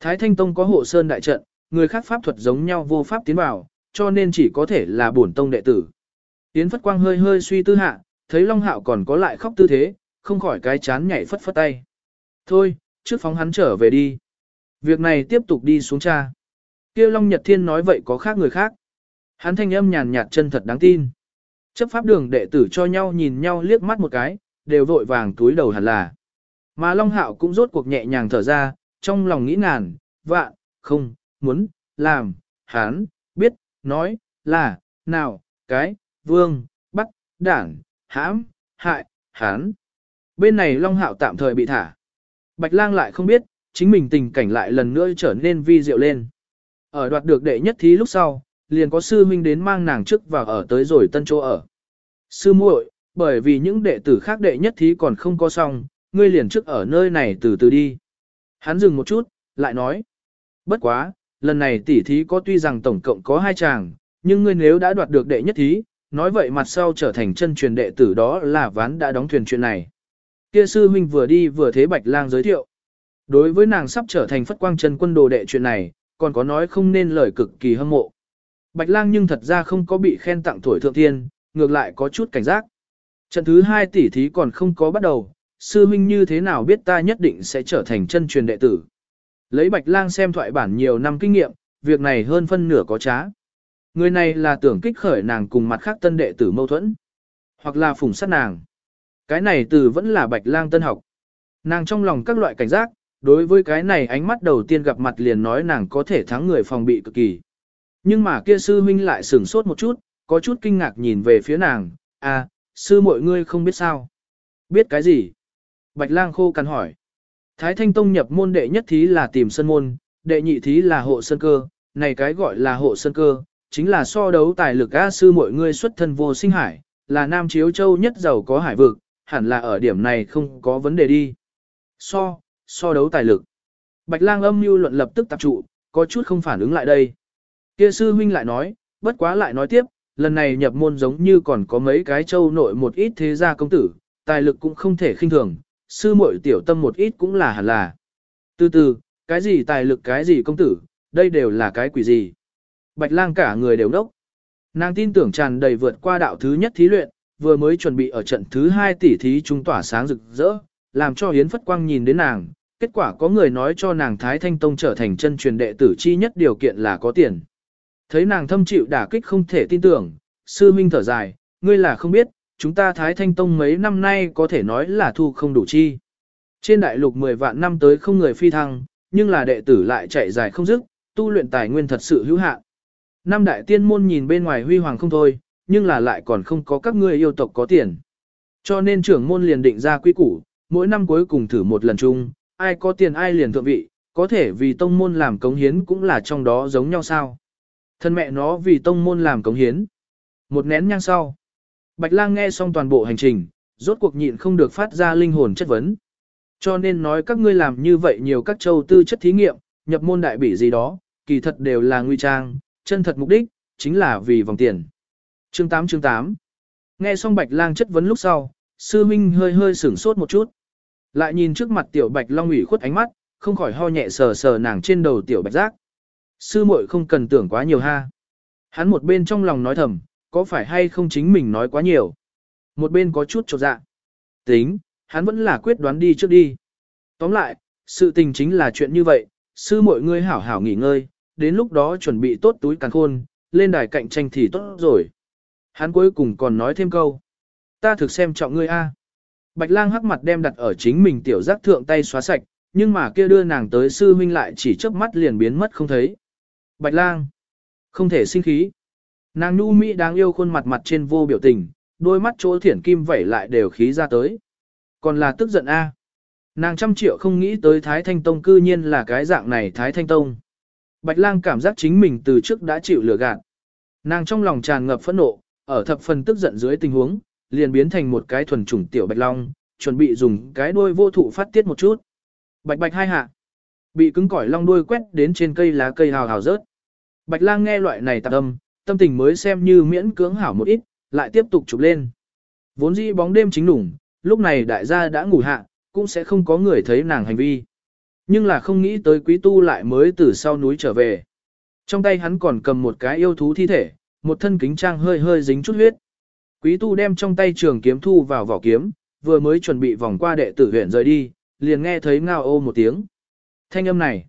Thái Thanh Tông có hộ sơn đại trận, người khác pháp thuật giống nhau vô pháp tiến vào, cho nên chỉ có thể là bổn tông đệ tử. Yến Phất Quang hơi hơi suy tư hạ, thấy Long Hạo còn có lại khóc tư thế, không khỏi cái chán nhảy phất phất tay. Thôi, trước phóng hắn trở về đi. Việc này tiếp tục đi xuống cha. Kia Long Nhật Thiên nói vậy có khác người khác. Hắn thanh âm nhàn nhạt chân thật đáng tin. Chấp pháp đường đệ tử cho nhau nhìn nhau liếc mắt một cái, đều vội vàng túi đầu hẳn là. Mà Long Hạo cũng rốt cuộc nhẹ nhàng thở ra, trong lòng nghĩ nàn, vạn, không, muốn, làm, hắn, biết, nói, là, nào, cái, vương, bắt, đảng, hãm, hại, hắn. Bên này Long Hạo tạm thời bị thả. Bạch Lang lại không biết, chính mình tình cảnh lại lần nữa trở nên vi diệu lên. Ở đoạt được đệ nhất thí lúc sau, liền có sư huynh đến mang nàng trước và ở tới rồi tân chỗ ở. Sư muội, bởi vì những đệ tử khác đệ nhất thí còn không có xong, ngươi liền trước ở nơi này từ từ đi. Hắn dừng một chút, lại nói. Bất quá, lần này tỷ thí có tuy rằng tổng cộng có hai chàng, nhưng ngươi nếu đã đoạt được đệ nhất thí, nói vậy mặt sau trở thành chân truyền đệ tử đó là ván đã đóng thuyền chuyện này. Kia sư huynh vừa đi vừa thế Bạch Lang giới thiệu. Đối với nàng sắp trở thành phất quang chân quân đồ đệ chuyện này, còn có nói không nên lời cực kỳ hâm mộ. Bạch lang nhưng thật ra không có bị khen tặng thổi thượng thiên, ngược lại có chút cảnh giác. Trận thứ hai tỷ thí còn không có bắt đầu, sư huynh như thế nào biết ta nhất định sẽ trở thành chân truyền đệ tử. Lấy bạch lang xem thoại bản nhiều năm kinh nghiệm, việc này hơn phân nửa có trá. Người này là tưởng kích khởi nàng cùng mặt khác tân đệ tử mâu thuẫn, hoặc là phủng sát nàng. Cái này từ vẫn là bạch lang tân học. Nàng trong lòng các loại cảnh giác, đối với cái này ánh mắt đầu tiên gặp mặt liền nói nàng có thể thắng người phòng bị cực kỳ. Nhưng mà kia sư huynh lại sửng sốt một chút, có chút kinh ngạc nhìn về phía nàng, à, sư mọi ngươi không biết sao. Biết cái gì? Bạch lang khô cằn hỏi. Thái Thanh Tông nhập môn đệ nhất thí là tìm sân môn, đệ nhị thí là hộ sân cơ, này cái gọi là hộ sân cơ, chính là so đấu tài lực A sư mọi ngươi xuất thân vô sinh hải, là Nam Chiếu Châu nhất giàu có hải vực, hẳn là ở điểm này không có vấn đề đi. So, so đấu tài lực. Bạch lang âm mưu luận lập tức tập trụ, có chút không phản ứng lại đây. Kia sư huynh lại nói, bất quá lại nói tiếp, lần này nhập môn giống như còn có mấy cái châu nội một ít thế gia công tử, tài lực cũng không thể khinh thường, sư muội tiểu tâm một ít cũng là hẳn là. Từ từ, cái gì tài lực cái gì công tử, đây đều là cái quỷ gì. Bạch lang cả người đều đốc. Nàng tin tưởng tràn đầy vượt qua đạo thứ nhất thí luyện, vừa mới chuẩn bị ở trận thứ hai tỷ thí trung tỏa sáng rực rỡ, làm cho Hiến Phất Quang nhìn đến nàng, kết quả có người nói cho nàng Thái Thanh Tông trở thành chân truyền đệ tử chi nhất điều kiện là có tiền. Thấy nàng thâm chịu đả kích không thể tin tưởng, sư minh thở dài, ngươi là không biết, chúng ta Thái Thanh Tông mấy năm nay có thể nói là thu không đủ chi. Trên đại lục 10 vạn năm tới không người phi thăng, nhưng là đệ tử lại chạy dài không dứt, tu luyện tài nguyên thật sự hữu hạn. Năm đại tiên môn nhìn bên ngoài huy hoàng không thôi, nhưng là lại còn không có các ngươi yêu tộc có tiền. Cho nên trưởng môn liền định ra quy củ, mỗi năm cuối cùng thử một lần chung, ai có tiền ai liền thượng vị, có thể vì tông môn làm cống hiến cũng là trong đó giống nhau sao. Thân mẹ nó vì tông môn làm cống hiến. Một nén nhang sau. Bạch lang nghe xong toàn bộ hành trình, rốt cuộc nhịn không được phát ra linh hồn chất vấn. Cho nên nói các ngươi làm như vậy nhiều các châu tư chất thí nghiệm, nhập môn đại bỉ gì đó, kỳ thật đều là nguy trang, chân thật mục đích, chính là vì vòng tiền. Chương 8 chương 8 Nghe xong Bạch lang chất vấn lúc sau, sư minh hơi hơi sửng sốt một chút. Lại nhìn trước mặt tiểu Bạch Long ủy khuất ánh mắt, không khỏi ho nhẹ sờ sờ nàng trên đầu tiểu Bạch giác. Sư muội không cần tưởng quá nhiều ha. Hắn một bên trong lòng nói thầm, có phải hay không chính mình nói quá nhiều. Một bên có chút chột dạ. Tính, hắn vẫn là quyết đoán đi trước đi. Tóm lại, sự tình chính là chuyện như vậy, sư muội ngươi hảo hảo nghỉ ngơi, đến lúc đó chuẩn bị tốt túi càng khôn, lên đài cạnh tranh thì tốt rồi. Hắn cuối cùng còn nói thêm câu. Ta thực xem trọng ngươi a. Bạch lang hắc mặt đem đặt ở chính mình tiểu giác thượng tay xóa sạch, nhưng mà kia đưa nàng tới sư huynh lại chỉ chớp mắt liền biến mất không thấy. Bạch lang. Không thể sinh khí. Nàng nu mỹ đáng yêu khuôn mặt mặt trên vô biểu tình, đôi mắt chỗ thiển kim vẩy lại đều khí ra tới. Còn là tức giận a. Nàng trăm triệu không nghĩ tới Thái Thanh Tông cư nhiên là cái dạng này Thái Thanh Tông. Bạch lang cảm giác chính mình từ trước đã chịu lừa gạt. Nàng trong lòng tràn ngập phẫn nộ, ở thập phần tức giận dưới tình huống, liền biến thành một cái thuần chủng tiểu bạch long, chuẩn bị dùng cái đuôi vô thụ phát tiết một chút. Bạch bạch hai hạ. Bị cứng cỏi long đuôi quét đến trên cây lá cây hào hào rớt. Bạch lang nghe loại này tạp âm, tâm tình mới xem như miễn cưỡng hảo một ít, lại tiếp tục chụp lên. Vốn dĩ bóng đêm chính đủng, lúc này đại gia đã ngủ hạ, cũng sẽ không có người thấy nàng hành vi. Nhưng là không nghĩ tới quý tu lại mới từ sau núi trở về. Trong tay hắn còn cầm một cái yêu thú thi thể, một thân kính trang hơi hơi dính chút huyết. Quý tu đem trong tay trường kiếm thu vào vỏ kiếm, vừa mới chuẩn bị vòng qua đệ tử huyện rời đi, liền nghe thấy ngao ô một tiếng. Thanh âm này.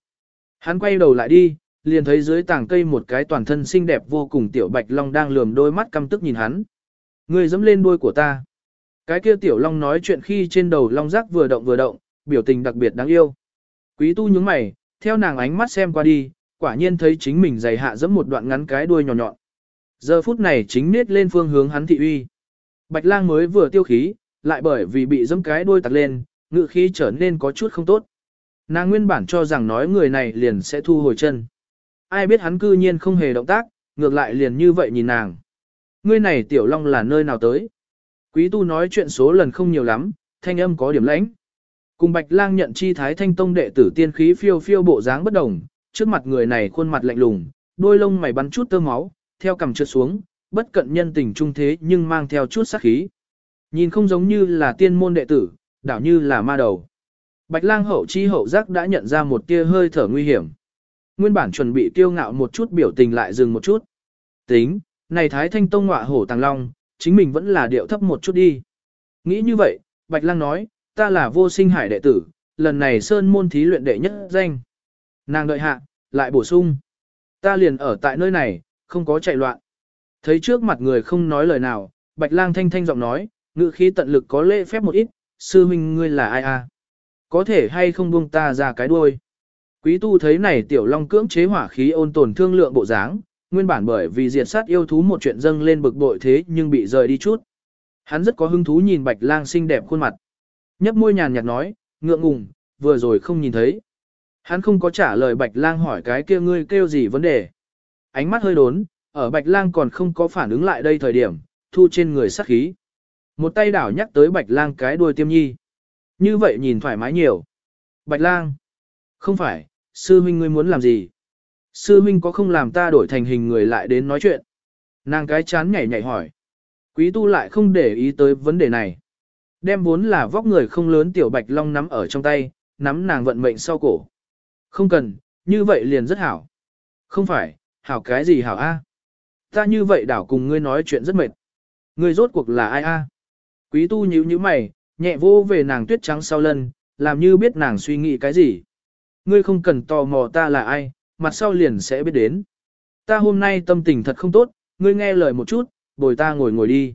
Hắn quay đầu lại đi, liền thấy dưới tảng cây một cái toàn thân xinh đẹp vô cùng tiểu bạch long đang lườm đôi mắt căm tức nhìn hắn. Người dẫm lên đuôi của ta. Cái kia tiểu long nói chuyện khi trên đầu long rác vừa động vừa động, biểu tình đặc biệt đáng yêu. Quý tu nhướng mày, theo nàng ánh mắt xem qua đi, quả nhiên thấy chính mình giày hạ dẫm một đoạn ngắn cái đuôi nhỏ nhọn. Giờ phút này chính nết lên phương hướng hắn thị uy. Bạch lang mới vừa tiêu khí, lại bởi vì bị dẫm cái đuôi tặc lên, ngự khí trở nên có chút không tốt. Nàng nguyên bản cho rằng nói người này liền sẽ thu hồi chân. Ai biết hắn cư nhiên không hề động tác, ngược lại liền như vậy nhìn nàng. Ngươi này tiểu long là nơi nào tới? Quý tu nói chuyện số lần không nhiều lắm, thanh âm có điểm lãnh. Cùng bạch lang nhận chi thái thanh tông đệ tử tiên khí phiêu phiêu bộ dáng bất đồng, trước mặt người này khuôn mặt lạnh lùng, đôi lông mày bắn chút tơ máu, theo cằm trượt xuống, bất cận nhân tình trung thế nhưng mang theo chút sát khí. Nhìn không giống như là tiên môn đệ tử, đảo như là ma đầu. Bạch lang hậu chi hậu giác đã nhận ra một tia hơi thở nguy hiểm. Nguyên bản chuẩn bị tiêu ngạo một chút biểu tình lại dừng một chút. Tính, này thái thanh tông ngọa hổ tàng long, chính mình vẫn là điệu thấp một chút đi. Nghĩ như vậy, Bạch lang nói, ta là vô sinh hải đệ tử, lần này sơn môn thí luyện đệ nhất danh. Nàng đợi hạ, lại bổ sung. Ta liền ở tại nơi này, không có chạy loạn. Thấy trước mặt người không nói lời nào, Bạch lang thanh thanh giọng nói, ngữ khí tận lực có lễ phép một ít, sư huynh ngươi là ai a? Có thể hay không buông ta ra cái đuôi. Quý tu thấy này tiểu long cưỡng chế hỏa khí ôn tồn thương lượng bộ dáng, nguyên bản bởi vì diệt sát yêu thú một chuyện dâng lên bực bội thế nhưng bị rời đi chút. Hắn rất có hứng thú nhìn bạch lang xinh đẹp khuôn mặt. Nhấp môi nhàn nhạt nói, ngượng ngùng, vừa rồi không nhìn thấy. Hắn không có trả lời bạch lang hỏi cái kia ngươi kêu gì vấn đề. Ánh mắt hơi đốn, ở bạch lang còn không có phản ứng lại đây thời điểm, thu trên người sát khí. Một tay đảo nhắc tới bạch lang cái đuôi tiêm nhi. Như vậy nhìn thoải mái nhiều. Bạch lang. Không phải, sư huynh ngươi muốn làm gì? Sư huynh có không làm ta đổi thành hình người lại đến nói chuyện? Nàng cái chán nhảy nhảy hỏi. Quý tu lại không để ý tới vấn đề này. Đem vốn là vóc người không lớn tiểu bạch long nắm ở trong tay, nắm nàng vận mệnh sau cổ. Không cần, như vậy liền rất hảo. Không phải, hảo cái gì hảo a? Ta như vậy đảo cùng ngươi nói chuyện rất mệt. Ngươi rốt cuộc là ai a? Quý tu nhíu nhíu mày, nhẹ vô về nàng tuyết trắng sau lưng, làm như biết nàng suy nghĩ cái gì. Ngươi không cần tò mò ta là ai, mặt sau liền sẽ biết đến. Ta hôm nay tâm tình thật không tốt, ngươi nghe lời một chút, bồi ta ngồi ngồi đi.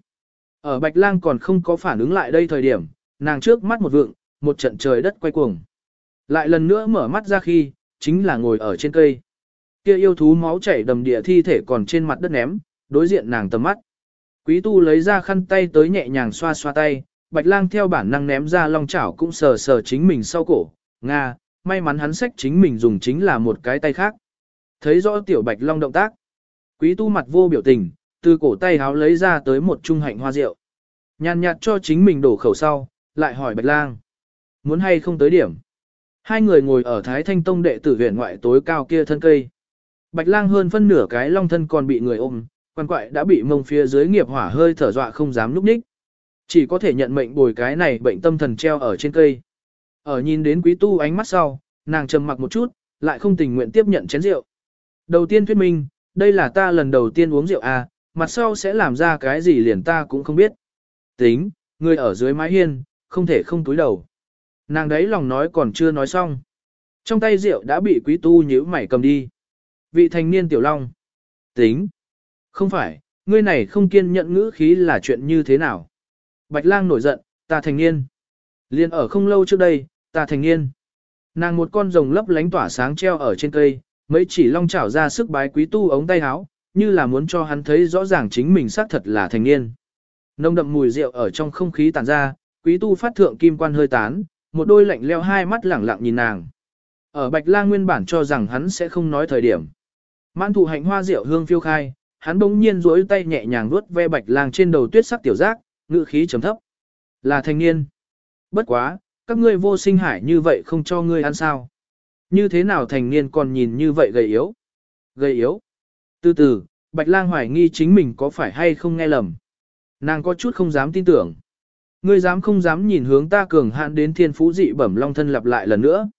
Ở Bạch Lang còn không có phản ứng lại đây thời điểm, nàng trước mắt một vượng, một trận trời đất quay cuồng. Lại lần nữa mở mắt ra khi, chính là ngồi ở trên cây. Kia yêu thú máu chảy đầm địa thi thể còn trên mặt đất ném, đối diện nàng tầm mắt. Quý tu lấy ra khăn tay tới nhẹ nhàng xoa xoa tay, Bạch Lang theo bản năng ném ra long chảo cũng sờ sờ chính mình sau cổ. Nga, may mắn hắn sách chính mình dùng chính là một cái tay khác. Thấy rõ tiểu Bạch Long động tác. Quý tu mặt vô biểu tình, từ cổ tay háo lấy ra tới một trung hạnh hoa rượu. Nhàn nhạt cho chính mình đổ khẩu sau, lại hỏi Bạch Lang. Muốn hay không tới điểm? Hai người ngồi ở Thái Thanh Tông đệ tử viện ngoại tối cao kia thân cây. Bạch Lang hơn phân nửa cái long thân còn bị người ôm, quan quại đã bị mông phía dưới nghiệp hỏa hơi thở dọa không dám núp ních. Chỉ có thể nhận mệnh bồi cái này bệnh tâm thần treo ở trên cây. Ở nhìn đến quý tu ánh mắt sau, nàng trầm mặc một chút, lại không tình nguyện tiếp nhận chén rượu. Đầu tiên thuyết minh, đây là ta lần đầu tiên uống rượu à, mặt sau sẽ làm ra cái gì liền ta cũng không biết. Tính, người ở dưới mái hiên, không thể không túi đầu. Nàng đấy lòng nói còn chưa nói xong. Trong tay rượu đã bị quý tu nhíu mảy cầm đi. Vị thành niên tiểu long. Tính. Không phải, ngươi này không kiên nhận ngữ khí là chuyện như thế nào. Bạch lang nổi giận, ta thành niên. Liên ở không lâu trước đây, ta thành niên. Nàng một con rồng lấp lánh tỏa sáng treo ở trên cây, mấy chỉ long chảo ra sức bái quý tu ống tay áo, như là muốn cho hắn thấy rõ ràng chính mình xác thật là thành niên. Nông đậm mùi rượu ở trong không khí tản ra, quý tu phát thượng kim quan hơi tán, một đôi lạnh leo hai mắt lẳng lặng nhìn nàng. Ở Bạch Lang nguyên bản cho rằng hắn sẽ không nói thời điểm. Mãn thụ hạnh hoa rượu hương phiêu khai, hắn bỗng nhiên duỗi tay nhẹ nhàng vuốt ve Bạch Lang trên đầu tuyết sắc tiểu giác, ngữ khí trầm thấp. Là thanh niên. Bất quá, các ngươi vô sinh hải như vậy không cho ngươi ăn sao. Như thế nào thành niên còn nhìn như vậy gầy yếu? Gầy yếu. Từ từ, Bạch Lang hoài nghi chính mình có phải hay không nghe lầm. Nàng có chút không dám tin tưởng. Ngươi dám không dám nhìn hướng ta cường hạn đến thiên phú dị bẩm long thân lặp lại lần nữa.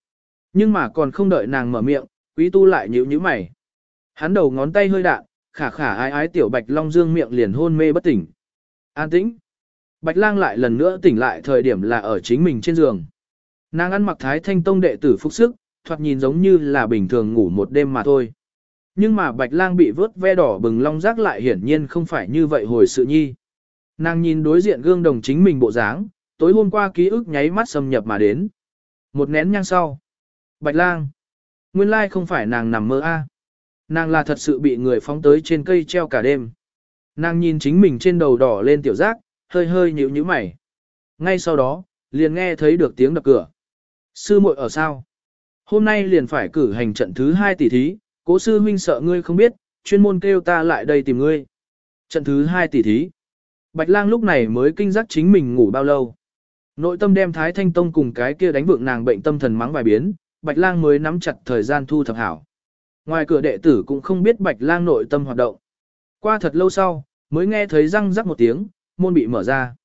Nhưng mà còn không đợi nàng mở miệng, quý tu lại nhíu nhíu mày. Hắn đầu ngón tay hơi đạn, khả khả ái ái tiểu bạch long dương miệng liền hôn mê bất tỉnh. An tĩnh. Bạch lang lại lần nữa tỉnh lại thời điểm là ở chính mình trên giường. Nàng ăn mặc thái thanh tông đệ tử phúc sức, thoạt nhìn giống như là bình thường ngủ một đêm mà thôi. Nhưng mà bạch lang bị vớt ve đỏ bừng long rác lại hiển nhiên không phải như vậy hồi sự nhi. Nàng nhìn đối diện gương đồng chính mình bộ dáng, tối hôm qua ký ức nháy mắt xâm nhập mà đến. Một nén nhang sau. Bạch lang. Nguyên lai không phải nàng nằm mơ a, à. Nàng là thật sự bị người phóng tới trên cây treo cả đêm. Nàng nhìn chính mình trên đầu đỏ lên tiểu giác, hơi hơi nhíu nhíu mày. Ngay sau đó, liền nghe thấy được tiếng đập cửa. Sư muội ở sao? Hôm nay liền phải cử hành trận thứ hai tỷ thí, cố sư huynh sợ ngươi không biết, chuyên môn kêu ta lại đây tìm ngươi. Trận thứ hai tỷ thí. Bạch lang lúc này mới kinh giác chính mình ngủ bao lâu. Nội tâm đem Thái Thanh Tông cùng cái kia đánh vượng nàng bệnh tâm thần mắng vài biến, Bạch lang mới nắm chặt thời gian thu thập hảo. Ngoài cửa đệ tử cũng không biết Bạch lang nội tâm hoạt động. Qua thật lâu sau, mới nghe thấy răng rắc một tiếng, môn bị mở ra.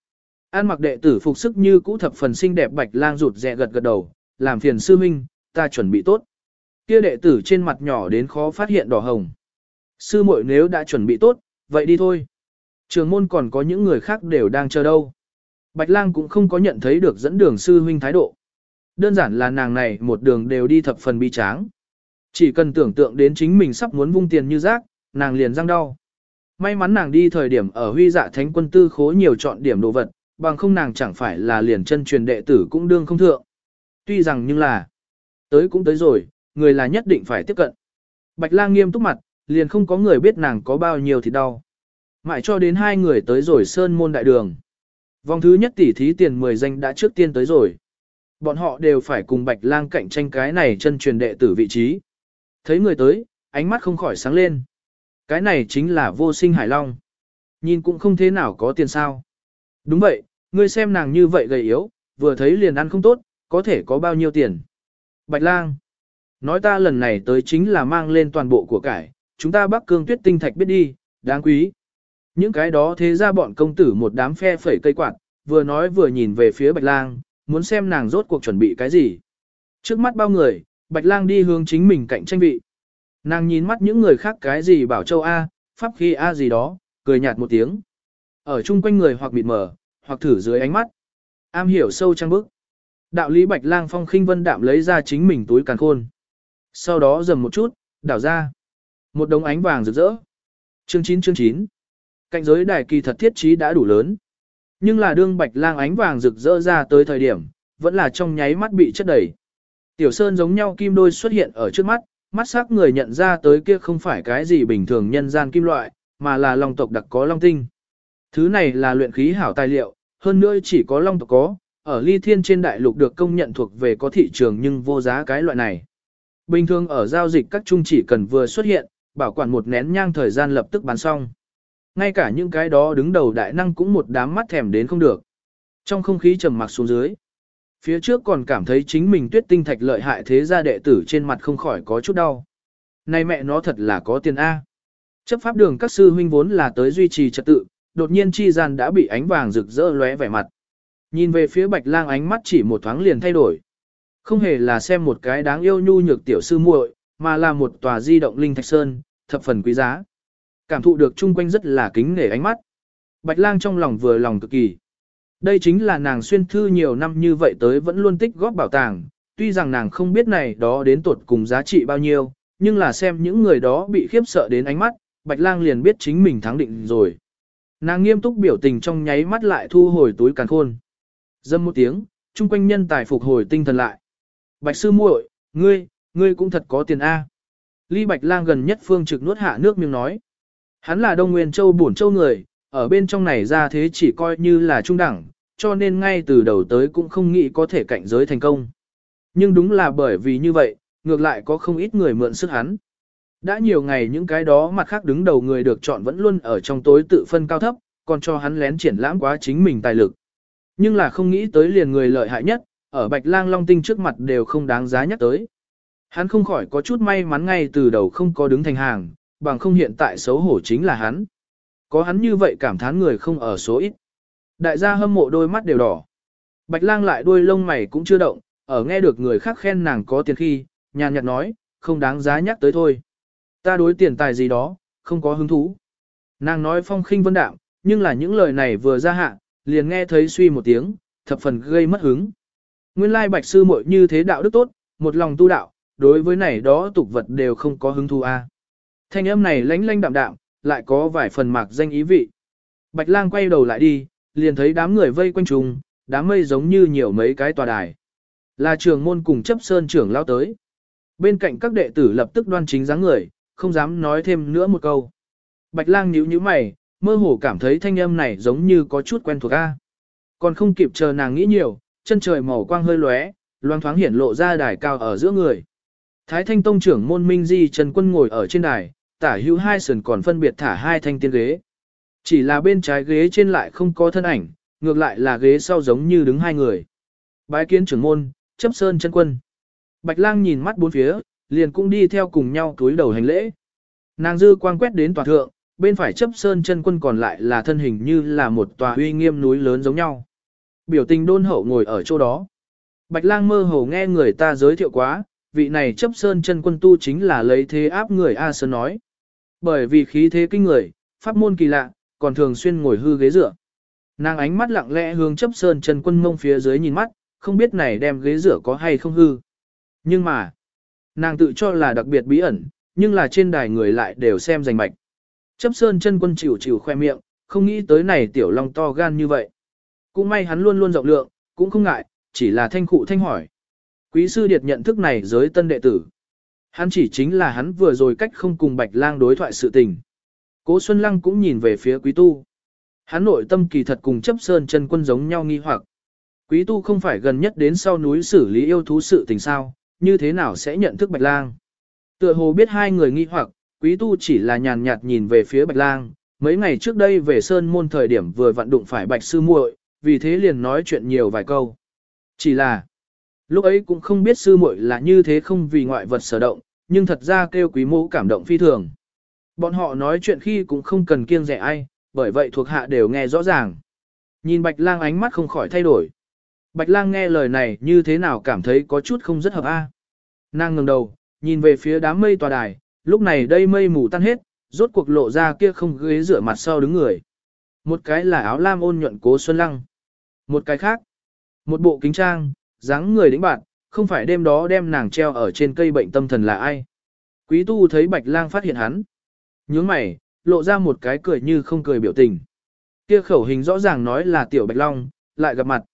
An mặc đệ tử phục sức như cũ thập phần xinh đẹp Bạch lang rụt rè gật gật đầu, làm phiền sư minh, ta chuẩn bị tốt. Kia đệ tử trên mặt nhỏ đến khó phát hiện đỏ hồng. Sư muội nếu đã chuẩn bị tốt, vậy đi thôi. Trường môn còn có những người khác đều đang chờ đâu. Bạch lang cũng không có nhận thấy được dẫn đường sư huynh thái độ. Đơn giản là nàng này một đường đều đi thập phần bi tráng. Chỉ cần tưởng tượng đến chính mình sắp muốn vung tiền như rác, nàng liền răng đau. May mắn nàng đi thời điểm ở huy dạ thánh quân tư khố nhiều chọn điểm đồ vật, bằng không nàng chẳng phải là liền chân truyền đệ tử cũng đương không thượng. Tuy rằng nhưng là, tới cũng tới rồi, người là nhất định phải tiếp cận. Bạch lang nghiêm túc mặt, liền không có người biết nàng có bao nhiêu thì đau. Mãi cho đến hai người tới rồi sơn môn đại đường. Vòng thứ nhất tỷ thí tiền 10 danh đã trước tiên tới rồi. Bọn họ đều phải cùng Bạch Lang cạnh tranh cái này chân truyền đệ tử vị trí. Thấy người tới, ánh mắt không khỏi sáng lên. Cái này chính là vô sinh hải long. Nhìn cũng không thế nào có tiền sao. Đúng vậy, ngươi xem nàng như vậy gầy yếu, vừa thấy liền ăn không tốt, có thể có bao nhiêu tiền. Bạch lang. Nói ta lần này tới chính là mang lên toàn bộ của cải, chúng ta bắc cương tuyết tinh thạch biết đi, đáng quý. Những cái đó thế ra bọn công tử một đám phe phẩy cây quạt, vừa nói vừa nhìn về phía bạch lang, muốn xem nàng rốt cuộc chuẩn bị cái gì. Trước mắt bao người, bạch lang đi hướng chính mình cạnh tranh vị. Nàng nhìn mắt những người khác cái gì bảo châu A, pháp khi A gì đó, cười nhạt một tiếng. Ở chung quanh người hoặc mịt mờ, hoặc thử dưới ánh mắt. Am hiểu sâu trang bức. Đạo lý bạch lang phong khinh vân đạm lấy ra chính mình túi càn khôn. Sau đó dầm một chút, đảo ra. Một đống ánh vàng rực rỡ. Chương 9 chương 9. Cạnh giới đài kỳ thật thiết trí đã đủ lớn. Nhưng là đương bạch lang ánh vàng rực rỡ ra tới thời điểm, vẫn là trong nháy mắt bị chất đầy. Tiểu sơn giống nhau kim đôi xuất hiện ở trước mắt, mắt sắc người nhận ra tới kia không phải cái gì bình thường nhân gian kim loại, mà là long tộc đặc có long tinh. Thứ này là luyện khí hảo tài liệu, hơn nữa chỉ có long tộc có, ở ly thiên trên đại lục được công nhận thuộc về có thị trường nhưng vô giá cái loại này. Bình thường ở giao dịch các trung chỉ cần vừa xuất hiện, bảo quản một nén nhang thời gian lập tức bán xong. Ngay cả những cái đó đứng đầu đại năng cũng một đám mắt thèm đến không được. Trong không khí trầm mặc xuống dưới. Phía trước còn cảm thấy chính mình tuyết tinh thạch lợi hại thế gia đệ tử trên mặt không khỏi có chút đau. Này mẹ nó thật là có tiền A. Chấp pháp đường các sư huynh vốn là tới duy trì trật tự, đột nhiên chi gian đã bị ánh vàng rực rỡ lóe vẻ mặt. Nhìn về phía bạch lang ánh mắt chỉ một thoáng liền thay đổi. Không hề là xem một cái đáng yêu nhu nhược tiểu sư muội, mà là một tòa di động linh thạch sơn, thập phần quý giá. Cảm thụ được chung quanh rất là kính nể ánh mắt. Bạch lang trong lòng vừa lòng cực kỳ. Đây chính là nàng xuyên thư nhiều năm như vậy tới vẫn luôn tích góp bảo tàng, tuy rằng nàng không biết này đó đến tột cùng giá trị bao nhiêu, nhưng là xem những người đó bị khiếp sợ đến ánh mắt, Bạch Lang liền biết chính mình thắng định rồi. Nàng nghiêm túc biểu tình trong nháy mắt lại thu hồi túi càn khôn. Dâm một tiếng, chung quanh nhân tài phục hồi tinh thần lại. Bạch sư muội, ngươi, ngươi cũng thật có tiền A. Ly Bạch Lang gần nhất phương trực nuốt hạ nước miếng nói. Hắn là Đông Nguyên Châu bổn châu người, ở bên trong này ra thế chỉ coi như là trung đẳng, cho nên ngay từ đầu tới cũng không nghĩ có thể cạnh giới thành công. Nhưng đúng là bởi vì như vậy, ngược lại có không ít người mượn sức hắn. Đã nhiều ngày những cái đó mặt khác đứng đầu người được chọn vẫn luôn ở trong tối tự phân cao thấp, còn cho hắn lén triển lãm quá chính mình tài lực. Nhưng là không nghĩ tới liền người lợi hại nhất, ở Bạch Lang Long Tinh trước mặt đều không đáng giá nhắc tới. Hắn không khỏi có chút may mắn ngay từ đầu không có đứng thành hàng, bằng không hiện tại xấu hổ chính là hắn. Có hắn như vậy cảm thán người không ở số ít. Đại gia hâm mộ đôi mắt đều đỏ. Bạch lang lại đuôi lông mày cũng chưa động, ở nghe được người khác khen nàng có tiền khi, nhàn nhạt nói, không đáng giá nhắc tới thôi. Ta đối tiền tài gì đó, không có hứng thú. Nàng nói phong khinh vân đạm, nhưng là những lời này vừa ra hạ, liền nghe thấy suy một tiếng, thập phần gây mất hứng. Nguyên lai bạch sư muội như thế đạo đức tốt, một lòng tu đạo, đối với này đó tục vật đều không có hứng thú a. Thanh âm này lánh lánh đạm đạm, lại có vài phần mạc danh ý vị. Bạch lang quay đầu lại đi, liền thấy đám người vây quanh trùng, đám mây giống như nhiều mấy cái tòa đài. Là trường môn cùng chấp sơn trưởng lao tới. Bên cạnh các đệ tử lập tức đoan chính dáng người, không dám nói thêm nữa một câu. Bạch lang nhíu nhíu mày, mơ hồ cảm thấy thanh âm này giống như có chút quen thuộc a. Còn không kịp chờ nàng nghĩ nhiều, chân trời màu quang hơi lóe, loang thoáng hiển lộ ra đài cao ở giữa người. Thái Thanh Tông trưởng môn Minh Di Trần Quân ngồi ở trên đài, tả hữu hai sườn còn phân biệt thả hai thanh tiên ghế. Chỉ là bên trái ghế trên lại không có thân ảnh, ngược lại là ghế sau giống như đứng hai người. Bái kiến trưởng môn, chấp sơn chân quân. Bạch lang nhìn mắt bốn phía, liền cũng đi theo cùng nhau túi đầu hành lễ. Nàng dư quang quét đến tòa thượng, bên phải chấp sơn chân quân còn lại là thân hình như là một tòa uy nghiêm núi lớn giống nhau. Biểu tình đôn hậu ngồi ở chỗ đó. Bạch lang mơ hồ nghe người ta giới thiệu quá, vị này chấp sơn chân quân tu chính là lấy thế áp người A Sơn nói. Bởi vì khí thế kinh người, pháp môn kỳ lạ, còn thường xuyên ngồi hư ghế dựa. Nàng ánh mắt lặng lẽ hướng chấp sơn chân quân mông phía dưới nhìn mắt, không biết này đem ghế dựa có hay không hư. Nhưng mà, nàng tự cho là đặc biệt bí ẩn, nhưng là trên đài người lại đều xem rành mạch. Chấp sơn chân quân chịu chịu khoe miệng, không nghĩ tới này tiểu long to gan như vậy. Cũng may hắn luôn luôn rộng lượng, cũng không ngại, chỉ là thanh cụ thanh hỏi. Quý sư điệt nhận thức này giới tân đệ tử. Hắn chỉ chính là hắn vừa rồi cách không cùng bạch lang đối thoại sự tình. Cố Xuân Lăng cũng nhìn về phía quý tu. Hắn nội tâm kỳ thật cùng chấp sơn chân quân giống nhau nghi hoặc. Quý tu không phải gần nhất đến sau núi xử lý yêu thú sự tình sao, như thế nào sẽ nhận thức bạch lang. Tựa hồ biết hai người nghi hoặc, quý tu chỉ là nhàn nhạt nhìn về phía bạch lang. Mấy ngày trước đây về sơn môn thời điểm vừa vặn đụng phải bạch sư muội, vì thế liền nói chuyện nhiều vài câu. Chỉ là, lúc ấy cũng không biết sư muội là như thế không vì ngoại vật sở động, nhưng thật ra kêu quý mẫu cảm động phi thường. Bọn họ nói chuyện khi cũng không cần kiêng rẻ ai, bởi vậy thuộc hạ đều nghe rõ ràng. Nhìn Bạch Lang ánh mắt không khỏi thay đổi. Bạch Lang nghe lời này như thế nào cảm thấy có chút không rất hợp a. Nàng ngẩng đầu, nhìn về phía đám mây tòa đài, lúc này đây mây mù tan hết, rốt cuộc lộ ra kia không ghế rửa mặt sau đứng người. Một cái là áo lam ôn nhuận cố Xuân Lăng. Một cái khác, một bộ kính trang, dáng người đĩnh bạn, không phải đêm đó đem nàng treo ở trên cây bệnh tâm thần là ai. Quý tu thấy Bạch Lang phát hiện hắn. Nhướng mày, lộ ra một cái cười như không cười biểu tình. Kia khẩu hình rõ ràng nói là tiểu Bạch Long, lại gặp mặt.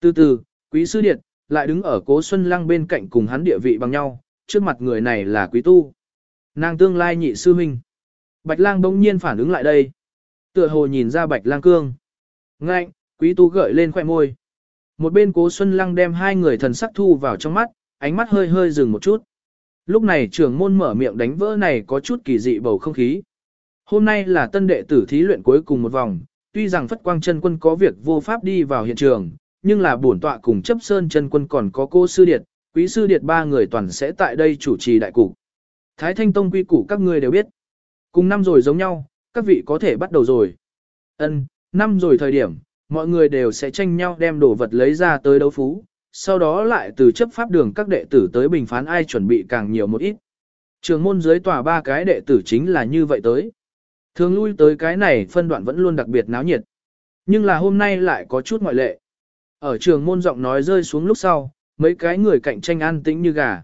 Từ từ, quý sư điện, lại đứng ở cố Xuân Lăng bên cạnh cùng hắn địa vị bằng nhau, trước mặt người này là quý tu. Nàng tương lai nhị sư huynh. Bạch Lang bỗng nhiên phản ứng lại đây. Tựa hồ nhìn ra Bạch Lang cương. Ngạnh, quý tu gợi lên khoẻ môi. Một bên cố Xuân Lăng đem hai người thần sắc thu vào trong mắt, ánh mắt hơi hơi dừng một chút. Lúc này trưởng môn mở miệng đánh vỡ này có chút kỳ dị bầu không khí. Hôm nay là tân đệ tử thí luyện cuối cùng một vòng, tuy rằng Phất Quang chân quân có việc vô pháp đi vào hiện trường, nhưng là bổn tọa cùng chấp sơn chân quân còn có cô sư điệt, quý sư điệt ba người toàn sẽ tại đây chủ trì đại cục. Thái Thanh Tông quy củ các ngươi đều biết. Cùng năm rồi giống nhau, các vị có thể bắt đầu rồi. Ân, năm rồi thời điểm, mọi người đều sẽ tranh nhau đem đồ vật lấy ra tới đấu phú, sau đó lại từ chấp pháp đường các đệ tử tới bình phán ai chuẩn bị càng nhiều một ít. Trường môn dưới tòa ba cái đệ tử chính là như vậy tới. Thường lui tới cái này phân đoạn vẫn luôn đặc biệt náo nhiệt. Nhưng là hôm nay lại có chút ngoại lệ. Ở trường môn giọng nói rơi xuống lúc sau, mấy cái người cạnh tranh an tĩnh như gà.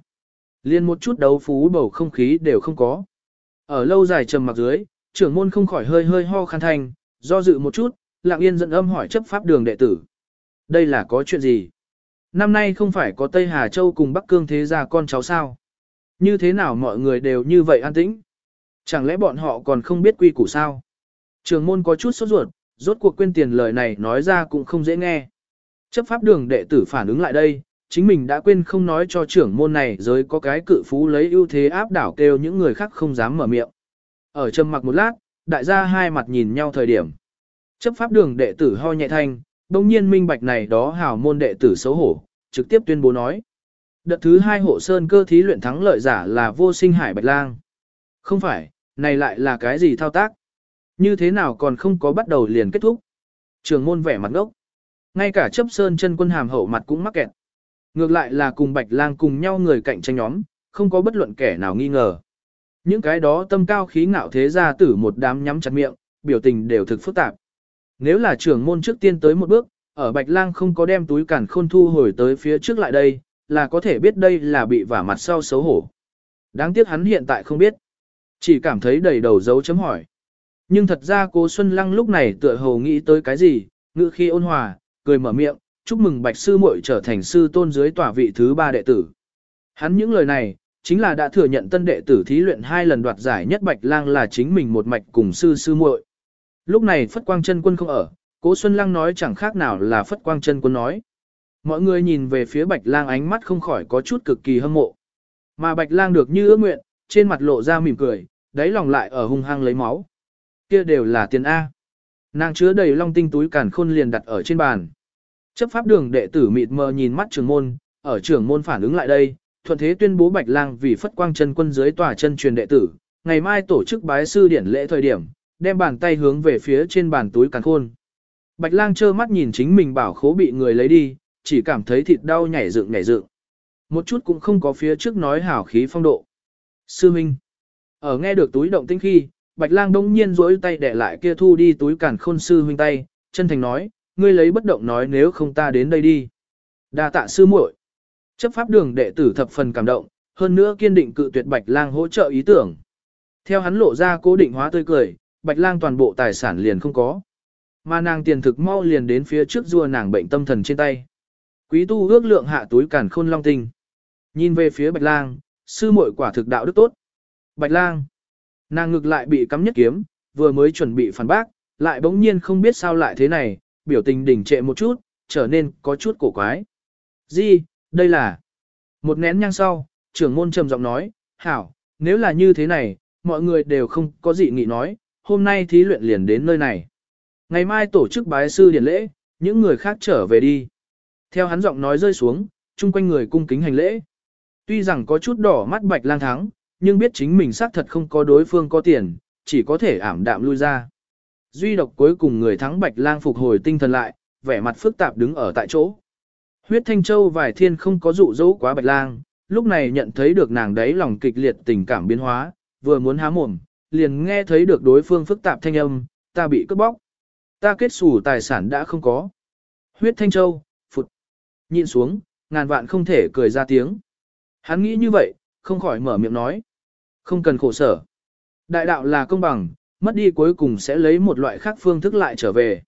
Liên một chút đấu phú bầu không khí đều không có. Ở lâu dài trầm mặc dưới, trưởng môn không khỏi hơi hơi ho khăn thành, do dự một chút, Lạng yên dẫn âm hỏi chấp pháp đường đệ tử. Đây là có chuyện gì? Năm nay không phải có Tây Hà Châu cùng Bắc Cương thế gia con cháu sao? Như thế nào mọi người đều như vậy an tĩnh? Chẳng lẽ bọn họ còn không biết quy củ sao? Trường môn có chút sốt ruột, rốt cuộc quên tiền lời này nói ra cũng không dễ nghe. Chấp pháp đường đệ tử phản ứng lại đây, chính mình đã quên không nói cho trưởng môn này giới có cái cự phú lấy ưu thế áp đảo kêu những người khác không dám mở miệng. Ở trầm mặc một lát, đại gia hai mặt nhìn nhau thời điểm. Chấp pháp đường đệ tử ho nhẹ thanh, đồng nhiên minh bạch này đó hào môn đệ tử xấu hổ, trực tiếp tuyên bố nói. Đợt thứ hai hộ sơn cơ thí luyện thắng lợi giả là vô sinh hải bạch lang. Không phải, này lại là cái gì thao tác? Như thế nào còn không có bắt đầu liền kết thúc? Trường môn vẻ mặt ngốc. Ngay cả chấp sơn chân quân hàm hậu mặt cũng mắc kẹt. Ngược lại là cùng bạch lang cùng nhau người cạnh tranh nhóm, không có bất luận kẻ nào nghi ngờ. Những cái đó tâm cao khí ngạo thế ra tử một đám nhắm chặt miệng, biểu tình đều thực phức tạp. Nếu là trưởng môn trước tiên tới một bước, ở Bạch Lang không có đem túi cản khôn thu hồi tới phía trước lại đây, là có thể biết đây là bị vả mặt sau xấu hổ. Đáng tiếc hắn hiện tại không biết. Chỉ cảm thấy đầy đầu dấu chấm hỏi. Nhưng thật ra cố Xuân Lăng lúc này tựa hồ nghĩ tới cái gì, ngữ khi ôn hòa, cười mở miệng, chúc mừng Bạch Sư muội trở thành sư tôn dưới tòa vị thứ ba đệ tử. Hắn những lời này, chính là đã thừa nhận tân đệ tử thí luyện hai lần đoạt giải nhất Bạch Lang là chính mình một mạch cùng sư sư muội. Lúc này Phất Quang chân quân không ở, Cố Xuân Lăng nói chẳng khác nào là Phất Quang chân quân nói. Mọi người nhìn về phía Bạch Lang ánh mắt không khỏi có chút cực kỳ hâm mộ. Mà Bạch Lang được như ước nguyện, trên mặt lộ ra mỉm cười, đáy lòng lại ở hung hăng lấy máu. Kia đều là tiền A. Nàng chứa đầy long tinh túi càn khôn liền đặt ở trên bàn. Chấp pháp đường đệ tử mịt mờ nhìn mắt trưởng môn, ở trưởng môn phản ứng lại đây, thuận thế tuyên bố Bạch Lang vì phất quang chân quân dưới tòa chân truyền đệ tử, ngày mai tổ chức bái sư điển lễ thời điểm, đem bàn tay hướng về phía trên bàn túi càng khôn. Bạch Lang trơ mắt nhìn chính mình bảo khố bị người lấy đi, chỉ cảm thấy thịt đau nhảy dựng nhảy dựng. Một chút cũng không có phía trước nói hảo khí phong độ. Sư Minh. Ở nghe được túi động tĩnh khi, Bạch Lang đông nhiên duỗi tay để lại kia thu đi túi cản khôn sư huynh tay, chân thành nói, ngươi lấy bất động nói nếu không ta đến đây đi. Đa tạ sư muội. Chấp pháp đường đệ tử thập phần cảm động, hơn nữa kiên định cự tuyệt Bạch Lang hỗ trợ ý tưởng. Theo hắn lộ ra cố định hóa tươi cười, Bạch Lang toàn bộ tài sản liền không có. Mà nàng tiền thực mau liền đến phía trước rùa nàng bệnh tâm thần trên tay. Quý tu ước lượng hạ túi cản khôn long tinh. Nhìn về phía Bạch Lang, sư muội quả thực đạo đức tốt. Bạch Lang. Nàng ngực lại bị cắm nhất kiếm, vừa mới chuẩn bị phản bác, lại bỗng nhiên không biết sao lại thế này, biểu tình đỉnh trệ một chút, trở nên có chút cổ quái. Di, đây là... Một nén nhang sau, trưởng môn trầm giọng nói, hảo, nếu là như thế này, mọi người đều không có gì nghị nói, hôm nay thí luyện liền đến nơi này. Ngày mai tổ chức bái sư điển lễ, những người khác trở về đi. Theo hắn giọng nói rơi xuống, chung quanh người cung kính hành lễ. Tuy rằng có chút đỏ mắt bạch lang thắng, nhưng biết chính mình xác thật không có đối phương có tiền, chỉ có thể ảm đạm lui ra. Duy độc cuối cùng người thắng bạch lang phục hồi tinh thần lại, vẻ mặt phức tạp đứng ở tại chỗ. Huyết Thanh Châu vài thiên không có dụ dỗ quá bạch lang, lúc này nhận thấy được nàng đấy lòng kịch liệt tình cảm biến hóa, vừa muốn há mồm, liền nghe thấy được đối phương phức tạp thanh âm, ta bị cướp bóc. Ta kết xù tài sản đã không có. Huyết Thanh Châu, phụt. Nhìn xuống, ngàn vạn không thể cười ra tiếng. Hắn nghĩ như vậy, không khỏi mở miệng nói. Không cần khổ sở. Đại đạo là công bằng, mất đi cuối cùng sẽ lấy một loại khác phương thức lại trở về.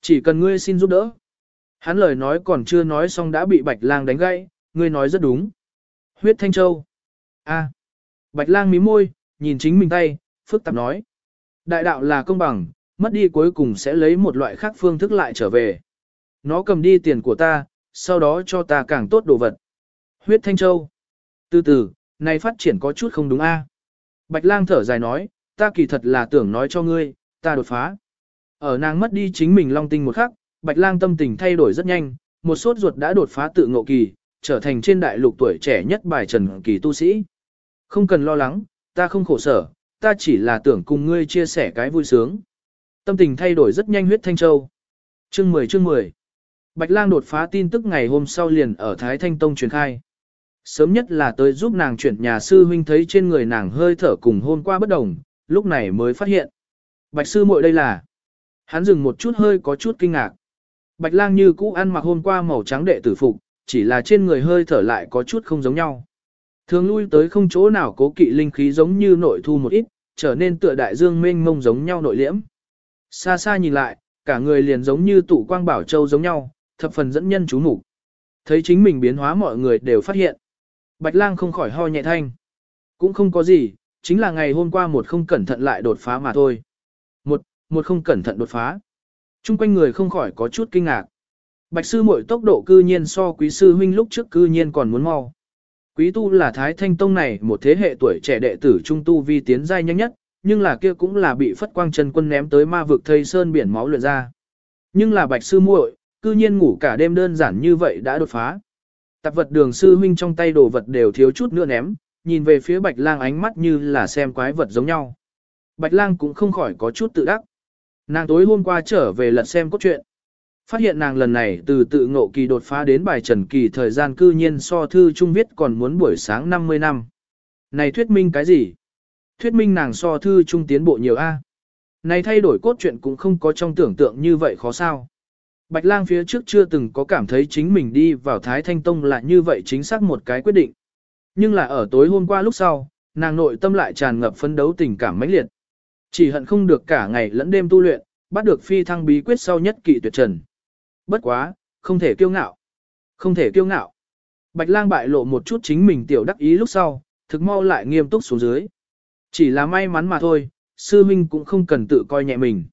Chỉ cần ngươi xin giúp đỡ. Hắn lời nói còn chưa nói xong đã bị Bạch Lang đánh gãy, ngươi nói rất đúng. Huyết Thanh Châu. A. Bạch Lang mím môi, nhìn chính mình tay, phức tạp nói. Đại đạo là công bằng, mất đi cuối cùng sẽ lấy một loại khác phương thức lại trở về. Nó cầm đi tiền của ta, sau đó cho ta càng tốt đồ vật. Huyết Thanh Châu. Từ từ, này phát triển có chút không đúng a. Bạch lang thở dài nói, ta kỳ thật là tưởng nói cho ngươi, ta đột phá. Ở nàng mất đi chính mình long tinh một khắc, bạch lang tâm tình thay đổi rất nhanh, một sốt ruột đã đột phá tự ngộ kỳ, trở thành trên đại lục tuổi trẻ nhất bài trần kỳ tu sĩ. Không cần lo lắng, ta không khổ sở, ta chỉ là tưởng cùng ngươi chia sẻ cái vui sướng. Tâm tình thay đổi rất nhanh huyết thanh châu. Chương 10 chương 10 Bạch lang đột phá tin tức ngày hôm sau liền ở Thái Thanh Tông truyền khai. Sớm nhất là tới giúp nàng chuyển nhà sư huynh thấy trên người nàng hơi thở cùng hôm qua bất đồng, lúc này mới phát hiện. Bạch sư muội đây là. Hắn dừng một chút hơi có chút kinh ngạc. Bạch lang như cũ ăn mặc hôm qua màu trắng đệ tử phục, chỉ là trên người hơi thở lại có chút không giống nhau. Thường lui tới không chỗ nào cố kỵ linh khí giống như nội thu một ít, trở nên tựa đại dương mênh mông giống nhau nội liễm. Xa xa nhìn lại, cả người liền giống như tụ quang bảo châu giống nhau, thập phần dẫn nhân chú mục. Thấy chính mình biến hóa mọi người đều phát hiện. Bạch lang không khỏi ho nhẹ thanh. Cũng không có gì, chính là ngày hôm qua một không cẩn thận lại đột phá mà thôi. Một, một không cẩn thận đột phá. Trung quanh người không khỏi có chút kinh ngạc. Bạch sư muội tốc độ cư nhiên so quý sư huynh lúc trước cư nhiên còn muốn mau. Quý tu là Thái Thanh Tông này một thế hệ tuổi trẻ đệ tử trung tu vi tiến giai nhanh nhất, nhưng là kia cũng là bị phất quang chân quân ném tới ma vực thây sơn biển máu luyện ra. Nhưng là bạch sư muội, cư nhiên ngủ cả đêm đơn giản như vậy đã đột phá. Tạp vật đường sư huynh trong tay đồ vật đều thiếu chút nữa ném, nhìn về phía bạch lang ánh mắt như là xem quái vật giống nhau. Bạch lang cũng không khỏi có chút tự đắc. Nàng tối hôm qua trở về lật xem cốt truyện. Phát hiện nàng lần này từ tự ngộ kỳ đột phá đến bài trần kỳ thời gian cư nhiên so thư trung viết còn muốn buổi sáng 50 năm. Này thuyết minh cái gì? Thuyết minh nàng so thư trung tiến bộ nhiều A. Này thay đổi cốt truyện cũng không có trong tưởng tượng như vậy khó sao. Bạch lang phía trước chưa từng có cảm thấy chính mình đi vào Thái Thanh Tông là như vậy chính xác một cái quyết định. Nhưng là ở tối hôm qua lúc sau, nàng nội tâm lại tràn ngập phấn đấu tình cảm mãnh liệt. Chỉ hận không được cả ngày lẫn đêm tu luyện, bắt được phi thăng bí quyết sau nhất kỵ tuyệt trần. Bất quá, không thể kiêu ngạo. Không thể kiêu ngạo. Bạch lang bại lộ một chút chính mình tiểu đắc ý lúc sau, thực mau lại nghiêm túc xuống dưới. Chỉ là may mắn mà thôi, sư minh cũng không cần tự coi nhẹ mình.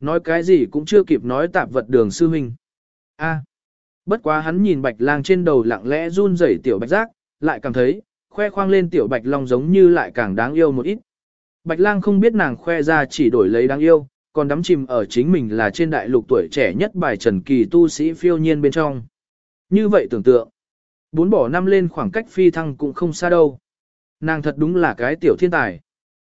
Nói cái gì cũng chưa kịp nói tạp vật đường sư minh. A. bất quá hắn nhìn bạch lang trên đầu lặng lẽ run rẩy tiểu bạch giác, lại cảm thấy, khoe khoang lên tiểu bạch long giống như lại càng đáng yêu một ít. Bạch lang không biết nàng khoe ra chỉ đổi lấy đáng yêu, còn đắm chìm ở chính mình là trên đại lục tuổi trẻ nhất bài trần kỳ tu sĩ phiêu nhiên bên trong. Như vậy tưởng tượng, bốn bỏ năm lên khoảng cách phi thăng cũng không xa đâu. Nàng thật đúng là cái tiểu thiên tài.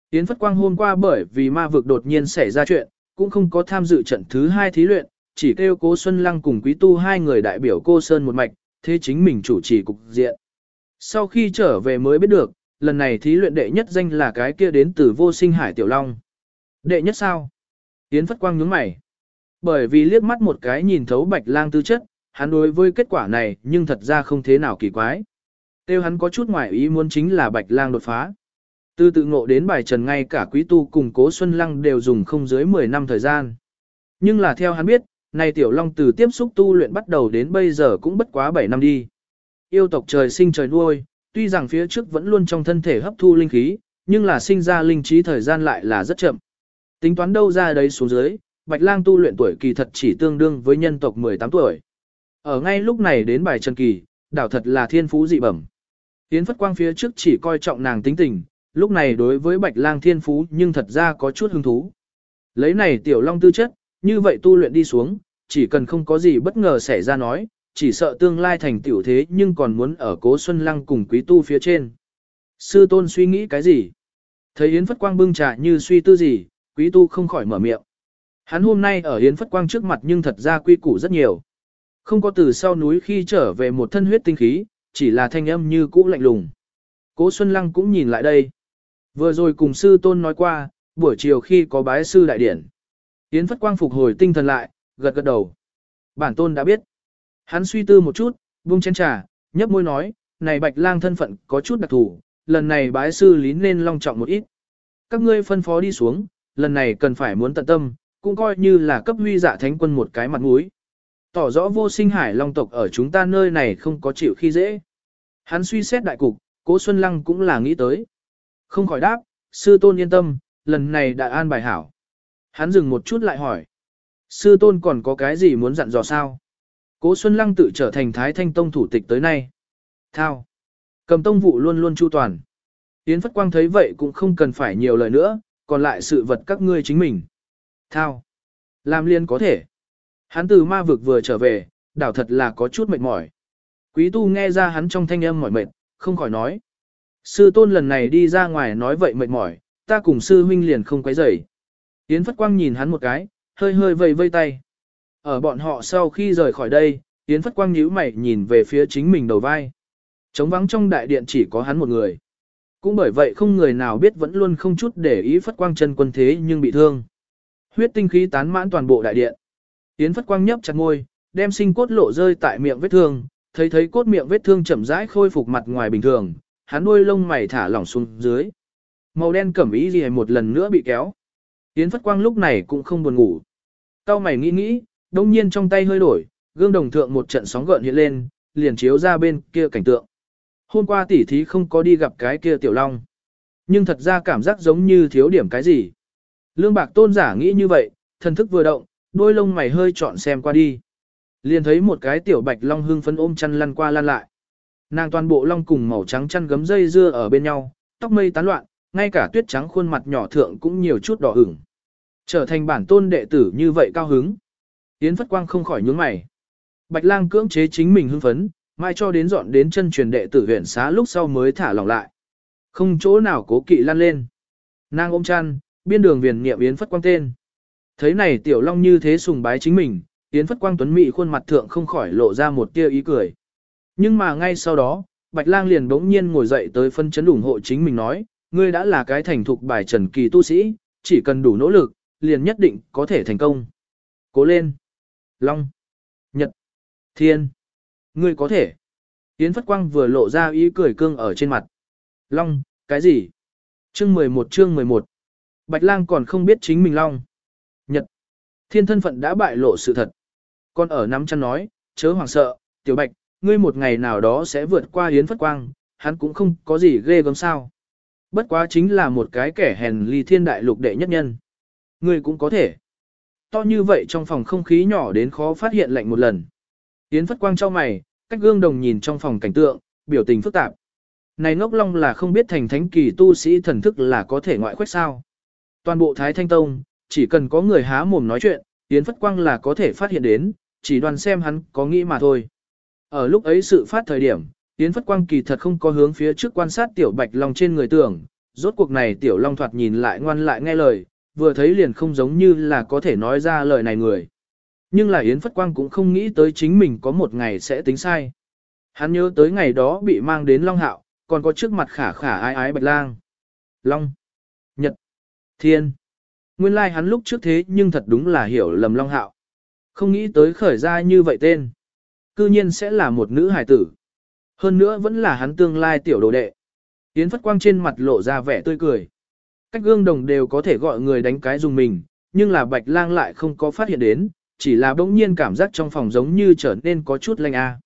Yến Phất Quang hôm qua bởi vì ma vực đột nhiên xảy ra chuyện, cũng không có tham dự trận thứ hai thí luyện, chỉ kêu cố Xuân Lăng cùng Quý Tu hai người đại biểu cô Sơn một mạch, thế chính mình chủ trì cục diện. Sau khi trở về mới biết được, lần này thí luyện đệ nhất danh là cái kia đến từ vô sinh hải tiểu long. Đệ nhất sao? Yến Phất Quang nhướng mày. Bởi vì liếc mắt một cái nhìn thấu bạch lang tư chất, hắn đối với kết quả này nhưng thật ra không thế nào kỳ quái. Tiêu hắn có chút ngoài ý muốn chính là bạch lang đột phá. Từ tự ngộ đến bài trần ngay cả quý tu cùng cố Xuân Lăng đều dùng không dưới 10 năm thời gian. Nhưng là theo hắn biết, này tiểu long từ tiếp xúc tu luyện bắt đầu đến bây giờ cũng bất quá 7 năm đi. Yêu tộc trời sinh trời nuôi, tuy rằng phía trước vẫn luôn trong thân thể hấp thu linh khí, nhưng là sinh ra linh trí thời gian lại là rất chậm. Tính toán đâu ra đấy xuống dưới, Bạch Lang tu luyện tuổi kỳ thật chỉ tương đương với nhân tộc 18 tuổi. Ở ngay lúc này đến bài chân kỳ, đảo thật là thiên phú dị bẩm. Yến Phất Quang phía trước chỉ coi trọng nàng tính tình, lúc này đối với Bạch Lang thiên phú nhưng thật ra có chút hứng thú. Lấy này tiểu long tư chất, như vậy tu luyện đi xuống, chỉ cần không có gì bất ngờ xảy ra nói, chỉ sợ tương lai thành tiểu thế nhưng còn muốn ở cố Xuân Lăng cùng quý tu phía trên. Sư tôn suy nghĩ cái gì? Thấy Yến Phất Quang bưng trà như suy tư gì, quý tu không khỏi mở miệng. Hắn hôm nay ở Yến Phất Quang trước mặt nhưng thật ra quy củ rất nhiều. Không có từ sau núi khi trở về một thân huyết tinh khí, chỉ là thanh âm như cũ lạnh lùng. Cố Xuân Lăng cũng nhìn lại đây. Vừa rồi cùng sư tôn nói qua, buổi chiều khi có bái sư đại điển. Yến Phất Quang phục hồi tinh thần lại, gật gật đầu. Bản tôn đã biết. Hắn suy tư một chút, buông chén trà, nhấp môi nói, này bạch lang thân phận có chút đặc thù, lần này bái sư lý nên long trọng một ít. Các ngươi phân phó đi xuống, lần này cần phải muốn tận tâm, cũng coi như là cấp huy dạ thánh quân một cái mặt mũi. Tỏ rõ vô sinh hải long tộc ở chúng ta nơi này không có chịu khi dễ. Hắn suy xét đại cục, cố Xuân Lăng cũng là nghĩ tới. Không khỏi đáp, sư tôn yên tâm, lần này đã an bài hảo. Hắn dừng một chút lại hỏi. Sư tôn còn có cái gì muốn dặn dò sao? Cố Xuân Lăng tự trở thành Thái Thanh Tông thủ tịch tới nay. Thao. Cầm tông vụ luôn luôn chu toàn. Yến Phất Quang thấy vậy cũng không cần phải nhiều lời nữa, còn lại sự vật các ngươi chính mình. Thao. Làm liên có thể. Hắn từ ma vực vừa trở về, đảo thật là có chút mệt mỏi. Quý tu nghe ra hắn trong thanh âm mỏi mệt, không khỏi nói. Sư tôn lần này đi ra ngoài nói vậy mệt mỏi, ta cùng sư huynh liền không quấy rầy. Yến Phất Quang nhìn hắn một cái, hơi hơi vây vây tay. Ở bọn họ sau khi rời khỏi đây, Yến Phất Quang nhíu mày nhìn về phía chính mình đầu vai. Trống vắng trong đại điện chỉ có hắn một người. Cũng bởi vậy không người nào biết vẫn luôn không chút để ý Phất Quang chân quân thế nhưng bị thương. Huyết tinh khí tán mãn toàn bộ đại điện. Yến Phất Quang nhấp chặt ngôi, đem sinh cốt lộ rơi tại miệng vết thương, thấy thấy cốt miệng vết thương chậm rãi khôi phục mặt ngoài bình thường, hắn đuôi lông mày thả lỏng xuống dưới. Màu đen cẩm ý gì một lần nữa bị kéo. Yến Phất Quang lúc này cũng không buồn ngủ. Cao mày nghĩ nghĩ, đông nhiên trong tay hơi đổi, gương đồng thượng một trận sóng gợn hiện lên, liền chiếu ra bên kia cảnh tượng. Hôm qua tỷ thí không có đi gặp cái kia tiểu long. Nhưng thật ra cảm giác giống như thiếu điểm cái gì. Lương bạc tôn giả nghĩ như vậy, thần thức vừa động, đôi lông mày hơi trọn xem qua đi. Liền thấy một cái tiểu bạch long hưng phấn ôm chăn lăn qua lăn lại. Nàng toàn bộ long cùng màu trắng chăn gấm dây dưa ở bên nhau, tóc mây tán loạn, ngay cả tuyết trắng khuôn mặt nhỏ thượng cũng nhiều chút đỏ ửng. Trở thành bản tôn đệ tử như vậy cao hứng. Yến Phất Quang không khỏi nhướng mày. Bạch lang cưỡng chế chính mình hưng phấn, mai cho đến dọn đến chân truyền đệ tử huyện xá lúc sau mới thả lỏng lại. Không chỗ nào cố kỵ lăn lên. Nàng ôm chăn, biên đường viền niệm Yến Phất Quang tên. Thấy này tiểu long như thế sùng bái chính mình, Yến Phất Quang tuấn mỹ khuôn mặt thượng không khỏi lộ ra một tia ý cười. Nhưng mà ngay sau đó, Bạch Lang liền bỗng nhiên ngồi dậy tới phân chấn ủng hộ chính mình nói, ngươi đã là cái thành thục bài trần kỳ tu sĩ, chỉ cần đủ nỗ lực, liền nhất định có thể thành công. Cố lên! Long! Nhật! Thiên! Ngươi có thể! Yến Phất Quang vừa lộ ra ý cười cương ở trên mặt. Long! Cái gì? Chương 11 chương 11 Bạch Lang còn không biết chính mình Long. Nhật! Thiên thân phận đã bại lộ sự thật. Con ở nắm chăn nói, chớ hoảng sợ, tiểu bạch, ngươi một ngày nào đó sẽ vượt qua Yến Phất Quang, hắn cũng không có gì ghê gớm sao. Bất quá chính là một cái kẻ hèn ly thiên đại lục đệ nhất nhân. Ngươi cũng có thể. To như vậy trong phòng không khí nhỏ đến khó phát hiện lạnh một lần. Yến Phất Quang cho mày, cách gương đồng nhìn trong phòng cảnh tượng, biểu tình phức tạp. Này ngốc long là không biết thành thánh kỳ tu sĩ thần thức là có thể ngoại khuếch sao. Toàn bộ Thái Thanh Tông, chỉ cần có người há mồm nói chuyện, Yến Phất Quang là có thể phát hiện đến, chỉ đoàn xem hắn có nghĩ mà thôi. Ở lúc ấy sự phát thời điểm, Yến Phất Quang kỳ thật không có hướng phía trước quan sát tiểu bạch long trên người tưởng, rốt cuộc này tiểu long thoạt nhìn lại ngoan lại nghe lời, vừa thấy liền không giống như là có thể nói ra lời này người. Nhưng là Yến Phất Quang cũng không nghĩ tới chính mình có một ngày sẽ tính sai. Hắn nhớ tới ngày đó bị mang đến Long Hạo, còn có trước mặt khả khả ái ái bạch lang. Long, Nhật, Thiên. Nguyên lai like hắn lúc trước thế nhưng thật đúng là hiểu lầm Long Hạo. Không nghĩ tới khởi ra như vậy tên. Cư nhiên sẽ là một nữ hài tử. Hơn nữa vẫn là hắn tương lai tiểu đồ đệ. Yến Phất Quang trên mặt lộ ra vẻ tươi cười. Cách gương đồng đều có thể gọi người đánh cái dùng mình, nhưng là Bạch Lang lại không có phát hiện đến, chỉ là bỗng nhiên cảm giác trong phòng giống như trở nên có chút lạnh a.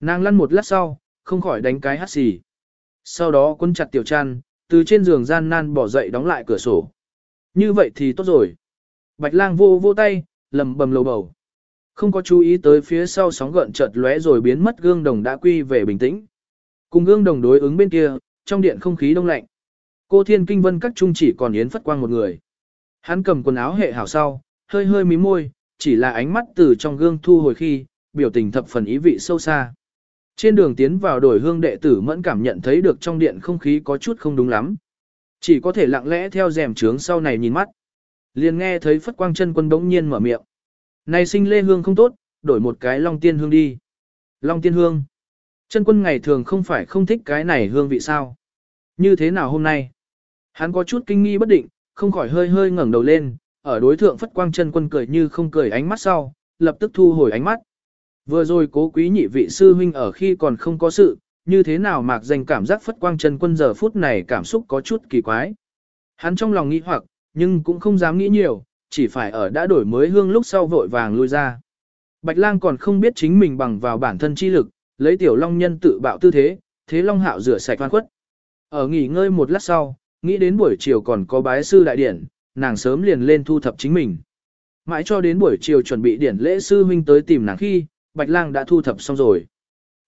Nàng lăn một lát sau, không khỏi đánh cái hắt xì. Sau đó quân chặt tiểu trăn, từ trên giường gian nan bỏ dậy đóng lại cửa sổ. Như vậy thì tốt rồi. Bạch lang vô vô tay, lầm bầm lầu bầu. Không có chú ý tới phía sau sóng gợn chợt lóe rồi biến mất gương đồng đã quy về bình tĩnh. Cùng gương đồng đối ứng bên kia, trong điện không khí đông lạnh. Cô Thiên Kinh Vân các trung chỉ còn Yến Phất Quang một người. Hắn cầm quần áo hệ hảo sau, hơi hơi mí môi, chỉ là ánh mắt từ trong gương thu hồi khi, biểu tình thập phần ý vị sâu xa. Trên đường tiến vào đổi hương đệ tử mẫn cảm nhận thấy được trong điện không khí có chút không đúng lắm. Chỉ có thể lặng lẽ theo rèm trướng sau này nhìn mắt. Liền nghe thấy Phất Quang chân quân bỗng nhiên mở miệng. Này sinh lê hương không tốt, đổi một cái long tiên hương đi. Long tiên hương. Chân quân ngày thường không phải không thích cái này hương vị sao. Như thế nào hôm nay? Hắn có chút kinh nghi bất định, không khỏi hơi hơi ngẩng đầu lên, ở đối thượng Phất Quang chân quân cười như không cười ánh mắt sau, lập tức thu hồi ánh mắt. Vừa rồi cố quý nhị vị sư huynh ở khi còn không có sự, như thế nào mạc danh cảm giác Phất Quang chân quân giờ phút này cảm xúc có chút kỳ quái. Hắn trong lòng nghĩ hoặc, nhưng cũng không dám nghĩ nhiều, chỉ phải ở đã đổi mới hương lúc sau vội vàng lui ra. Bạch lang còn không biết chính mình bằng vào bản thân chi lực, lấy tiểu long nhân tự bạo tư thế, thế long hạo rửa sạch oan khuất. Ở nghỉ ngơi một lát sau, nghĩ đến buổi chiều còn có bái sư đại điển, nàng sớm liền lên thu thập chính mình. Mãi cho đến buổi chiều chuẩn bị điển lễ sư huynh tới tìm nàng khi, bạch lang đã thu thập xong rồi.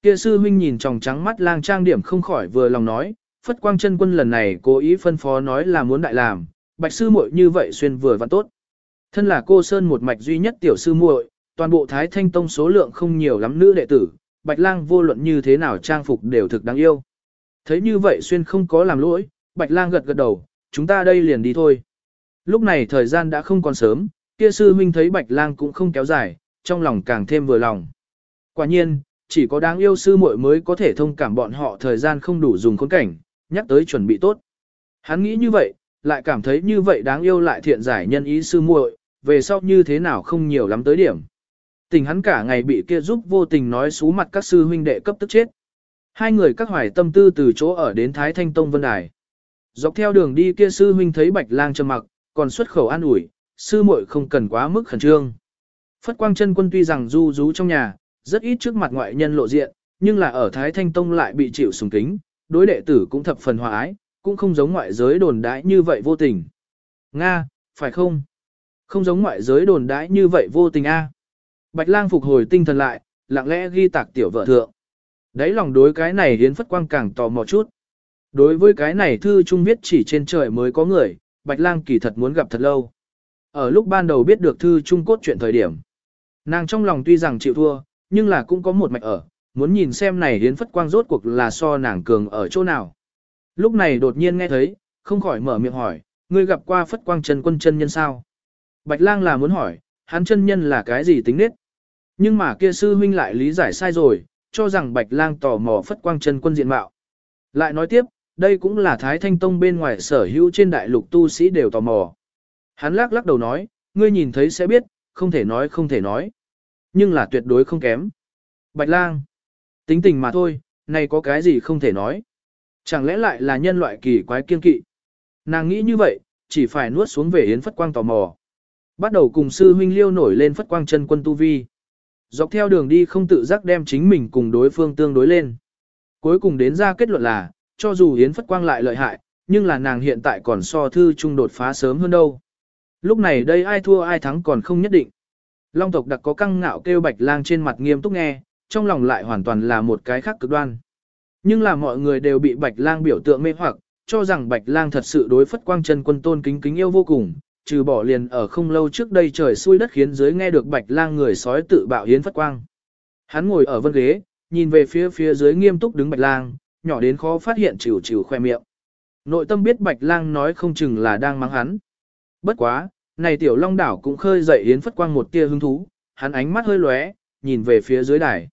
Kia sư huynh nhìn tròng trắng mắt lang trang điểm không khỏi vừa lòng nói, phất quang chân quân lần này cố ý phân phó nói là muốn đại làm, bạch sư muội như vậy xuyên vừa và tốt. Thân là cô Sơn một mạch duy nhất tiểu sư muội, toàn bộ Thái Thanh Tông số lượng không nhiều lắm nữ đệ tử, Bạch Lang vô luận như thế nào trang phục đều thực đáng yêu. Thấy như vậy xuyên không có làm lỗi, Bạch Lang gật gật đầu, chúng ta đây liền đi thôi. Lúc này thời gian đã không còn sớm, kia sư huynh thấy Bạch Lang cũng không kéo dài, trong lòng càng thêm vừa lòng. Quả nhiên, chỉ có đáng yêu sư muội mới có thể thông cảm bọn họ thời gian không đủ dùng khốn cảnh, nhắc tới chuẩn bị tốt. Hắn nghĩ như vậy, lại cảm thấy như vậy đáng yêu lại thiện giải nhân ý sư muội, về sau như thế nào không nhiều lắm tới điểm. Tình hắn cả ngày bị kia giúp vô tình nói xú mặt các sư huynh đệ cấp tức chết. Hai người các hoài tâm tư từ chỗ ở đến Thái Thanh Tông Vân Đài. Dọc theo đường đi kia sư huynh thấy bạch lang trầm mặc, còn xuất khẩu an ủi, sư muội không cần quá mức khẩn trương. Phất quang chân quân tuy rằng du rú trong nhà, rất ít trước mặt ngoại nhân lộ diện, nhưng là ở Thái Thanh Tông lại bị chịu sùng kính, đối đệ tử cũng thập phần hòa ái, cũng không giống ngoại giới đồn đãi như vậy vô tình. Nga, phải không? Không giống ngoại giới đồn đãi như vậy vô tình a. Bạch lang phục hồi tinh thần lại, lặng lẽ ghi tạc tiểu vợ thượng. Đấy lòng đối cái này hiến phất quang càng tò mò chút. Đối với cái này thư trung viết chỉ trên trời mới có người, Bạch lang kỳ thật muốn gặp thật lâu. Ở lúc ban đầu biết được thư trung cốt chuyện thời điểm. Nàng trong lòng tuy rằng chịu thua, nhưng là cũng có một mạch ở, muốn nhìn xem này hiến phất quang rốt cuộc là so nàng cường ở chỗ nào. Lúc này đột nhiên nghe thấy, không khỏi mở miệng hỏi, ngươi gặp qua phất quang chân quân chân nhân sao? Bạch lang là muốn hỏi, hắn chân nhân là cái gì tính nết? Nhưng mà kia sư huynh lại lý giải sai rồi, cho rằng bạch lang tò mò phất quang chân quân diện mạo. Lại nói tiếp, đây cũng là Thái Thanh Tông bên ngoài sở hữu trên đại lục tu sĩ đều tò mò. Hắn lắc lắc đầu nói, ngươi nhìn thấy sẽ biết, không thể nói không thể nói. Nhưng là tuyệt đối không kém. Bạch lang, tính tình mà thôi, này có cái gì không thể nói. Chẳng lẽ lại là nhân loại kỳ quái kiên kỵ. Nàng nghĩ như vậy, chỉ phải nuốt xuống về Yến Phất Quang tò mò. Bắt đầu cùng sư huynh liêu nổi lên Phất Quang chân quân tu vi. Dọc theo đường đi không tự giác đem chính mình cùng đối phương tương đối lên. Cuối cùng đến ra kết luận là, cho dù Yến Phất Quang lại lợi hại, nhưng là nàng hiện tại còn so thư trung đột phá sớm hơn đâu. Lúc này đây ai thua ai thắng còn không nhất định. Long tộc đặc có căng ngạo kêu bạch lang trên mặt nghiêm túc nghe, trong lòng lại hoàn toàn là một cái khác cực đoan. Nhưng là mọi người đều bị bạch lang biểu tượng mê hoặc, cho rằng bạch lang thật sự đối phất quang chân quân tôn kính kính yêu vô cùng, trừ bỏ liền ở không lâu trước đây trời xui đất khiến dưới nghe được bạch lang người sói tự bạo hiến phất quang. Hắn ngồi ở vân ghế, nhìn về phía phía dưới nghiêm túc đứng bạch lang, nhỏ đến khó phát hiện chịu chịu khoe miệng. Nội tâm biết bạch lang nói không chừng là đang mắng hắn. Bất quá, này tiểu long đảo cũng khơi dậy yến phất quang một tia hứng thú, hắn ánh mắt hơi lóe, nhìn về phía dưới đài.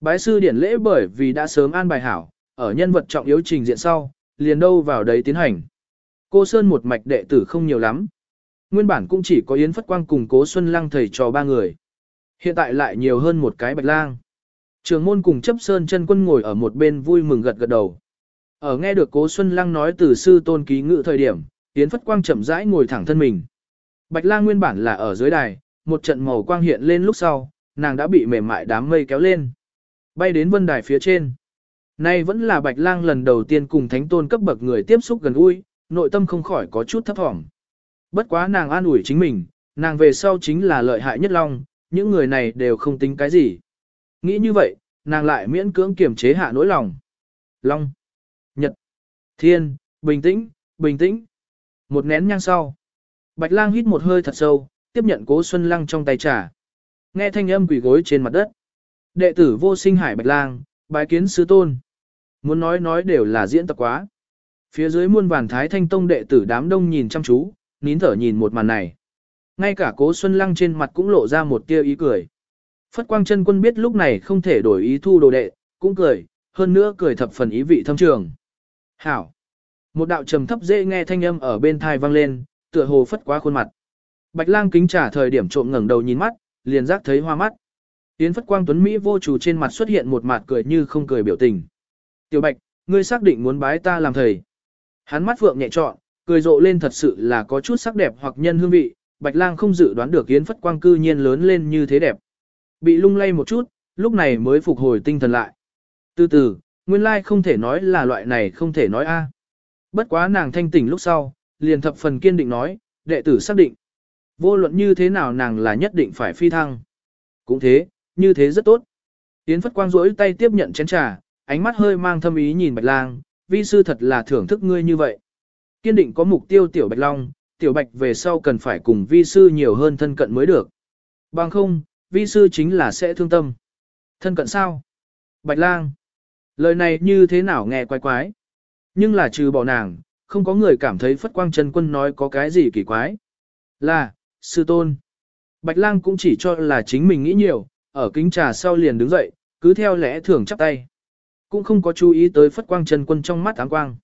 Bái sư điển lễ bởi vì đã sớm an bài hảo, ở nhân vật trọng yếu trình diện sau, liền đâu vào đấy tiến hành. Cô Sơn một mạch đệ tử không nhiều lắm. Nguyên bản cũng chỉ có Yến Phất Quang cùng Cố Xuân Lăng thầy trò ba người. Hiện tại lại nhiều hơn một cái bạch lang. Trường môn cùng chấp sơn chân quân ngồi ở một bên vui mừng gật gật đầu. Ở nghe được Cố Xuân Lăng nói từ sư tôn ký ngự thời điểm, Yến Phất Quang chậm rãi ngồi thẳng thân mình. Bạch lang nguyên bản là ở dưới đài, một trận màu quang hiện lên lúc sau, nàng đã bị mềm mại đám mây kéo lên. Bay đến vân đài phía trên. Nay vẫn là Bạch Lang lần đầu tiên cùng thánh tôn cấp bậc người tiếp xúc gần gũi, nội tâm không khỏi có chút thấp thỏm. Bất quá nàng an ủi chính mình, nàng về sau chính là lợi hại nhất long, những người này đều không tính cái gì. Nghĩ như vậy, nàng lại miễn cưỡng kiềm chế hạ nỗi lòng. Long, Nhật, Thiên, bình tĩnh, bình tĩnh. Một nén nhang sau. Bạch lang hít một hơi thật sâu, tiếp nhận cố Xuân Lăng trong tay trà. Nghe thanh âm quỷ gối trên mặt đất. Đệ tử vô sinh hải Bạch lang, bái kiến sư tôn. Muốn nói nói đều là diễn tập quá. Phía dưới muôn vàn thái thanh tông đệ tử đám đông nhìn chăm chú, nín thở nhìn một màn này. Ngay cả cố Xuân Lăng trên mặt cũng lộ ra một tia ý cười. Phất Quang chân quân biết lúc này không thể đổi ý thu đồ đệ, cũng cười, hơn nữa cười thập phần ý vị thâm trường. Hảo! Một đạo trầm thấp dễ nghe thanh âm ở bên thai vang lên, tựa hồ phất quá khuôn mặt. Bạch lang kính trả thời điểm trộm ngẩng đầu nhìn mắt, liền giác thấy hoa mắt. Yến Phất Quang Tuấn Mỹ vô chủ trên mặt xuất hiện một mặt cười như không cười biểu tình. Tiểu Bạch, ngươi xác định muốn bái ta làm thầy. Hắn mắt phượng nhẹ trọn, cười rộ lên thật sự là có chút sắc đẹp hoặc nhân hương vị, Bạch Lang không dự đoán được Yến Phất Quang cư nhiên lớn lên như thế đẹp. Bị lung lay một chút, lúc này mới phục hồi tinh thần lại. Từ từ, nguyên lai không thể nói là loại này không thể nói a. Bất quá nàng thanh tỉnh lúc sau, liền thập phần kiên định nói, đệ tử xác định. Vô luận như thế nào nàng là nhất định phải phi thăng. Cũng thế, như thế rất tốt. Yến Phất Quang rỗi tay tiếp nhận chén trà, ánh mắt hơi mang thâm ý nhìn Bạch Lang, vi sư thật là thưởng thức ngươi như vậy. Kiên định có mục tiêu tiểu Bạch Long, tiểu Bạch về sau cần phải cùng vi sư nhiều hơn thân cận mới được. Bằng không, vi sư chính là sẽ thương tâm. Thân cận sao? Bạch Lang. Lời này như thế nào nghe quái quái. Nhưng là trừ bỏ nàng, không có người cảm thấy Phất Quang Trần Quân nói có cái gì kỳ quái. Là, sư tôn. Bạch Lang cũng chỉ cho là chính mình nghĩ nhiều, ở kính trà sau liền đứng dậy, cứ theo lẽ thường chắp tay. Cũng không có chú ý tới phất quang chân quân trong mắt áng quang.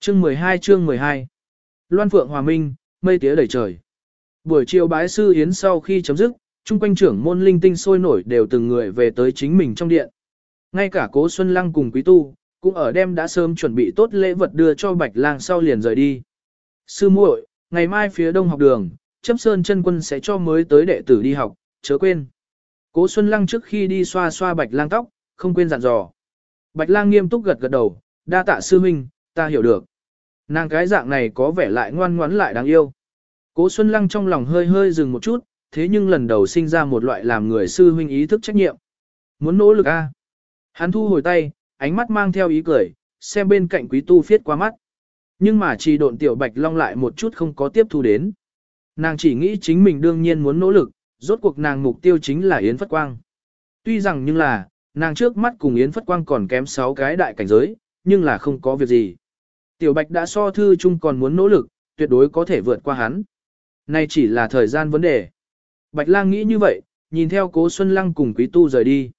Chương 12 chương 12 Loan Phượng Hòa Minh, mây tía đầy trời. Buổi chiều bái sư yến sau khi chấm dứt, trung quanh trưởng môn linh tinh sôi nổi đều từng người về tới chính mình trong điện. Ngay cả cố Xuân Lăng cùng quý tu, cũng ở đêm đã sớm chuẩn bị tốt lễ vật đưa cho Bạch Lang sau liền rời đi. Sư muội, ngày mai phía đông học đường, chấp sơn chân quân sẽ cho mới tới đệ tử đi học, chớ quên. Cố Xuân Lăng trước khi đi xoa xoa Bạch Lang tóc, không quên dặn dò. Bạch Lang nghiêm túc gật gật đầu, đa tạ sư huynh, ta hiểu được. Nàng cái dạng này có vẻ lại ngoan ngoãn lại đáng yêu. Cố Xuân Lăng trong lòng hơi hơi dừng một chút, thế nhưng lần đầu sinh ra một loại làm người sư huynh ý thức trách nhiệm. Muốn nỗ lực a. Hắn thu hồi tay, ánh mắt mang theo ý cười, xem bên cạnh quý tu phiết qua mắt. Nhưng mà chỉ độn tiểu bạch long lại một chút không có tiếp thu đến. Nàng chỉ nghĩ chính mình đương nhiên muốn nỗ lực, rốt cuộc nàng mục tiêu chính là Yến Phất Quang. Tuy rằng nhưng là, nàng trước mắt cùng Yến Phất Quang còn kém 6 cái đại cảnh giới, nhưng là không có việc gì. Tiểu Bạch đã so thư chung còn muốn nỗ lực, tuyệt đối có thể vượt qua hắn. Nay chỉ là thời gian vấn đề. Bạch lang nghĩ như vậy, nhìn theo cố Xuân Lăng cùng quý tu rời đi.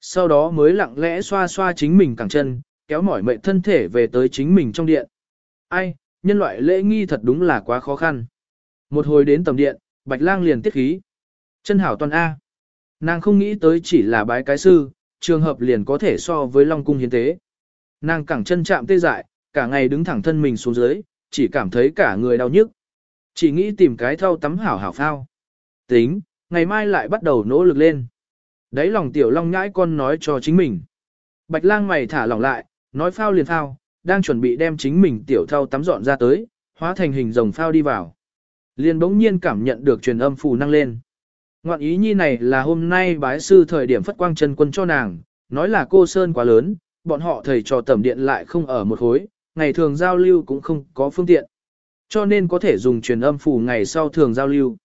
Sau đó mới lặng lẽ xoa xoa chính mình cẳng chân, kéo mỏi mệt thân thể về tới chính mình trong điện. Ai, nhân loại lễ nghi thật đúng là quá khó khăn. Một hồi đến tầm điện, Bạch lang liền tiết khí. Chân hảo toàn A. Nàng không nghĩ tới chỉ là bái cái sư, trường hợp liền có thể so với Long Cung hiến tế. Nàng cẳng chân chạm tê dại, cả ngày đứng thẳng thân mình xuống dưới, chỉ cảm thấy cả người đau nhức. Chỉ nghĩ tìm cái thau tắm hảo hảo phao. Tính, ngày mai lại bắt đầu nỗ lực lên. Đấy lòng tiểu long nhãi con nói cho chính mình. Bạch lang mày thả lỏng lại, nói phao liền phao, đang chuẩn bị đem chính mình tiểu thao tắm dọn ra tới, hóa thành hình rồng phao đi vào. Liền bỗng nhiên cảm nhận được truyền âm phù năng lên. Ngoạn ý nhi này là hôm nay bái sư thời điểm phất quang chân quân cho nàng, nói là cô Sơn quá lớn, bọn họ thầy trò tẩm điện lại không ở một khối, ngày thường giao lưu cũng không có phương tiện. Cho nên có thể dùng truyền âm phù ngày sau thường giao lưu.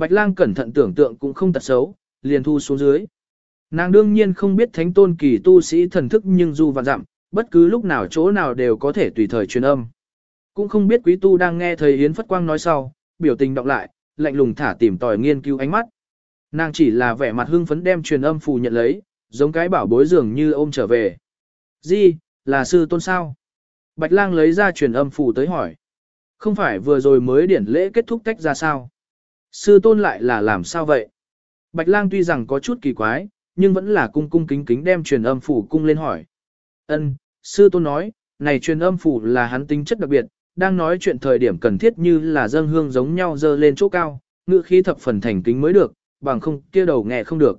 Bạch lang cẩn thận tưởng tượng cũng không tật xấu, liền thu xuống dưới. Nàng đương nhiên không biết thánh tôn kỳ tu sĩ thần thức nhưng dù vạn dặm, bất cứ lúc nào chỗ nào đều có thể tùy thời truyền âm. Cũng không biết quý tu đang nghe thầy Yến Phất Quang nói sau, biểu tình đọc lại, lạnh lùng thả tìm tòi nghiên cứu ánh mắt. Nàng chỉ là vẻ mặt hưng phấn đem truyền âm phù nhận lấy, giống cái bảo bối dường như ôm trở về. Di, là sư tôn sao? Bạch lang lấy ra truyền âm phù tới hỏi. Không phải vừa rồi mới điển lễ kết thúc tách ra sao? Sư tôn lại là làm sao vậy? Bạch lang tuy rằng có chút kỳ quái, nhưng vẫn là cung cung kính kính đem truyền âm phủ cung lên hỏi. Ân, sư tôn nói, này truyền âm phủ là hắn tính chất đặc biệt, đang nói chuyện thời điểm cần thiết như là dâng hương giống nhau dơ lên chỗ cao, ngữ khí thập phần thành kính mới được, bằng không kia đầu nghe không được.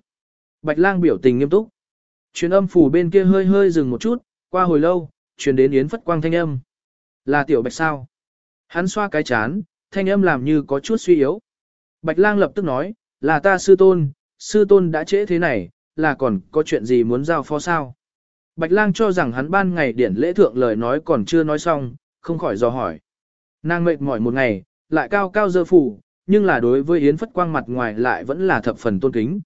Bạch lang biểu tình nghiêm túc. Truyền âm phủ bên kia hơi hơi dừng một chút, qua hồi lâu, truyền đến yến phất quang thanh âm. Là tiểu bạch sao? Hắn xoa cái chán, thanh âm làm như có chút suy yếu. Bạch lang lập tức nói, là ta sư tôn, sư tôn đã trễ thế này, là còn có chuyện gì muốn giao phó sao? Bạch lang cho rằng hắn ban ngày điển lễ thượng lời nói còn chưa nói xong, không khỏi dò hỏi. Nàng mệt mỏi một ngày, lại cao cao dơ phủ, nhưng là đối với Yến Phất Quang mặt ngoài lại vẫn là thập phần tôn kính.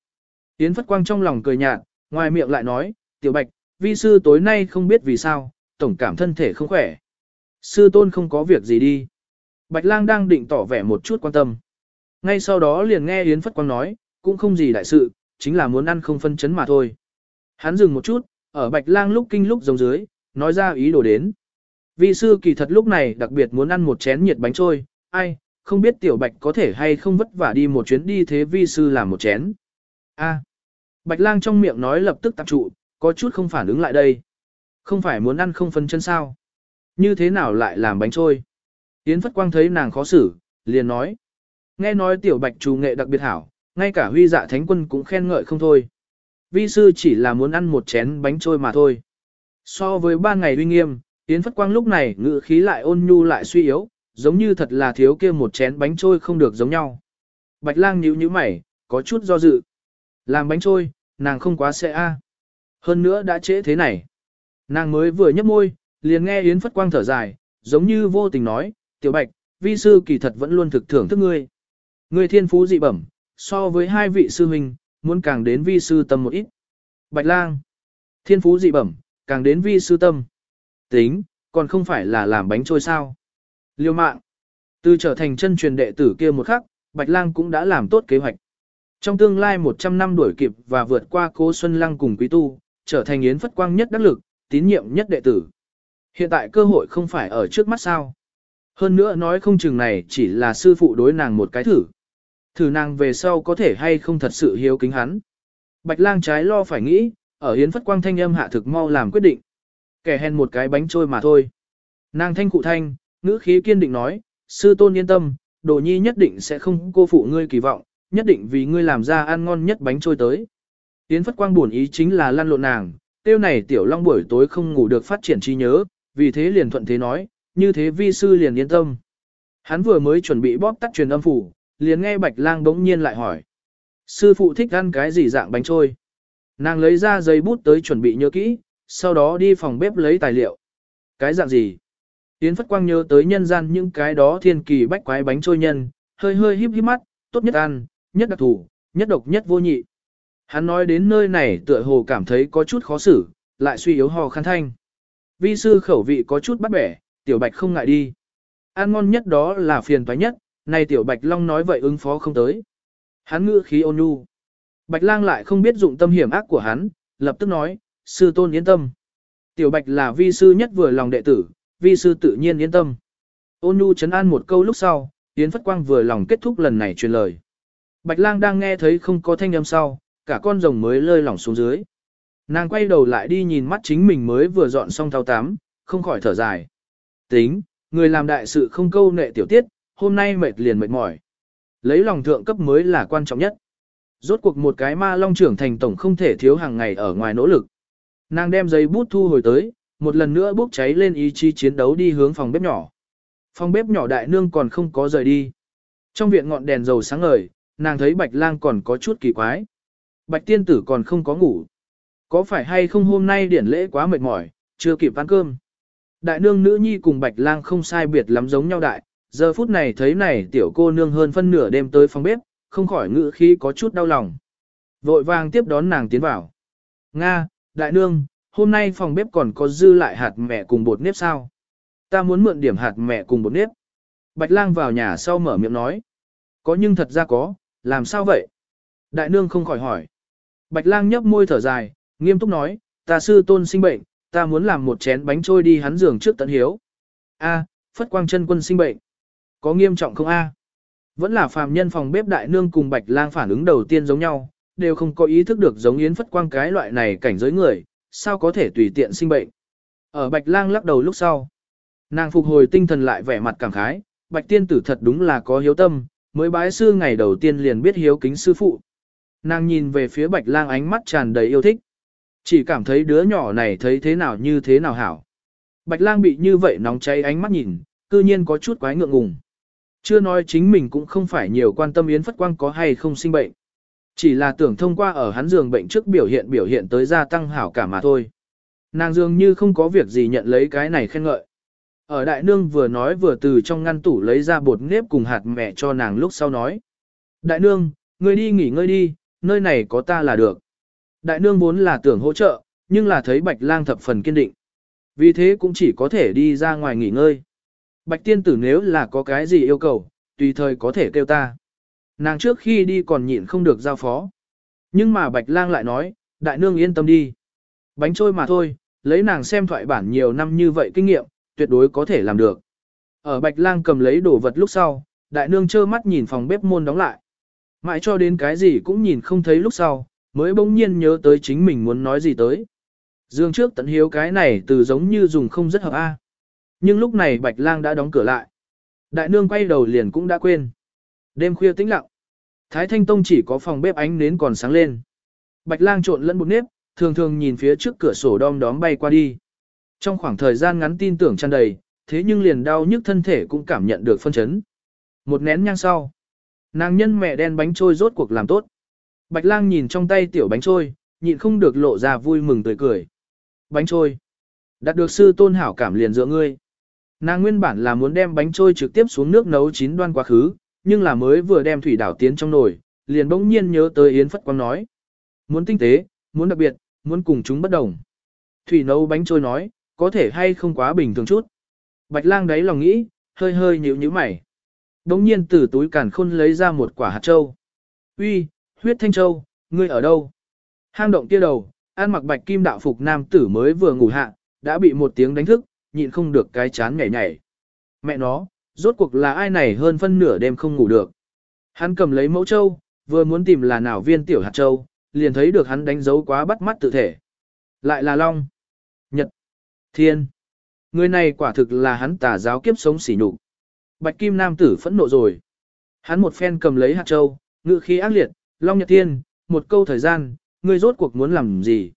Yến Phất Quang trong lòng cười nhạt, ngoài miệng lại nói, tiểu bạch, vi sư tối nay không biết vì sao, tổng cảm thân thể không khỏe. Sư tôn không có việc gì đi. Bạch lang đang định tỏ vẻ một chút quan tâm. Ngay sau đó liền nghe Yến Phất Quang nói, cũng không gì đại sự, chính là muốn ăn không phân chấn mà thôi. Hắn dừng một chút, ở Bạch lang lúc kinh lúc giống dưới, nói ra ý đồ đến. Vi sư kỳ thật lúc này đặc biệt muốn ăn một chén nhiệt bánh trôi, ai, không biết tiểu bạch có thể hay không vất vả đi một chuyến đi thế vi sư làm một chén. A. Bạch lang trong miệng nói lập tức tập trụ, có chút không phản ứng lại đây. Không phải muốn ăn không phân chân sao. Như thế nào lại làm bánh trôi? Yến Phất Quang thấy nàng khó xử, liền nói. Nghe nói tiểu bạch trù nghệ đặc biệt hảo, ngay cả huy dạ thánh quân cũng khen ngợi không thôi. Vi sư chỉ là muốn ăn một chén bánh trôi mà thôi. So với ba ngày uy nghiêm, Yến Phất Quang lúc này ngự khí lại ôn nhu lại suy yếu, giống như thật là thiếu kia một chén bánh trôi không được giống nhau. Bạch lang nhíu nhíu mày, có chút do dự. Làm bánh trôi, nàng không quá sẽ a. À. Hơn nữa đã trễ thế này. Nàng mới vừa nhấp môi, liền nghe Yến Phất Quang thở dài, giống như vô tình nói, tiểu bạch, vi sư kỳ thật vẫn luôn thực thưởng thức ngươi. Ngươi thiên phú dị bẩm, so với hai vị sư huynh, muốn càng đến vi sư tâm một ít. Bạch lang, thiên phú dị bẩm, càng đến vi sư tâm. Tính, còn không phải là làm bánh trôi sao. Liêu mạng. Từ trở thành chân truyền đệ tử kia một khắc, Bạch Lang cũng đã làm tốt kế hoạch. Trong tương lai 100 năm đuổi kịp và vượt qua Cố Xuân Lăng cùng Quý Tu, trở thành yến phất quang nhất đắc lực, tín nhiệm nhất đệ tử. Hiện tại cơ hội không phải ở trước mắt sao. Hơn nữa nói không chừng này chỉ là sư phụ đối nàng một cái thử. Thử nàng về sau có thể hay không thật sự hiếu kính hắn. Bạch lang trái lo phải nghĩ, ở hiến phất quang thanh âm hạ thực mau làm quyết định. Kẻ hèn một cái bánh trôi mà thôi. Nàng thanh cụ thanh, ngữ khí kiên định nói, sư tôn yên tâm, đồ nhi nhất định sẽ không cô phụ ngươi kỳ vọng, nhất định vì ngươi làm ra ăn ngon nhất bánh trôi tới. Yến Phất Quang buồn ý chính là lăn lộn nàng, tiêu này tiểu long buổi tối không ngủ được phát triển trí nhớ, vì thế liền thuận thế nói, như thế vi sư liền yên tâm. Hắn vừa mới chuẩn bị bóp tắt truyền âm phủ, liền nghe Bạch Lang bỗng nhiên lại hỏi. Sư phụ thích ăn cái gì dạng bánh trôi? Nàng lấy ra giấy bút tới chuẩn bị nhớ kỹ, sau đó đi phòng bếp lấy tài liệu. Cái dạng gì? Yến Phất Quang nhớ tới nhân gian những cái đó thiên kỳ bách quái bánh trôi nhân, hơi hơi híp híp mắt, tốt nhất ăn, nhất đặc thủ, nhất độc nhất vô nhị. Hắn nói đến nơi này tựa hồ cảm thấy có chút khó xử, lại suy yếu hò khăn thanh. Vi sư khẩu vị có chút bắt bẻ, tiểu bạch không ngại đi. Ăn ngon nhất đó là phiền toái nhất, này tiểu bạch long nói vậy ứng phó không tới. Hắn ngữ khí ôn nhu. Bạch lang lại không biết dụng tâm hiểm ác của hắn, lập tức nói, sư tôn yên tâm. Tiểu bạch là vi sư nhất vừa lòng đệ tử, vi sư tự nhiên yên tâm. Ôn nhu chấn an một câu lúc sau, Yến Phất Quang vừa lòng kết thúc lần này truyền lời. Bạch lang đang nghe thấy không có thanh âm sau, cả con rồng mới lơi lỏng xuống dưới. Nàng quay đầu lại đi nhìn mắt chính mình mới vừa dọn xong thao tám, không khỏi thở dài. Tính, người làm đại sự không câu nệ tiểu tiết, hôm nay mệt liền mệt mỏi. Lấy lòng thượng cấp mới là quan trọng nhất. Rốt cuộc một cái ma long trưởng thành tổng không thể thiếu hàng ngày ở ngoài nỗ lực. Nàng đem giấy bút thu hồi tới, một lần nữa bốc cháy lên ý chí chiến đấu đi hướng phòng bếp nhỏ. Phòng bếp nhỏ đại nương còn không có rời đi. Trong viện ngọn đèn dầu sáng ngời, nàng thấy bạch lang còn có chút kỳ quái. Bạch tiên tử còn không có ngủ. Có phải hay không hôm nay điển lễ quá mệt mỏi, chưa kịp ăn cơm. Đại nương nữ nhi cùng bạch lang không sai biệt lắm giống nhau đại, giờ phút này thấy này tiểu cô nương hơn phân nửa đêm tới phòng bếp, không khỏi ngữ khí có chút đau lòng. Vội vàng tiếp đón nàng tiến vào. Nga, đại nương, hôm nay phòng bếp còn có dư lại hạt mẹ cùng bột nếp sao? Ta muốn mượn điểm hạt mẹ cùng bột nếp. Bạch lang vào nhà sau mở miệng nói. Có nhưng thật ra có, làm sao vậy? Đại nương không khỏi hỏi. Bạch lang nhấp môi thở dài, nghiêm túc nói, ta sư tôn sinh bệnh, ta muốn làm một chén bánh trôi đi hắn giường trước tận hiếu. A, phất quang chân quân sinh bệnh. Có nghiêm trọng không a? Vẫn là phàm nhân phòng bếp đại nương cùng bạch lang phản ứng đầu tiên giống nhau, đều không có ý thức được giống yến phất quang cái loại này cảnh giới người, sao có thể tùy tiện sinh bệnh. Ở bạch lang lắc đầu lúc sau. Nàng phục hồi tinh thần lại vẻ mặt cảm khái, bạch tiên tử thật đúng là có hiếu tâm, mới bái sư ngày đầu tiên liền biết hiếu kính sư phụ. Nàng nhìn về phía bạch lang ánh mắt tràn đầy yêu thích. Chỉ cảm thấy đứa nhỏ này thấy thế nào như thế nào hảo. Bạch lang bị như vậy nóng cháy ánh mắt nhìn, cư nhiên có chút quái ngượng ngùng. Chưa nói chính mình cũng không phải nhiều quan tâm Yến Phất Quang có hay không sinh bệnh. Chỉ là tưởng thông qua ở hắn giường bệnh trước biểu hiện biểu hiện tới gia tăng hảo cả mà thôi. Nàng dường như không có việc gì nhận lấy cái này khen ngợi. Ở đại nương vừa nói vừa từ trong ngăn tủ lấy ra bột nếp cùng hạt mẹ cho nàng lúc sau nói. Đại nương, ngươi đi nghỉ ngơi đi, nơi này có ta là được. Đại nương vốn là tưởng hỗ trợ, nhưng là thấy bạch lang thập phần kiên định. Vì thế cũng chỉ có thể đi ra ngoài nghỉ ngơi. Bạch tiên tử nếu là có cái gì yêu cầu, tùy thời có thể kêu ta. Nàng trước khi đi còn nhịn không được giao phó. Nhưng mà bạch lang lại nói, đại nương yên tâm đi. Bánh trôi mà thôi, lấy nàng xem thoại bản nhiều năm như vậy kinh nghiệm, tuyệt đối có thể làm được. Ở bạch lang cầm lấy đồ vật lúc sau, đại nương trơ mắt nhìn phòng bếp môn đóng lại. Mãi cho đến cái gì cũng nhìn không thấy lúc sau, mới bỗng nhiên nhớ tới chính mình muốn nói gì tới. Dương trước tận hiếu cái này từ giống như dùng không rất hợp A. Nhưng lúc này Bạch Lang đã đóng cửa lại. Đại nương quay đầu liền cũng đã quên. Đêm khuya tĩnh lặng. Thái Thanh Tông chỉ có phòng bếp ánh nến còn sáng lên. Bạch Lang trộn lẫn bột nếp, thường thường nhìn phía trước cửa sổ đom đóm bay qua đi. Trong khoảng thời gian ngắn tin tưởng tràn đầy, thế nhưng liền đau nhức thân thể cũng cảm nhận được phân chấn. Một nén nhang sau, nàng nhân mẹ đen bánh trôi rốt cuộc làm tốt. Bạch lang nhìn trong tay tiểu bánh trôi, nhịn không được lộ ra vui mừng tươi cười. Bánh trôi. Đạt được sư tôn hảo cảm liền giữa ngươi. Nàng nguyên bản là muốn đem bánh trôi trực tiếp xuống nước nấu chín đoan quá khứ, nhưng là mới vừa đem thủy đảo tiến trong nồi, liền bỗng nhiên nhớ tới Yến Phất Quang nói. Muốn tinh tế, muốn đặc biệt, muốn cùng chúng bất đồng. Thủy nấu bánh trôi nói, có thể hay không quá bình thường chút. Bạch lang đáy lòng nghĩ, hơi hơi nhíu nhíu mày. Bỗng nhiên từ túi càn khôn lấy ra một quả hạt châu. Uy, huyết thanh châu, ngươi ở đâu? Hang động kia đầu, an mặc bạch kim đạo phục nam tử mới vừa ngủ hạ, đã bị một tiếng đánh thức, nhịn không được cái chán nhảy nhảy. Mẹ nó, rốt cuộc là ai này hơn phân nửa đêm không ngủ được. Hắn cầm lấy mẫu châu, vừa muốn tìm là nào viên tiểu hạt châu, liền thấy được hắn đánh dấu quá bắt mắt tự thể. Lại là Long, Nhật, Thiên. Người này quả thực là hắn tà giáo kiếp sống xỉ nhục. Bạch Kim Nam tử phẫn nộ rồi. Hắn một phen cầm lấy hạt châu, ngự khí ác liệt, Long Nhật Thiên, một câu thời gian, ngươi rốt cuộc muốn làm gì?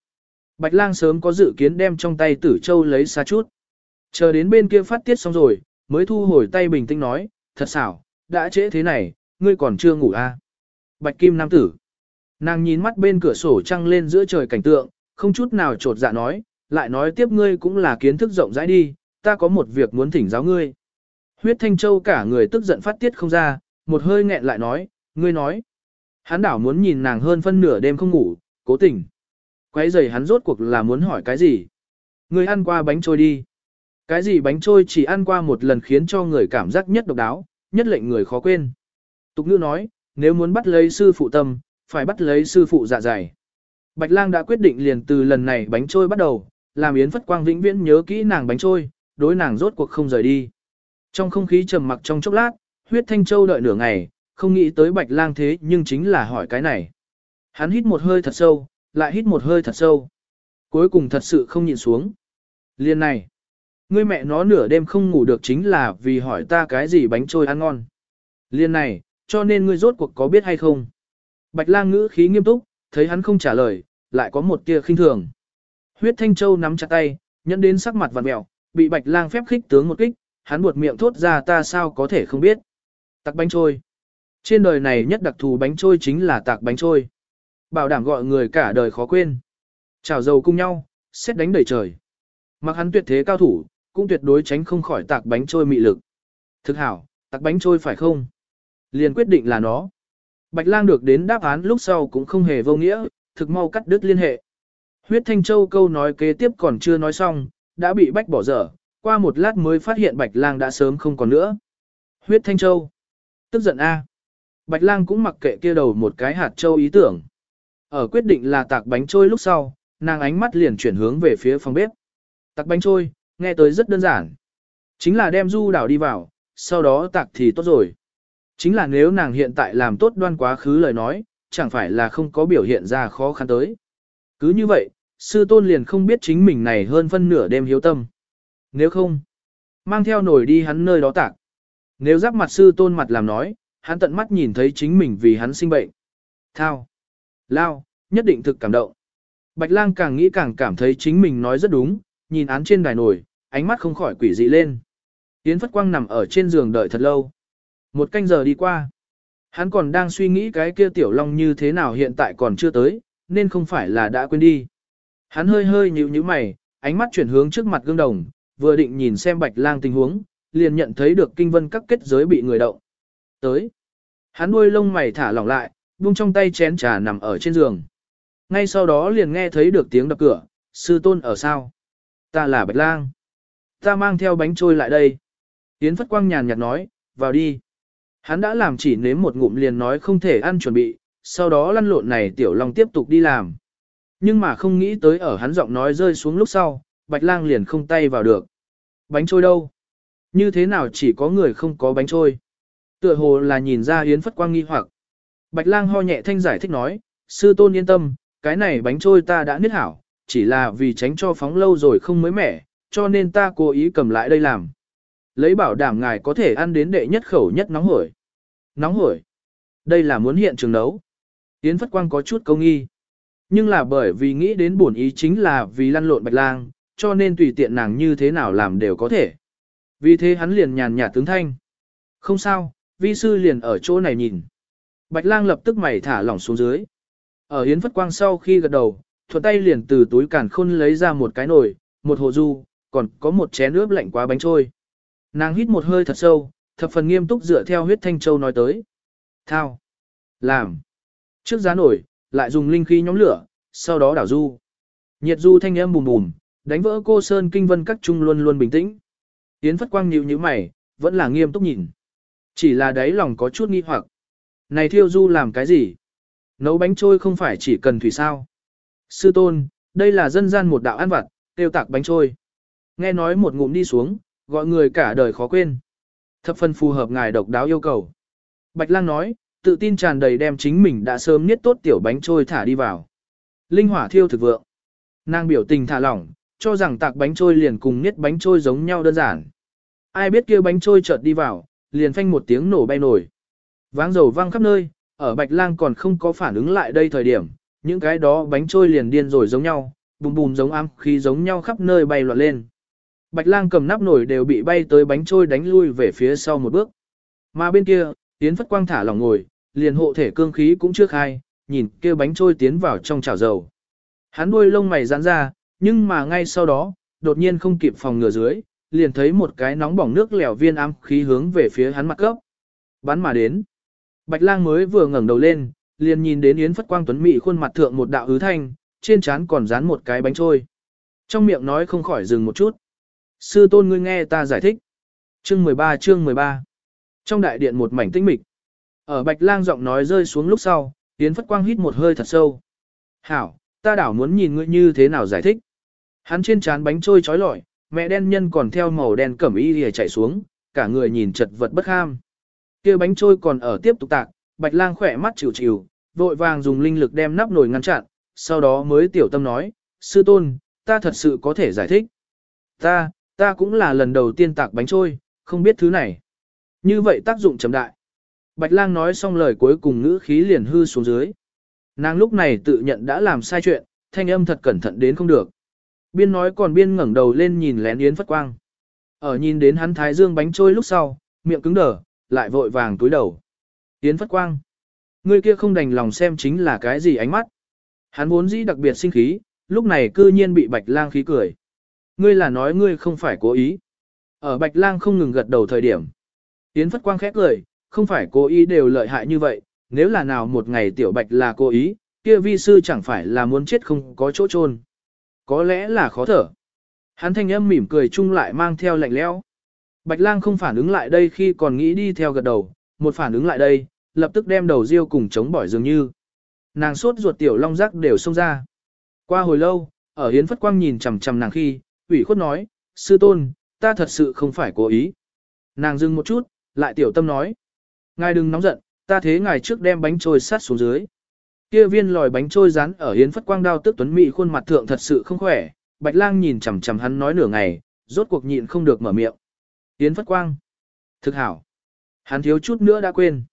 Bạch lang sớm có dự kiến đem trong tay tử châu lấy xa chút. Chờ đến bên kia phát tiết xong rồi, mới thu hồi tay bình tĩnh nói, thật xảo, đã trễ thế này, ngươi còn chưa ngủ à? Bạch Kim Nam Tử. Nàng nhìn mắt bên cửa sổ trăng lên giữa trời cảnh tượng, không chút nào trột dạ nói, lại nói tiếp ngươi cũng là kiến thức rộng rãi đi, ta có một việc muốn thỉnh giáo ngươi. Huyết Thanh Châu cả người tức giận phát tiết không ra, một hơi nghẹn lại nói, ngươi nói. Hắn đảo muốn nhìn nàng hơn phân nửa đêm không ngủ, cố tình. Quấy giày hắn rốt cuộc là muốn hỏi cái gì? Ngươi ăn qua bánh trôi đi. Cái gì bánh trôi chỉ ăn qua một lần khiến cho người cảm giác nhất độc đáo, nhất lệnh người khó quên. Tục ngữ nói, nếu muốn bắt lấy sư phụ tâm, phải bắt lấy sư phụ dạ dày. Bạch lang đã quyết định liền từ lần này bánh trôi bắt đầu, làm Yến Phất Quang vĩnh viễn nhớ kỹ nàng bánh trôi, đối nàng rốt cuộc không rời đi. Trong không khí trầm mặc trong chốc lát, huyết thanh châu đợi nửa ngày, không nghĩ tới bạch lang thế nhưng chính là hỏi cái này. Hắn hít một hơi thật sâu, lại hít một hơi thật sâu. Cuối cùng thật sự không nhịn xuống. Liên này, ngươi mẹ nó nửa đêm không ngủ được chính là vì hỏi ta cái gì bánh trôi ăn ngon. Liên này, cho nên ngươi rốt cuộc có biết hay không? Bạch lang ngữ khí nghiêm túc, thấy hắn không trả lời, lại có một tia khinh thường. Huyết Thanh Châu nắm chặt tay, nhẫn đến sắc mặt vặn mẹo, bị Bạch lang phép khích tướng một kích, hắn buột miệng thốt ra ta sao có thể không biết. Tạc bánh trôi. Trên đời này nhất đặc thù bánh trôi chính là tạc bánh trôi. Bảo đảm gọi người cả đời khó quên. Chào dầu cùng nhau, xét đánh đầy trời. Mặc hắn tuyệt thế cao thủ, cũng tuyệt đối tránh không khỏi tạc bánh trôi mị lực. Thực hảo, tạc bánh trôi phải không? Liền quyết định là nó. Bạch lang được đến đáp án lúc sau cũng không hề vô nghĩa, thực mau cắt đứt liên hệ. Huyết Thanh Châu câu nói kế tiếp còn chưa nói xong, đã bị bách bỏ dở, qua một lát mới phát hiện Bạch lang đã sớm không còn nữa. Huyết Thanh Châu. Tức giận A. Bạch lang cũng mặc kệ kia đầu một cái hạt châu ý tưởng. Ở quyết định là tạc bánh trôi lúc sau, nàng ánh mắt liền chuyển hướng về phía phòng bếp. Tạc bánh trôi, nghe tới rất đơn giản. Chính là đem du đảo đi vào, sau đó tạc thì tốt rồi. Chính là nếu nàng hiện tại làm tốt đoan quá khứ lời nói, chẳng phải là không có biểu hiện ra khó khăn tới. Cứ như vậy, sư tôn liền không biết chính mình này hơn phân nửa đêm hiếu tâm. Nếu không, mang theo nổi đi hắn nơi đó tạc. Nếu giáp mặt sư tôn mặt làm nói, hắn tận mắt nhìn thấy chính mình vì hắn sinh bệnh. Thao, lao, nhất định thực cảm động. Bạch lang càng nghĩ càng cảm thấy chính mình nói rất đúng, nhìn án trên đài nổi, ánh mắt không khỏi quỷ dị lên. Yến Phất Quang nằm ở trên giường đợi thật lâu. Một canh giờ đi qua. Hắn còn đang suy nghĩ cái kia tiểu long như thế nào hiện tại còn chưa tới, nên không phải là đã quên đi. Hắn hơi hơi nhíu nhíu mày, ánh mắt chuyển hướng trước mặt gương đồng, vừa định nhìn xem bạch lang tình huống, liền nhận thấy được kinh vân các kết giới bị người động. Tới. Hắn đuôi lông mày thả lỏng lại, buông trong tay chén trà nằm ở trên giường. Ngay sau đó liền nghe thấy được tiếng đập cửa, sư tôn ở sao? Ta là bạch lang. Ta mang theo bánh trôi lại đây. Yến Phất Quang nhàn nhạt nói, vào đi. Hắn đã làm chỉ nếm một ngụm liền nói không thể ăn chuẩn bị, sau đó lăn lộn này tiểu long tiếp tục đi làm. Nhưng mà không nghĩ tới ở hắn giọng nói rơi xuống lúc sau, bạch lang liền không tay vào được. Bánh trôi đâu? Như thế nào chỉ có người không có bánh trôi? Tựa hồ là nhìn ra Yến Phất Quang nghi hoặc. Bạch lang ho nhẹ thanh giải thích nói, sư tôn yên tâm, cái này bánh trôi ta đã niết hảo, chỉ là vì tránh cho phóng lâu rồi không mới mẻ, cho nên ta cố ý cầm lại đây làm. Lấy bảo đảm ngài có thể ăn đến đệ nhất khẩu nhất nóng hổi. Nóng hổi. Đây là muốn hiện trường nấu. Yến Phất Quang có chút câu nghi. Nhưng là bởi vì nghĩ đến bổn ý chính là vì lăn lộn bạch lang, cho nên tùy tiện nàng như thế nào làm đều có thể. Vì thế hắn liền nhàn nhạt tướng thanh. Không sao, vi sư liền ở chỗ này nhìn. Bạch lang lập tức mày thả lỏng xuống dưới. Ở Yến Phất Quang sau khi gật đầu, thuận tay liền từ túi càn khôn lấy ra một cái nồi, một hồ du, còn có một chén nước lạnh quá bánh trôi. Nàng hít một hơi thật sâu, thập phần nghiêm túc dựa theo huyết thanh châu nói tới. Thao. Làm. Trước giá nổi, lại dùng linh khí nhóm lửa, sau đó đảo du. Nhiệt du thanh âm bùm bùm, đánh vỡ cô sơn kinh vân các trung luôn luôn bình tĩnh. Yến Phất Quang nhíu nhíu mày, vẫn là nghiêm túc nhìn. Chỉ là đáy lòng có chút nghi hoặc. Này thiêu du làm cái gì? Nấu bánh trôi không phải chỉ cần thủy sao? Sư tôn, đây là dân gian một đạo ăn vặt, tiêu tạc bánh trôi. Nghe nói một ngụm đi xuống, gọi người cả đời khó quên. Thập phần phù hợp ngài độc đáo yêu cầu. Bạch lang nói, tự tin tràn đầy đem chính mình đã sớm niết tốt tiểu bánh trôi thả đi vào. Linh hỏa thiêu thực vượng. Nàng biểu tình thả lỏng, cho rằng tạc bánh trôi liền cùng niết bánh trôi giống nhau đơn giản. Ai biết kia bánh trôi chợt đi vào, liền phanh một tiếng nổ bay nổi. Váng dầu vang khắp nơi, ở bạch lang còn không có phản ứng lại đây thời điểm, những cái đó bánh trôi liền điên rồi giống nhau, bùm bùm giống ám khí giống nhau khắp nơi bay loạn lên. Bạch lang cầm nắp nổi đều bị bay tới bánh trôi đánh lui về phía sau một bước. Mà bên kia, Yến Phất Quang thả lỏng ngồi, liền hộ thể cương khí cũng chưa khai, nhìn kia bánh trôi tiến vào trong chảo dầu. Hắn đuôi lông mày giãn ra, nhưng mà ngay sau đó, đột nhiên không kịp phòng ngừa dưới, liền thấy một cái nóng bỏng nước lèo viên ám khí hướng về phía hắn mặt cấp. Bắn mà đến. Bạch lang mới vừa ngẩng đầu lên, liền nhìn đến Yến Phất Quang Tuấn Mỹ khuôn mặt thượng một đạo hứ thanh, trên trán còn dán một cái bánh trôi. Trong miệng nói không khỏi dừng một chút. Sư tôn ngươi nghe ta giải thích. Chương 13 chương 13 Trong đại điện một mảnh tĩnh mịch. Ở Bạch lang giọng nói rơi xuống lúc sau, Yến Phất Quang hít một hơi thật sâu. Hảo, ta đảo muốn nhìn ngươi như thế nào giải thích. Hắn trên trán bánh trôi trói lọi, mẹ đen nhân còn theo màu đen cẩm y lìa chạy xuống, cả người nhìn chật vật bất ham. kia bánh trôi còn ở tiếp tục tạc, bạch lang khỏe mắt chịu chịu, vội vàng dùng linh lực đem nắp nồi ngăn chặn, sau đó mới tiểu tâm nói, sư tôn, ta thật sự có thể giải thích. Ta, ta cũng là lần đầu tiên tạc bánh trôi, không biết thứ này. Như vậy tác dụng chấm đại. Bạch lang nói xong lời cuối cùng ngữ khí liền hư xuống dưới. Nàng lúc này tự nhận đã làm sai chuyện, thanh âm thật cẩn thận đến không được. Biên nói còn biên ngẩng đầu lên nhìn lén Yến Phất Quang. Ở nhìn đến hắn thái dương bánh trôi lúc sau, miệng cứng đờ, lại vội vàng túi đầu. Yến Phất Quang. Người kia không đành lòng xem chính là cái gì ánh mắt. Hắn vốn dĩ đặc biệt sinh khí, lúc này cư nhiên bị Bạch Lang khí cười. Ngươi là nói ngươi không phải cố ý. Ở Bạch Lang không ngừng gật đầu thời điểm. Yến Phất Quang khép cười, không phải cố ý đều lợi hại như vậy, nếu là nào một ngày tiểu Bạch là cố ý, kia vi sư chẳng phải là muốn chết không có chỗ chôn. Có lẽ là khó thở. Hắn thanh âm mỉm cười chung lại mang theo lạnh lẽo. Bạch lang không phản ứng lại đây khi còn nghĩ đi theo gật đầu, một phản ứng lại đây, lập tức đem đầu riêu cùng chống bỏi dường như. Nàng sốt ruột tiểu long rắc đều xông ra. Qua hồi lâu, ở hiến phất quang nhìn chằm chằm nàng khi, ủy khuất nói, sư tôn, ta thật sự không phải cố ý. Nàng dừng một chút, lại tiểu tâm nói. Ngài đừng nóng giận, ta thế ngài trước đem bánh trôi sát xuống dưới. Kia viên lòi bánh trôi rán ở hiến phất quang đao tức tuấn mỹ khuôn mặt thượng thật sự không khỏe, bạch lang nhìn chằm chằm hắn nói nửa ngày, rốt cuộc nhịn không được mở miệng. Hiến phất quang. Thực hảo. Hắn thiếu chút nữa đã quên.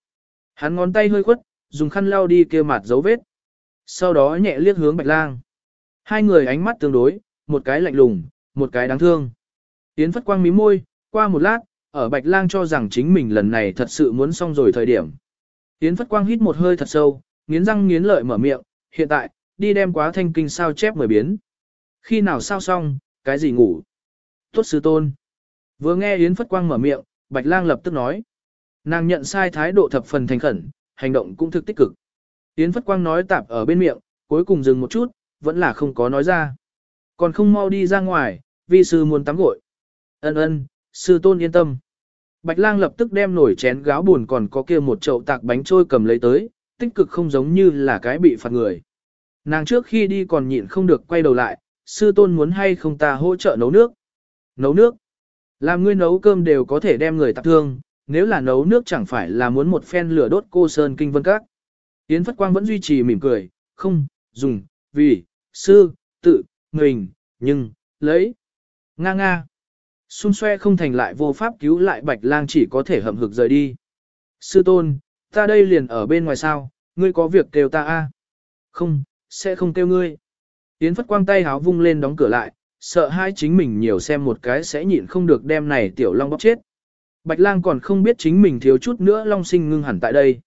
Hắn ngón tay hơi khuất, dùng khăn lau đi kia mặt dấu vết. Sau đó nhẹ liếc hướng bạch lang. Hai người ánh mắt tương đối, một cái lạnh lùng, một cái đáng thương. Yến phất quang mí môi, qua một lát, ở bạch lang cho rằng chính mình lần này thật sự muốn xong rồi thời điểm. Yến phất quang hít một hơi thật sâu, nghiến răng nghiến lợi mở miệng, hiện tại, đi đem quá thanh kinh sao chép mười biến. Khi nào sao xong, cái gì ngủ? Tốt sư tôn. Vừa nghe Yến Phất Quang mở miệng, Bạch Lang lập tức nói. Nàng nhận sai thái độ thập phần thành khẩn, hành động cũng thực tích cực. Yến Phất Quang nói tạp ở bên miệng, cuối cùng dừng một chút, vẫn là không có nói ra. Còn không mau đi ra ngoài, vi sư muốn tắm gội. Ân ân, sư tôn yên tâm. Bạch lang lập tức đem nổi chén gáo buồn còn có kia một chậu tạc bánh trôi cầm lấy tới, tích cực không giống như là cái bị phạt người. Nàng trước khi đi còn nhịn không được quay đầu lại, sư tôn muốn hay không ta hỗ trợ nấu nước. Nấu nước. Làm ngươi nấu cơm đều có thể đem người tạc thương, nếu là nấu nước chẳng phải là muốn một phen lửa đốt cô sơn kinh vân các. Yến Phất Quang vẫn duy trì mỉm cười, không, dùng, vì, sư, tự, mình, nhưng, lấy. Nga nga. Xung xoe không thành lại vô pháp cứu lại bạch lang chỉ có thể hậm hực rời đi. Sư tôn, ta đây liền ở bên ngoài sao, ngươi có việc kêu ta a? Không, sẽ không kêu ngươi. Yến Phất quang tay háo vung lên đóng cửa lại, sợ hai chính mình nhiều xem một cái sẽ nhịn không được đem này tiểu long bóc chết. Bạch lang còn không biết chính mình thiếu chút nữa long sinh ngưng hẳn tại đây.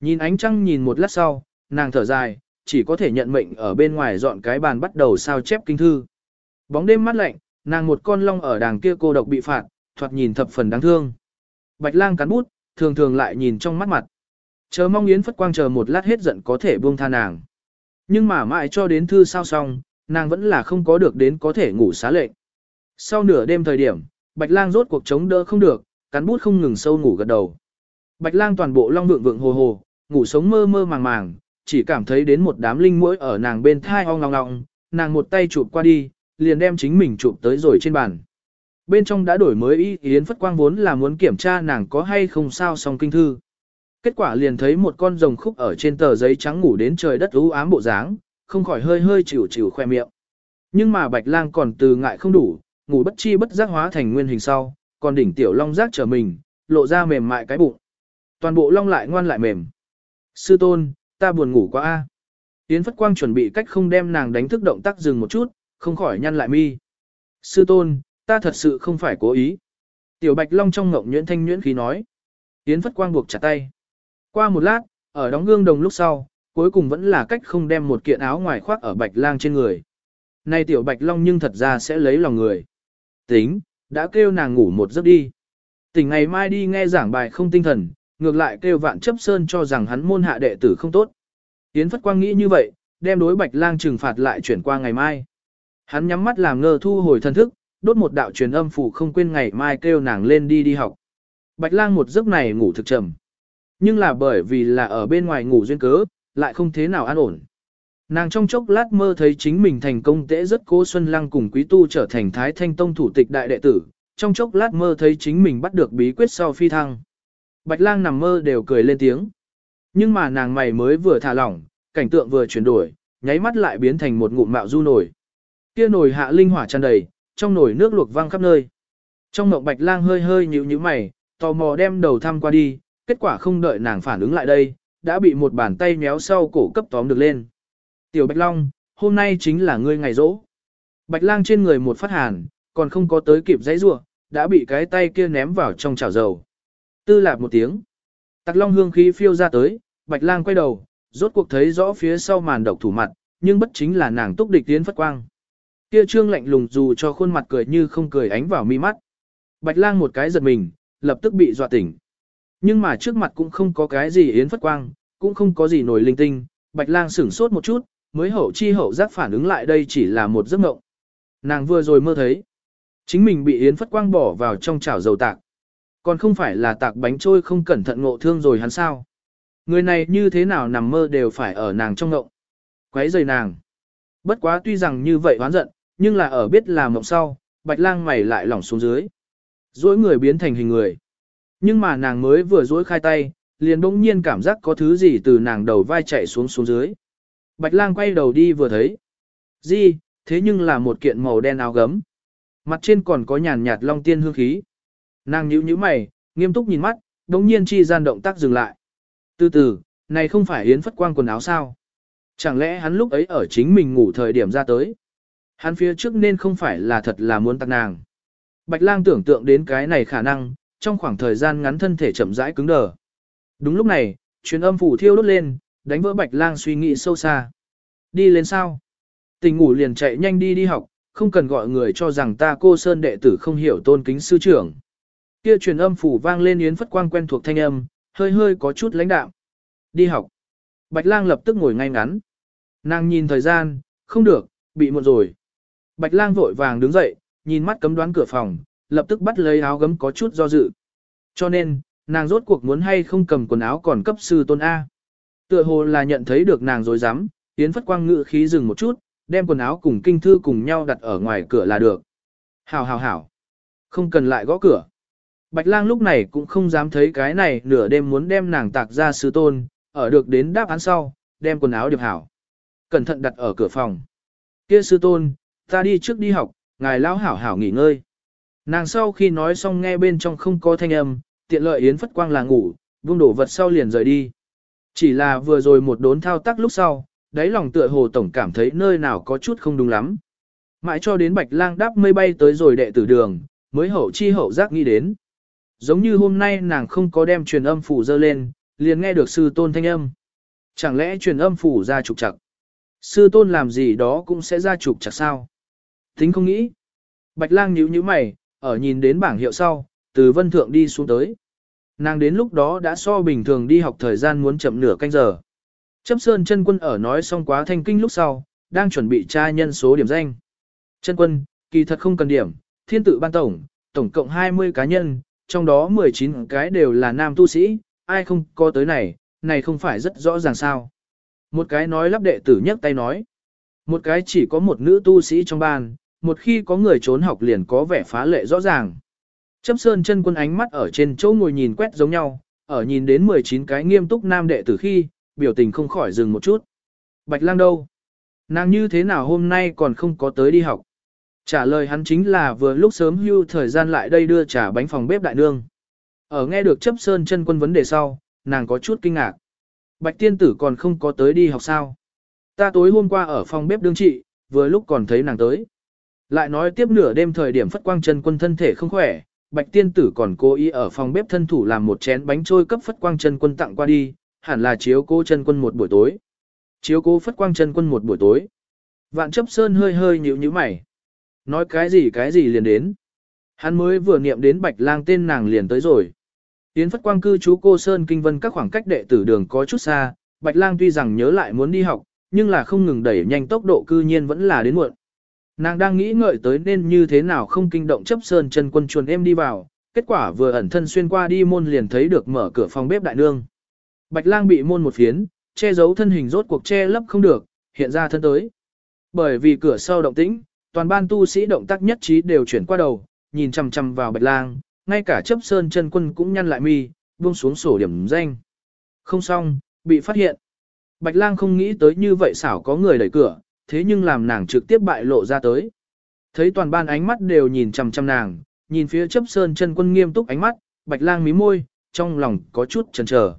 Nhìn ánh trăng nhìn một lát sau, nàng thở dài, chỉ có thể nhận mệnh ở bên ngoài dọn cái bàn bắt đầu sao chép kinh thư. Bóng đêm mát lạnh, nàng một con long ở đàng kia cô độc bị phạt, thoạt nhìn thập phần đáng thương. Bạch lang cắn bút, thường thường lại nhìn trong mắt mặt. Chờ mong Yến Phất Quang chờ một lát hết giận có thể buông tha nàng. Nhưng mà mãi cho đến thư sao xong, nàng vẫn là không có được đến có thể ngủ xá lệnh. Sau nửa đêm thời điểm, Bạch Lang rốt cuộc chống đỡ không được, cắn bút không ngừng sâu ngủ gật đầu. Bạch Lang toàn bộ long vượng vượng hồ hồ, ngủ sống mơ mơ màng màng, chỉ cảm thấy đến một đám linh mũi ở nàng bên thai ong ngọng ngọng, nàng một tay chụp qua đi, liền đem chính mình chụp tới rồi trên bàn. Bên trong đã đổi mới ý Yến Phất Quang vốn là muốn kiểm tra nàng có hay không sao xong kinh thư. Kết quả liền thấy một con rồng khúc ở trên tờ giấy trắng ngủ đến trời đất u ám bộ dáng, không khỏi hơi hơi chịu chịu khoe miệng. Nhưng mà bạch lang còn từ ngại không đủ, ngủ bất chi bất giác hóa thành nguyên hình sau, còn đỉnh tiểu long giác trở mình, lộ ra mềm mại cái bụng. Toàn bộ long lại ngoan lại mềm. Sư tôn, ta buồn ngủ quá a. Yến Phất Quang chuẩn bị cách không đem nàng đánh thức động tác dừng một chút, không khỏi nhăn lại mi. Sư tôn, ta thật sự không phải cố ý. Tiểu Bạch Long trong ngộng nhuyễn thanh nhuyễn khí nói. Yến Phất Quang buộc chặt tay. Qua một lát, ở đóng gương đồng lúc sau, cuối cùng vẫn là cách không đem một kiện áo ngoài khoác ở bạch lang trên người. Nay tiểu bạch long nhưng thật ra sẽ lấy lòng người. Tính, đã kêu nàng ngủ một giấc đi. Tỉnh ngày mai đi nghe giảng bài không tinh thần, ngược lại kêu vạn chấp sơn cho rằng hắn môn hạ đệ tử không tốt. Yến Phất Quang nghĩ như vậy, đem đối bạch lang trừng phạt lại chuyển qua ngày mai. Hắn nhắm mắt làm ngơ thu hồi thân thức, đốt một đạo truyền âm phủ không quên ngày mai kêu nàng lên đi đi học. Bạch lang một giấc này ngủ thực trầm. Nhưng là bởi vì là ở bên ngoài ngủ duyên cớ, lại không thế nào an ổn. Nàng trong chốc lát mơ thấy chính mình thành công tễ rất cố Xuân Lăng cùng quý tu trở thành Thái Thanh Tông thủ tịch đại đệ tử, trong chốc lát mơ thấy chính mình bắt được bí quyết sau phi thăng. Bạch lang nằm mơ đều cười lên tiếng. Nhưng mà nàng mày mới vừa thả lỏng, cảnh tượng vừa chuyển đổi, nháy mắt lại biến thành một ngụm mạo du nổi. Kia nồi hạ linh hỏa tràn đầy, trong nồi nước luộc văng khắp nơi. Trong mộng bạch lang hơi hơi nhíu nhíu mày, tò mò đem đầu thăm qua đi, kết quả không đợi nàng phản ứng lại đây, đã bị một bàn tay méo sau cổ cấp tóm được lên. Tiểu Bạch Long, hôm nay chính là ngươi ngày rỗ. Bạch lang trên người một phát hàn, còn không có tới kịp dãy rua, đã bị cái tay kia ném vào trong chảo dầu. Tư lạp một tiếng. Tặc long hương khí phiêu ra tới, bạch lang quay đầu, rốt cuộc thấy rõ phía sau màn độc thủ mặt, nhưng bất chính là nàng túc địch tiến phất quang. Kia trương lạnh lùng dù cho khuôn mặt cười như không cười ánh vào mi mắt. Bạch lang một cái giật mình, lập tức bị dọa tỉnh. Nhưng mà trước mặt cũng không có cái gì yến phất quang, cũng không có gì nổi linh tinh, bạch lang sửng sốt một chút, mới hậu chi hậu giác phản ứng lại đây chỉ là một giấc mộng. Nàng vừa rồi mơ thấy, chính mình bị yến phất quang bỏ vào trong chảo dầu tạc. Còn không phải là tạc bánh trôi không cẩn thận ngộ thương rồi hắn sao. Người này như thế nào nằm mơ đều phải ở nàng trong ngộng. Quấy rời nàng. Bất quá tuy rằng như vậy hoán giận, nhưng là ở biết là mộng sau, bạch lang mày lại lỏng xuống dưới. rối người biến thành hình người. Nhưng mà nàng mới vừa rối khai tay, liền bỗng nhiên cảm giác có thứ gì từ nàng đầu vai chạy xuống xuống dưới. Bạch lang quay đầu đi vừa thấy. Gì, thế nhưng là một kiện màu đen áo gấm. Mặt trên còn có nhàn nhạt long tiên hương khí. Nàng nhíu nhíu mày, nghiêm túc nhìn mắt, đống nhiên chi gian động tác dừng lại. Từ từ, này không phải Yến Phất Quang quần áo sao? Chẳng lẽ hắn lúc ấy ở chính mình ngủ thời điểm ra tới? Hắn phía trước nên không phải là thật là muốn tặng nàng. Bạch lang tưởng tượng đến cái này khả năng, trong khoảng thời gian ngắn thân thể chậm rãi cứng đờ. Đúng lúc này, truyền âm phủ thiêu đốt lên, đánh vỡ bạch lang suy nghĩ sâu xa. Đi lên sao? Tình ngủ liền chạy nhanh đi đi học, không cần gọi người cho rằng ta cô sơn đệ tử không hiểu tôn kính sư trưởng. Kia truyền âm phủ vang lên yến phất quang quen thuộc thanh âm, hơi hơi có chút lãnh đạm. Đi học. Bạch lang lập tức ngồi ngay ngắn. Nàng nhìn thời gian, không được, bị muộn rồi. Bạch lang vội vàng đứng dậy, nhìn mắt cấm đoán cửa phòng, lập tức bắt lấy áo gấm có chút do dự. Cho nên, nàng rốt cuộc muốn hay không cầm quần áo còn cấp sư tôn A. Tựa hồ là nhận thấy được nàng dối rắm Yến Phất Quang ngự khí dừng một chút, đem quần áo cùng kinh thư cùng nhau đặt ở ngoài cửa là được. Hảo hảo hảo. Không cần lại gõ cửa. Bạch lang lúc này cũng không dám thấy cái này nửa đêm muốn đem nàng tạc ra sư tôn, ở được đến đáp án sau, đem quần áo điệp hảo. Cẩn thận đặt ở cửa phòng. Kia sư tôn, ta đi trước đi học, ngài lão hảo hảo nghỉ ngơi. Nàng sau khi nói xong nghe bên trong không có thanh âm, tiện lợi yến phất quang là ngủ, vung đổ vật sau liền rời đi. Chỉ là vừa rồi một đốn thao tác lúc sau, đáy lòng tựa hồ tổng cảm thấy nơi nào có chút không đúng lắm. Mãi cho đến bạch lang đáp mây bay tới rồi đệ tử đường, mới hậu chi hậu giác nghĩ đến. Giống như hôm nay nàng không có đem truyền âm phủ dơ lên, liền nghe được sư tôn thanh âm. Chẳng lẽ truyền âm phủ ra trục chặt? Sư tôn làm gì đó cũng sẽ ra trục chặt sao? Tính không nghĩ. Bạch lang nhíu nhíu mày, ở nhìn đến bảng hiệu sau, từ vân thượng đi xuống tới. Nàng đến lúc đó đã so bình thường đi học thời gian muốn chậm nửa canh giờ. Chấp Sơn chân quân ở nói xong quá thanh kinh lúc sau, đang chuẩn bị tra nhân số điểm danh. Chân quân, kỳ thật không cần điểm, thiên tự ban tổng, tổng cộng 20 cá nhân, trong đó 19 cái đều là nam tu sĩ, ai không có tới này, này không phải rất rõ ràng sao. Một cái nói lắp đệ tử nhấc tay nói. Một cái chỉ có một nữ tu sĩ trong ban, một khi có người trốn học liền có vẻ phá lệ rõ ràng. Chấp sơn chân quân ánh mắt ở trên chỗ ngồi nhìn quét giống nhau, ở nhìn đến 19 cái nghiêm túc nam đệ tử khi, biểu tình không khỏi dừng một chút. Bạch lang đâu? Nàng như thế nào hôm nay còn không có tới đi học? Trả lời hắn chính là vừa lúc sớm hưu thời gian lại đây đưa trả bánh phòng bếp đại nương. Ở nghe được chấp sơn chân quân vấn đề sau, nàng có chút kinh ngạc. Bạch tiên tử còn không có tới đi học sao? Ta tối hôm qua ở phòng bếp đương trị, vừa lúc còn thấy nàng tới. Lại nói tiếp nửa đêm thời điểm phất quang chân quân thân thể không khỏe, Bạch Tiên Tử còn cố ý ở phòng bếp thân thủ làm một chén bánh trôi cấp Phất Quang chân quân tặng qua đi, hẳn là chiếu cố chân quân một buổi tối. Chiếu cố Phất Quang chân quân một buổi tối. Vạn chấp sơn hơi hơi nhíu nhíu mày. Nói cái gì cái gì liền đến. Hắn mới vừa niệm đến Bạch Lang tên nàng liền tới rồi. Tiến Phất Quang cư trú cô Sơn Kinh Vân các khoảng cách đệ tử đường có chút xa, Bạch Lang tuy rằng nhớ lại muốn đi học, nhưng là không ngừng đẩy nhanh tốc độ cư nhiên vẫn là đến muộn. Nàng đang nghĩ ngợi tới nên như thế nào không kinh động chấp sơn chân quân chuồn em đi vào, kết quả vừa ẩn thân xuyên qua đi môn liền thấy được mở cửa phòng bếp đại nương. Bạch lang bị môn một phiến, che giấu thân hình rốt cuộc che lấp không được, hiện ra thân tới. Bởi vì cửa sau động tĩnh, toàn ban tu sĩ động tác nhất trí đều chuyển qua đầu, nhìn chằm chằm vào bạch lang, ngay cả chấp sơn chân quân cũng nhăn lại mi, buông xuống sổ điểm danh. Không xong, bị phát hiện. Bạch lang không nghĩ tới như vậy xảo có người đẩy cửa, thế nhưng làm nàng trực tiếp bại lộ ra tới. Thấy toàn ban ánh mắt đều nhìn chằm chằm nàng, nhìn phía chấp sơn chân quân nghiêm túc ánh mắt, bạch lang mí môi, trong lòng có chút chần chờ.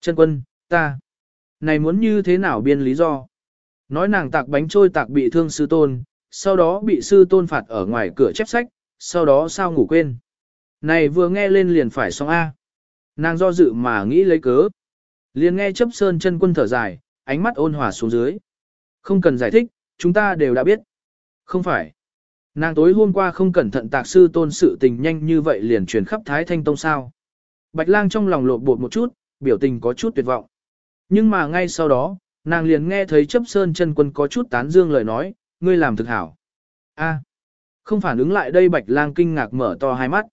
Chân quân, ta, này muốn như thế nào biên lý do? Nói nàng tạc bánh trôi tạc bị thương sư tôn, sau đó bị sư tôn phạt ở ngoài cửa chép sách, sau đó sao ngủ quên. Này vừa nghe lên liền phải xong A. Nàng do dự mà nghĩ lấy cớ. Liền nghe chấp sơn chân quân thở dài, ánh mắt ôn hòa xuống dưới. Không cần giải thích, chúng ta đều đã biết. Không phải. Nàng tối hôm qua không cẩn thận tạc sư tôn sự tình nhanh như vậy liền truyền khắp Thái Thanh Tông sao. Bạch lang trong lòng lột bột một chút, biểu tình có chút tuyệt vọng. Nhưng mà ngay sau đó, nàng liền nghe thấy chấp sơn chân quân có chút tán dương lời nói, ngươi làm thực hảo. a không phản ứng lại đây bạch lang kinh ngạc mở to hai mắt.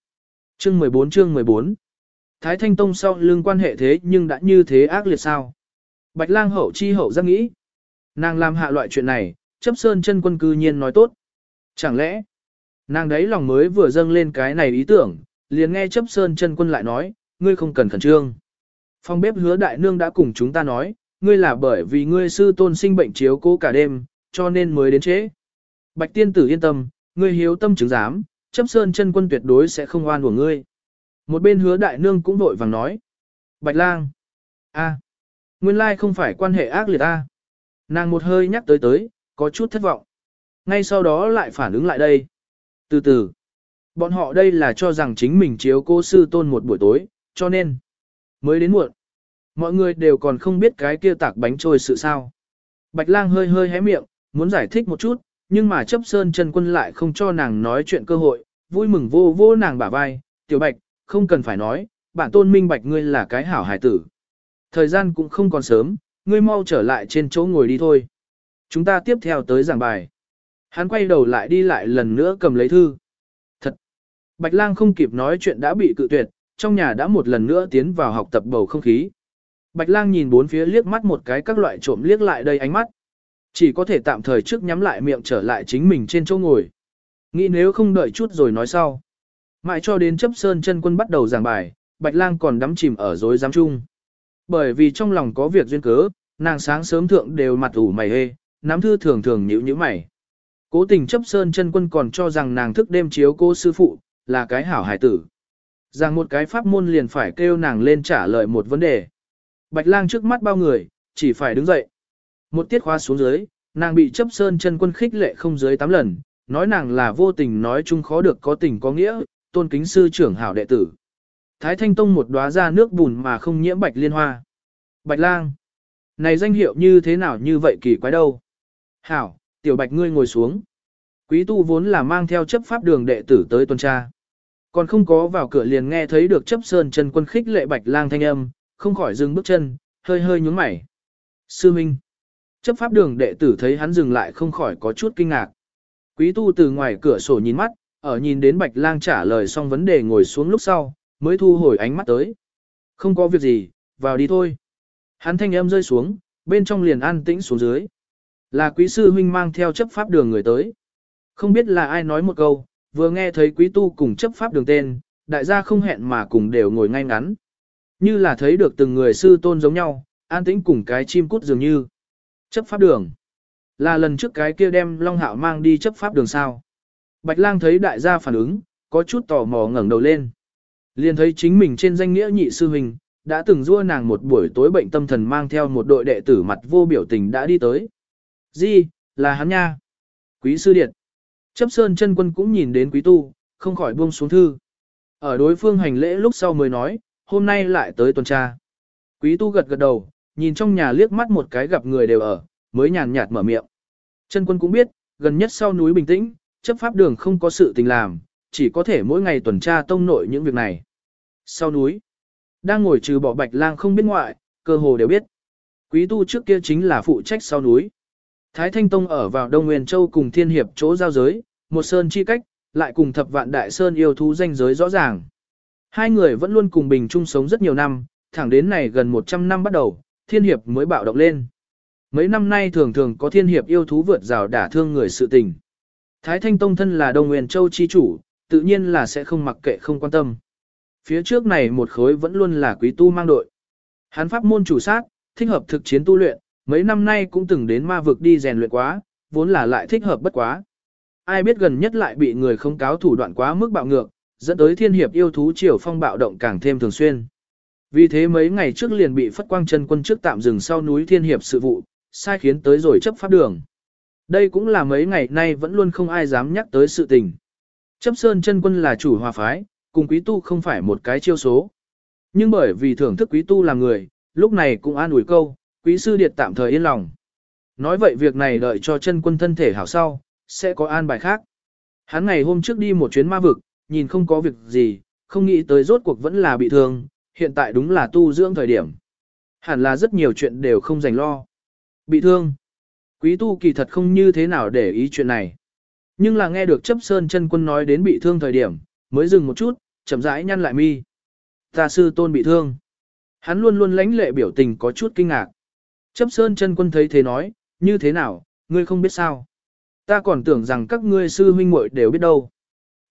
Chương 14 chương 14 Thái Thanh Tông sau lưng quan hệ thế nhưng đã như thế ác liệt sao? Bạch lang hậu chi hậu giác nghĩ. Nàng làm hạ loại chuyện này, chấp sơn chân quân cư nhiên nói tốt. Chẳng lẽ, nàng đấy lòng mới vừa dâng lên cái này ý tưởng, liền nghe chấp sơn chân quân lại nói, ngươi không cần khẩn trương. Phong bếp hứa đại nương đã cùng chúng ta nói, ngươi là bởi vì ngươi sư tôn sinh bệnh chiếu cố cả đêm, cho nên mới đến trễ. Bạch tiên tử yên tâm, ngươi hiếu tâm chứng giám, chấp sơn chân quân tuyệt đối sẽ không oan của ngươi. Một bên hứa đại nương cũng vội vàng nói. Bạch lang. a, nguyên lai không phải quan hệ ác liệt a. Nàng một hơi nhắc tới tới, có chút thất vọng. Ngay sau đó lại phản ứng lại đây. Từ từ, bọn họ đây là cho rằng chính mình chiếu cô sư tôn một buổi tối, cho nên, mới đến muộn. Mọi người đều còn không biết cái kia tạc bánh trôi sự sao. Bạch lang hơi hơi hé miệng, muốn giải thích một chút, nhưng mà chấp sơn chân quân lại không cho nàng nói chuyện cơ hội, vui mừng vô vô nàng bả vai, tiểu bạch, không cần phải nói, bản tôn minh bạch ngươi là cái hảo hài tử. Thời gian cũng không còn sớm, ngươi mau trở lại trên chỗ ngồi đi thôi. Chúng ta tiếp theo tới giảng bài. Hắn quay đầu lại đi lại lần nữa cầm lấy thư. Thật! Bạch lang không kịp nói chuyện đã bị cự tuyệt, trong nhà đã một lần nữa tiến vào học tập bầu không khí. Bạch lang nhìn bốn phía liếc mắt một cái các loại trộm liếc lại đây ánh mắt. Chỉ có thể tạm thời trước nhắm lại miệng trở lại chính mình trên chỗ ngồi. Nghĩ nếu không đợi chút rồi nói sau. Mãi cho đến chấp sơn chân quân bắt đầu giảng bài, Bạch lang còn đắm chìm ở dối giám chung. Bởi vì trong lòng có việc duyên cớ, nàng sáng sớm thượng đều mặt ủ mày hê, nắm thư thường thường nhíu nhíu mày. Cố tình chấp sơn chân quân còn cho rằng nàng thức đêm chiếu cô sư phụ, là cái hảo hải tử. Rằng một cái pháp môn liền phải kêu nàng lên trả lời một vấn đề. Bạch lang trước mắt bao người, chỉ phải đứng dậy. Một tiết khóa xuống dưới, nàng bị chấp sơn chân quân khích lệ không dưới 8 lần, nói nàng là vô tình nói chung khó được có tình có nghĩa, tôn kính sư trưởng hảo đệ tử. Thái Thanh Tông một đóa ra nước bùn mà không nhiễm bạch liên hoa. Bạch lang. Này danh hiệu như thế nào như vậy kỳ quái đâu. Hảo, tiểu bạch ngươi ngồi xuống. Quý tu vốn là mang theo chấp pháp đường đệ tử tới tuần tra. Còn không có vào cửa liền nghe thấy được chấp sơn chân quân khích lệ bạch lang thanh âm, không khỏi dừng bước chân, hơi hơi nhúng mày. Sư Minh. Chấp pháp đường đệ tử thấy hắn dừng lại không khỏi có chút kinh ngạc. Quý tu từ ngoài cửa sổ nhìn mắt, ở nhìn đến bạch lang trả lời xong vấn đề ngồi xuống lúc sau, mới thu hồi ánh mắt tới. Không có việc gì, vào đi thôi. Hắn thanh âm rơi xuống, bên trong liền an tĩnh xuống dưới. Là quý sư huynh mang theo chấp pháp đường người tới. Không biết là ai nói một câu, vừa nghe thấy quý tu cùng chấp pháp đường tên, đại gia không hẹn mà cùng đều ngồi ngay ngắn. Như là thấy được từng người sư tôn giống nhau, an tĩnh cùng cái chim cút dường như. Chấp pháp đường. Là lần trước cái kia đem Long Hạo mang đi chấp pháp đường sao. Bạch lang thấy đại gia phản ứng, có chút tò mò ngẩng đầu lên. Liền thấy chính mình trên danh nghĩa nhị sư huynh, đã từng rua nàng một buổi tối bệnh tâm thần mang theo một đội đệ tử mặt vô biểu tình đã đi tới. Di, là hắn nha. Quý sư điện. Chấp sơn chân quân cũng nhìn đến quý tu, không khỏi buông xuống thư. Ở đối phương hành lễ lúc sau mới nói, hôm nay lại tới tuần tra. Quý tu gật gật đầu, nhìn trong nhà liếc mắt một cái gặp người đều ở, mới nhàn nhạt mở miệng. Chân quân cũng biết, gần nhất sau núi bình tĩnh, chấp pháp đường không có sự tình làm, chỉ có thể mỗi ngày tuần tra tông nội những việc này. Sau núi, đang ngồi trừ bỏ bạch lang không biết ngoại, cơ hồ đều biết. Quý tu trước kia chính là phụ trách sau núi. Thái Thanh Tông ở vào Đông Nguyên Châu cùng Thiên Hiệp chỗ giao giới, một sơn chi cách, lại cùng thập vạn đại sơn yêu thú danh giới rõ ràng. Hai người vẫn luôn cùng bình chung sống rất nhiều năm, thẳng đến này gần 100 năm bắt đầu, Thiên Hiệp mới bạo động lên. Mấy năm nay thường thường có Thiên Hiệp yêu thú vượt rào đả thương người sự tình. Thái Thanh Tông thân là Đông Nguyên Châu chi chủ, tự nhiên là sẽ không mặc kệ không quan tâm. Phía trước này một khối vẫn luôn là quý tu mang đội. Hắn pháp môn chủ sát, thích hợp thực chiến tu luyện, mấy năm nay cũng từng đến ma vực đi rèn luyện quá, vốn là lại thích hợp bất quá. Ai biết gần nhất lại bị người không cáo thủ đoạn quá mức bạo ngược, dẫn tới thiên hiệp yêu thú triều phong bạo động càng thêm thường xuyên. Vì thế mấy ngày trước liền bị Phất Quang chân quân trước tạm dừng sau núi thiên hiệp sự vụ, sai khiến tới rồi chấp pháp đường. Đây cũng là mấy ngày nay vẫn luôn không ai dám nhắc tới sự tình. Chấp Sơn chân quân là chủ hòa phái, cùng quý tu không phải một cái chiêu số. Nhưng bởi vì thưởng thức quý tu là người, lúc này cũng an ủi câu, quý sư điệt tạm thời yên lòng. Nói vậy việc này đợi cho chân quân thân thể hảo sau, sẽ có an bài khác. Hắn ngày hôm trước đi một chuyến ma vực, nhìn không có việc gì, không nghĩ tới rốt cuộc vẫn là bị thương, hiện tại đúng là tu dưỡng thời điểm. Hẳn là rất nhiều chuyện đều không dành lo. Bị thương. Quý tu kỳ thật không như thế nào để ý chuyện này. Nhưng là nghe được chấp sơn chân quân nói đến bị thương thời điểm, mới dừng một chút, chậm rãi nhăn lại mi. Ta sư tôn bị thương. Hắn luôn luôn lãnh lệ biểu tình có chút kinh ngạc. Chấp sơn chân quân thấy thế nói, như thế nào, ngươi không biết sao. Ta còn tưởng rằng các ngươi sư huynh muội đều biết đâu.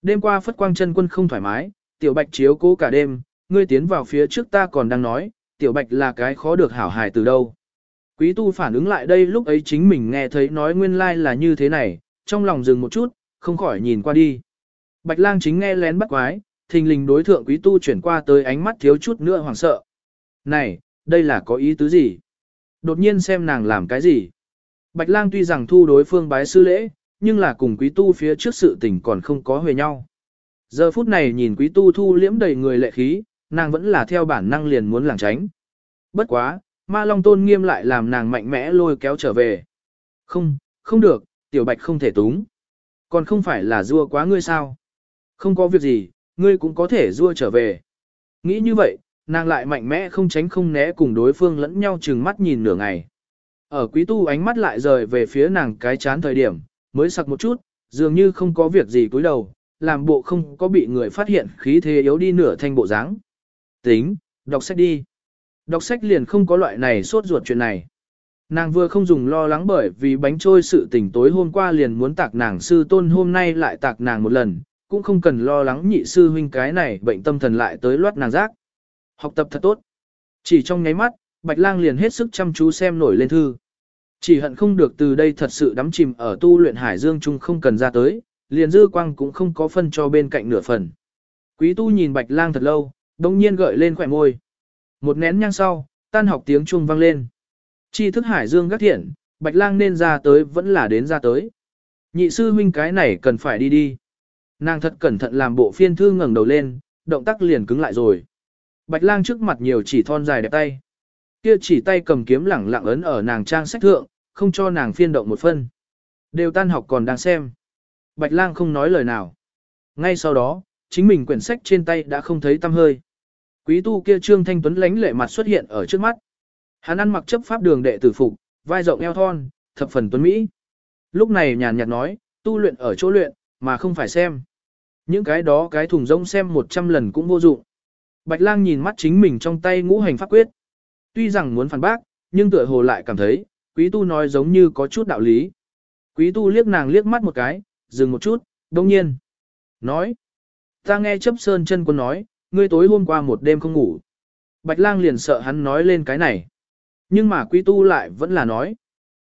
Đêm qua phất quang chân quân không thoải mái, tiểu bạch chiếu cố cả đêm, ngươi tiến vào phía trước ta còn đang nói, tiểu bạch là cái khó được hảo hài từ đâu. Quý tu phản ứng lại đây lúc ấy chính mình nghe thấy nói nguyên lai like là như thế này, trong lòng dừng một chút, không khỏi nhìn qua đi. Bạch lang chính nghe lén bắt quái, thình lình đối thượng quý tu chuyển qua tới ánh mắt thiếu chút nữa hoảng sợ. Này, đây là có ý tứ gì? Đột nhiên xem nàng làm cái gì? Bạch lang tuy rằng thu đối phương bái sư lễ, nhưng là cùng quý tu phía trước sự tình còn không có huề nhau. Giờ phút này nhìn quý tu thu liễm đầy người lệ khí, nàng vẫn là theo bản năng liền muốn lảng tránh. Bất quá, ma long tôn nghiêm lại làm nàng mạnh mẽ lôi kéo trở về. Không, không được, tiểu bạch không thể túng. Còn không phải là rua quá ngươi sao? Không có việc gì, ngươi cũng có thể rua trở về. Nghĩ như vậy, nàng lại mạnh mẽ không tránh không né cùng đối phương lẫn nhau chừng mắt nhìn nửa ngày. Ở quý tu ánh mắt lại rời về phía nàng cái chán thời điểm, mới sặc một chút, dường như không có việc gì cúi đầu, làm bộ không có bị người phát hiện khí thế yếu đi nửa thanh bộ dáng. Tính, đọc sách đi. Đọc sách liền không có loại này sốt ruột chuyện này. Nàng vừa không dùng lo lắng bởi vì bánh trôi sự tình tối hôm qua liền muốn tạc nàng sư tôn hôm nay lại tạc nàng một lần, cũng không cần lo lắng nhị sư huynh cái này bệnh tâm thần lại tới loát nàng rác. Học tập thật tốt. Chỉ trong nháy mắt, Bạch Lang liền hết sức chăm chú xem nổi lên thư. Chỉ hận không được từ đây thật sự đắm chìm ở tu luyện hải dương trung không cần ra tới, liền dư quang cũng không có phân cho bên cạnh nửa phần. Quý tu nhìn Bạch Lang thật lâu, đồng nhiên gợi lên khỏe môi. Một nén nhang sau, tan học tiếng chuông vang lên. Chi thức hải dương gác thiện, Bạch Lang nên ra tới vẫn là đến ra tới. Nhị sư huynh cái này cần phải đi đi. Nàng thật cẩn thận làm bộ phiên thư ngẩng đầu lên, động tác liền cứng lại rồi. Bạch lang trước mặt nhiều chỉ thon dài đẹp tay. Kia chỉ tay cầm kiếm lẳng lặng ấn ở nàng trang sách thượng, không cho nàng phiên động một phân. Đều tan học còn đang xem. Bạch lang không nói lời nào. Ngay sau đó, chính mình quyển sách trên tay đã không thấy tăm hơi. Quý tu kia trương thanh tuấn lánh lệ mặt xuất hiện ở trước mắt. Hắn ăn mặc chấp pháp đường đệ tử phục, vai rộng eo thon, thập phần tuấn Mỹ. Lúc này nhàn nhạt nói, tu luyện ở chỗ luyện, mà không phải xem. Những cái đó cái thùng rông xem 100 lần cũng vô dụng. Bạch lang nhìn mắt chính mình trong tay ngũ hành pháp quyết. Tuy rằng muốn phản bác, nhưng tựa hồ lại cảm thấy, quý tu nói giống như có chút đạo lý. Quý tu liếc nàng liếc mắt một cái, dừng một chút, đông nhiên. Nói, ta nghe chấp sơn chân quân nói, ngươi tối hôm qua một đêm không ngủ. Bạch lang liền sợ hắn nói lên cái này. Nhưng mà quý tu lại vẫn là nói.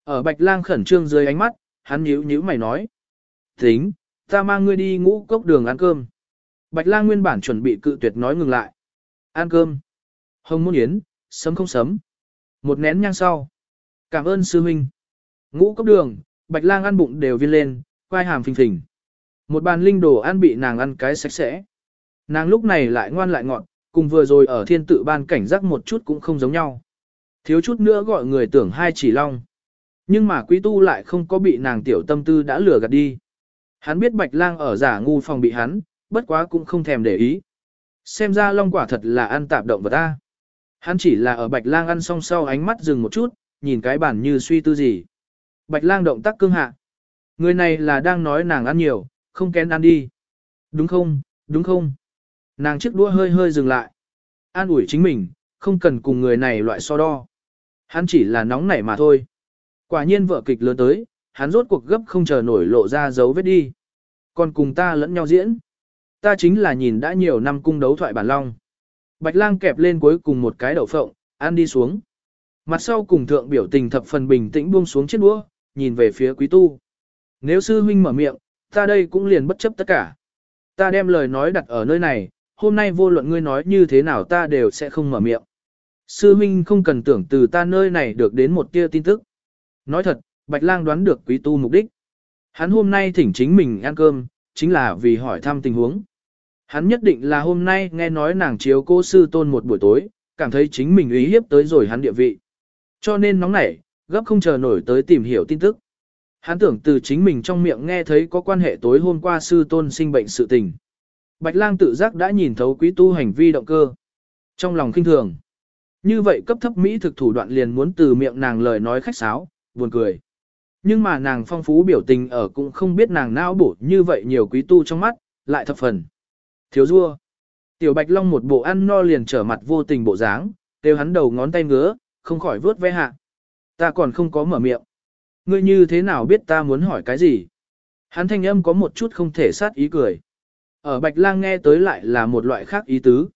Ở bạch lang khẩn trương dưới ánh mắt, hắn nhíu nhíu mày nói. Tính, ta mang ngươi đi ngũ cốc đường ăn cơm. Bạch lang nguyên bản chuẩn bị cự tuyệt nói ngừng lại. Ăn cơm. Hồng môn yến, sấm không sấm. Một nén nhang sau. Cảm ơn sư huynh. Ngũ cốc đường, bạch lang ăn bụng đều viên lên, quai hàm phình phình. Một bàn linh đồ ăn bị nàng ăn cái sạch sẽ. Nàng lúc này lại ngoan lại ngọn, cùng vừa rồi ở thiên tự ban cảnh giác một chút cũng không giống nhau. Thiếu chút nữa gọi người tưởng hai chỉ long. Nhưng mà quý tu lại không có bị nàng tiểu tâm tư đã lừa gạt đi. Hắn biết bạch lang ở giả ngu phòng bị hắn, bất quá cũng không thèm để ý. Xem ra long quả thật là ăn tạp động vật ta. Hắn chỉ là ở bạch lang ăn xong sau ánh mắt dừng một chút, nhìn cái bản như suy tư gì. Bạch lang động tác cương hạ. Người này là đang nói nàng ăn nhiều, không kén ăn đi. Đúng không, đúng không? Nàng chiếc đũa hơi hơi dừng lại. An ủi chính mình, không cần cùng người này loại so đo. Hắn chỉ là nóng nảy mà thôi. Quả nhiên vợ kịch lớn tới, hắn rốt cuộc gấp không chờ nổi lộ ra dấu vết đi. Còn cùng ta lẫn nhau diễn. Ta chính là nhìn đã nhiều năm cung đấu thoại bản long. Bạch lang kẹp lên cuối cùng một cái đậu phộng, ăn đi xuống. Mặt sau cùng thượng biểu tình thập phần bình tĩnh buông xuống chiếc đũa, nhìn về phía quý tu. Nếu sư huynh mở miệng, ta đây cũng liền bất chấp tất cả. Ta đem lời nói đặt ở nơi này, hôm nay vô luận ngươi nói như thế nào ta đều sẽ không mở miệng. Sư huynh không cần tưởng từ ta nơi này được đến một tia tin tức. Nói thật, Bạch Lang đoán được quý tu mục đích. Hắn hôm nay thỉnh chính mình ăn cơm, chính là vì hỏi thăm tình huống. Hắn nhất định là hôm nay nghe nói nàng chiếu cô sư tôn một buổi tối, cảm thấy chính mình ý hiếp tới rồi hắn địa vị. Cho nên nóng nảy, gấp không chờ nổi tới tìm hiểu tin tức. Hắn tưởng từ chính mình trong miệng nghe thấy có quan hệ tối hôm qua sư tôn sinh bệnh sự tình. Bạch lang tự giác đã nhìn thấu quý tu hành vi động cơ. Trong lòng kinh thường. Như vậy cấp thấp Mỹ thực thủ đoạn liền muốn từ miệng nàng lời nói khách sáo, buồn cười. Nhưng mà nàng phong phú biểu tình ở cũng không biết nàng não bổ như vậy nhiều quý tu trong mắt, lại thập phần. Thiếu rua. Tiểu Bạch Long một bộ ăn no liền trở mặt vô tình bộ dáng, kêu hắn đầu ngón tay ngứa, không khỏi vớt ve hạ. Ta còn không có mở miệng. Ngươi như thế nào biết ta muốn hỏi cái gì? Hắn thanh âm có một chút không thể sát ý cười. Ở Bạch Lang nghe tới lại là một loại khác ý tứ.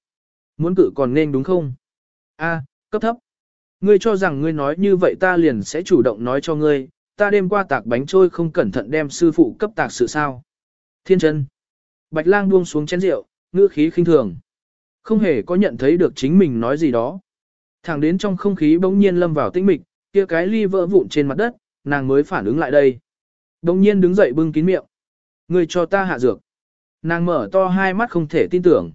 Muốn cự còn nên đúng không? A, cấp thấp. Ngươi cho rằng ngươi nói như vậy ta liền sẽ chủ động nói cho ngươi, ta đêm qua tạc bánh trôi không cẩn thận đem sư phụ cấp tạc sự sao. Thiên chân. Bạch lang buông xuống chén rượu, ngữ khí khinh thường. Không hề có nhận thấy được chính mình nói gì đó. Thẳng đến trong không khí bỗng nhiên lâm vào tĩnh mịch, kia cái ly vỡ vụn trên mặt đất, nàng mới phản ứng lại đây. Bỗng nhiên đứng dậy bưng kín miệng. Người cho ta hạ dược. Nàng mở to hai mắt không thể tin tưởng.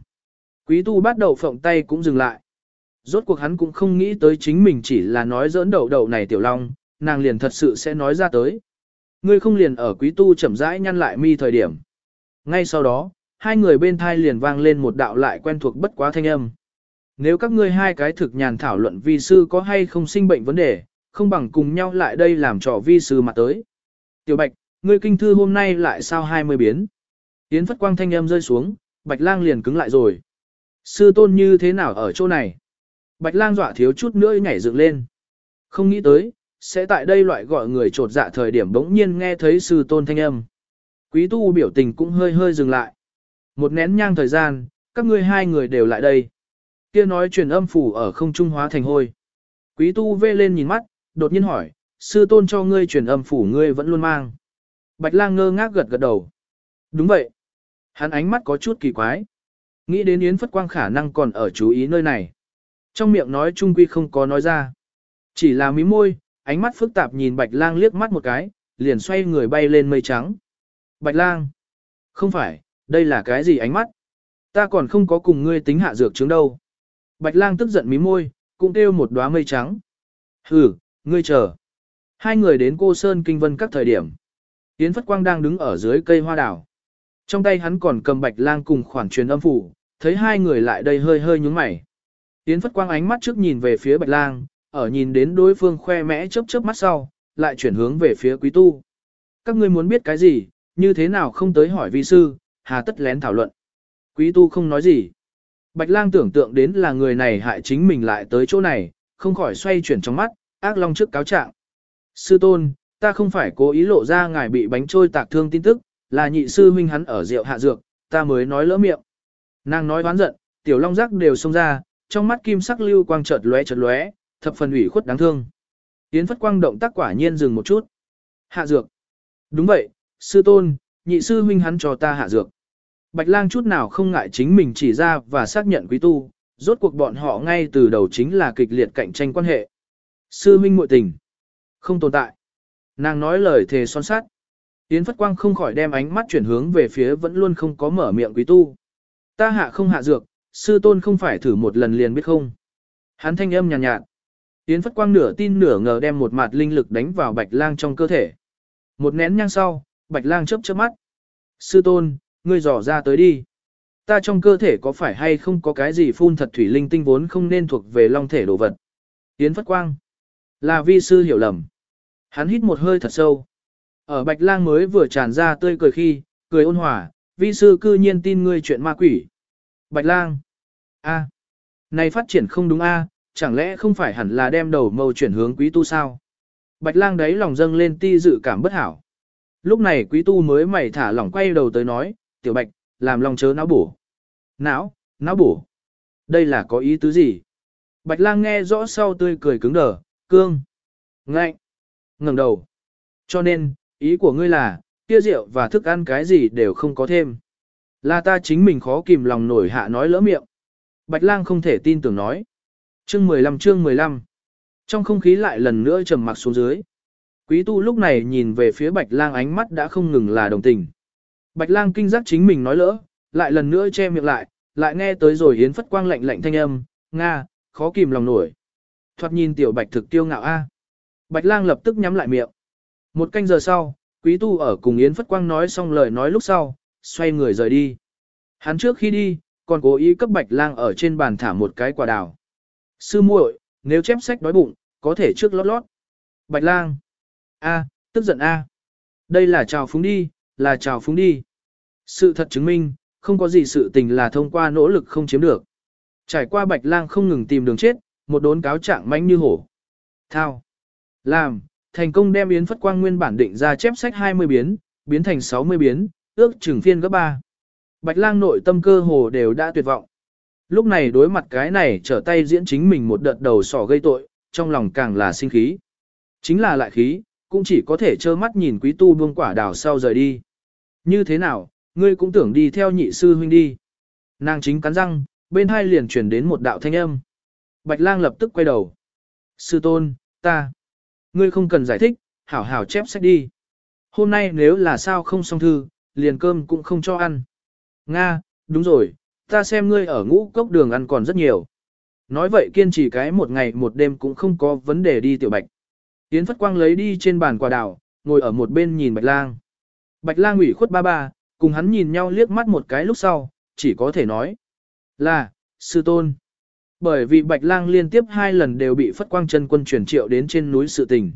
Quý tu bắt đầu phộng tay cũng dừng lại. Rốt cuộc hắn cũng không nghĩ tới chính mình chỉ là nói giỡn đầu đầu này tiểu long, nàng liền thật sự sẽ nói ra tới. Ngươi không liền ở quý tu chậm rãi nhăn lại mi thời điểm. Ngay sau đó, hai người bên thai liền vang lên một đạo lại quen thuộc bất quá thanh âm. Nếu các ngươi hai cái thực nhàn thảo luận vi sư có hay không sinh bệnh vấn đề, không bằng cùng nhau lại đây làm trò vi sư mặt tới. Tiểu Bạch, ngươi kinh thư hôm nay lại sao hai mươi biến. Yến phất quang thanh âm rơi xuống, Bạch lang liền cứng lại rồi. Sư tôn như thế nào ở chỗ này? Bạch lang dọa thiếu chút nữa nhảy dựng lên. Không nghĩ tới, sẽ tại đây loại gọi người trột dạ thời điểm bỗng nhiên nghe thấy sư tôn thanh âm. Quý tu biểu tình cũng hơi hơi dừng lại. Một nén nhang thời gian, các ngươi hai người đều lại đây. Kia nói truyền âm phủ ở không trung hóa thành hôi. Quý tu vê lên nhìn mắt, đột nhiên hỏi, sư tôn cho ngươi truyền âm phủ ngươi vẫn luôn mang. Bạch lang ngơ ngác gật gật đầu. Đúng vậy. Hắn ánh mắt có chút kỳ quái. Nghĩ đến Yến Phất Quang khả năng còn ở chú ý nơi này. Trong miệng nói trung quy không có nói ra. Chỉ là mí môi, ánh mắt phức tạp nhìn Bạch Lang liếc mắt một cái, liền xoay người bay lên mây trắng. Bạch Lang, không phải, đây là cái gì ánh mắt? Ta còn không có cùng ngươi tính hạ dược chứng đâu. Bạch Lang tức giận mí môi, cũng kêu một đóa mây trắng. Hừ, ngươi chờ. Hai người đến cô Sơn Kinh Vân các thời điểm. Yến Phất Quang đang đứng ở dưới cây hoa đào. Trong tay hắn còn cầm Bạch Lang cùng khoản truyền âm phủ, thấy hai người lại đây hơi hơi nhúng mày. Yến Phất Quang ánh mắt trước nhìn về phía Bạch Lang, ở nhìn đến đối phương khoe mẽ chớp chớp mắt sau, lại chuyển hướng về phía Quý Tu. Các ngươi muốn biết cái gì, như thế nào không tới hỏi vi sư, hà tất lén thảo luận. Quý Tu không nói gì. Bạch Lang tưởng tượng đến là người này hại chính mình lại tới chỗ này, không khỏi xoay chuyển trong mắt, ác long trước cáo trạng. Sư tôn, ta không phải cố ý lộ ra ngài bị bánh trôi tạc thương tin tức, là nhị sư huynh hắn ở rượu hạ dược, ta mới nói lỡ miệng. Nàng nói oán giận, tiểu long giác đều xông ra, trong mắt kim sắc lưu quang chợt lóe chợt lóe, thập phần ủy khuất đáng thương. Yến Phất Quang động tác quả nhiên dừng một chút. Hạ dược. Đúng vậy, sư tôn, nhị sư huynh hắn cho ta hạ dược. Bạch lang chút nào không ngại chính mình chỉ ra và xác nhận quý tu, rốt cuộc bọn họ ngay từ đầu chính là kịch liệt cạnh tranh quan hệ. Sư huynh muội tình. Không tồn tại. Nàng nói lời thề son sát. Yến Phất Quang không khỏi đem ánh mắt chuyển hướng về phía vẫn luôn không có mở miệng quý tu. Ta hạ không hạ dược, sư tôn không phải thử một lần liền biết không. Hắn thanh âm nhàn nhạt, nhạt. Yến Phất Quang nửa tin nửa ngờ đem một mặt linh lực đánh vào Bạch Lang trong cơ thể. Một nén nhang sau, Bạch Lang chớp chớp mắt. Sư tôn, ngươi dò ra tới đi. Ta trong cơ thể có phải hay không có cái gì phun thật thủy linh tinh vốn không nên thuộc về long thể đồ vật. Yến Phất Quang. Là vi sư hiểu lầm. Hắn hít một hơi thật sâu. Ở Bạch Lang mới vừa tràn ra tươi cười khi, cười ôn hòa, vi sư cư nhiên tin ngươi chuyện ma quỷ. Bạch Lang. A. Này phát triển không đúng a, chẳng lẽ không phải hẳn là đem đầu mâu chuyển hướng quý tu sao? Bạch lang đấy lòng dâng lên ti dự cảm bất hảo. Lúc này quý tu mới mày thả lỏng quay đầu tới nói, tiểu bạch, làm lòng chớ não bổ. Não, não bổ. Đây là có ý tứ gì? Bạch lang nghe rõ sau tươi cười cứng đờ, cương, ngạnh, ngẩng đầu. Cho nên, ý của ngươi là, kia rượu và thức ăn cái gì đều không có thêm. Là ta chính mình khó kìm lòng nổi hạ nói lỡ miệng. Bạch lang không thể tin tưởng nói. Chương 15 chương 15 Trong không khí lại lần nữa trầm mặc xuống dưới. Quý tu lúc này nhìn về phía bạch lang ánh mắt đã không ngừng là đồng tình. Bạch lang kinh giác chính mình nói lỡ, lại lần nữa che miệng lại, lại nghe tới rồi hiến phất quang lạnh lạnh thanh âm, Nga, khó kìm lòng nổi. Thoạt nhìn tiểu bạch thực tiêu ngạo a. Bạch lang lập tức nhắm lại miệng. Một canh giờ sau, quý tu ở cùng Yến Phất Quang nói xong lời nói lúc sau, xoay người rời đi. Hắn trước khi đi, còn cố ý cấp bạch lang ở trên bàn thả một cái quả đào. Sư muội, nếu chép sách đói bụng, có thể trước lót lót. Bạch lang. A, tức giận A. Đây là chào phúng đi, là chào phúng đi. Sự thật chứng minh, không có gì sự tình là thông qua nỗ lực không chiếm được. Trải qua bạch lang không ngừng tìm đường chết, một đốn cáo trạng mãnh như hổ. Thao. Làm, thành công đem yến phất quang nguyên bản định ra chép sách 20 biến, biến thành 60 biến, ước chừng phiên gấp 3. Bạch lang nội tâm cơ hồ đều đã tuyệt vọng. Lúc này đối mặt cái này trở tay diễn chính mình một đợt đầu sỏ gây tội, trong lòng càng là sinh khí. Chính là lại khí, cũng chỉ có thể trơ mắt nhìn quý tu buông quả đào sau rời đi. Như thế nào, ngươi cũng tưởng đi theo nhị sư huynh đi. Nàng chính cắn răng, bên hai liền truyền đến một đạo thanh âm. Bạch lang lập tức quay đầu. Sư tôn, ta. Ngươi không cần giải thích, hảo hảo chép sách đi. Hôm nay nếu là sao không xong thư, liền cơm cũng không cho ăn. Nga, đúng rồi, ta xem ngươi ở ngũ cốc đường ăn còn rất nhiều. Nói vậy kiên trì cái một ngày một đêm cũng không có vấn đề đi tiểu bạch. Yến Phất Quang lấy đi trên bàn quả đào, ngồi ở một bên nhìn Bạch Lang. Bạch Lang ủy khuất ba ba, cùng hắn nhìn nhau liếc mắt một cái lúc sau, chỉ có thể nói là, sư tôn. Bởi vì Bạch Lang liên tiếp hai lần đều bị Phất Quang chân quân chuyển triệu đến trên núi sự tình.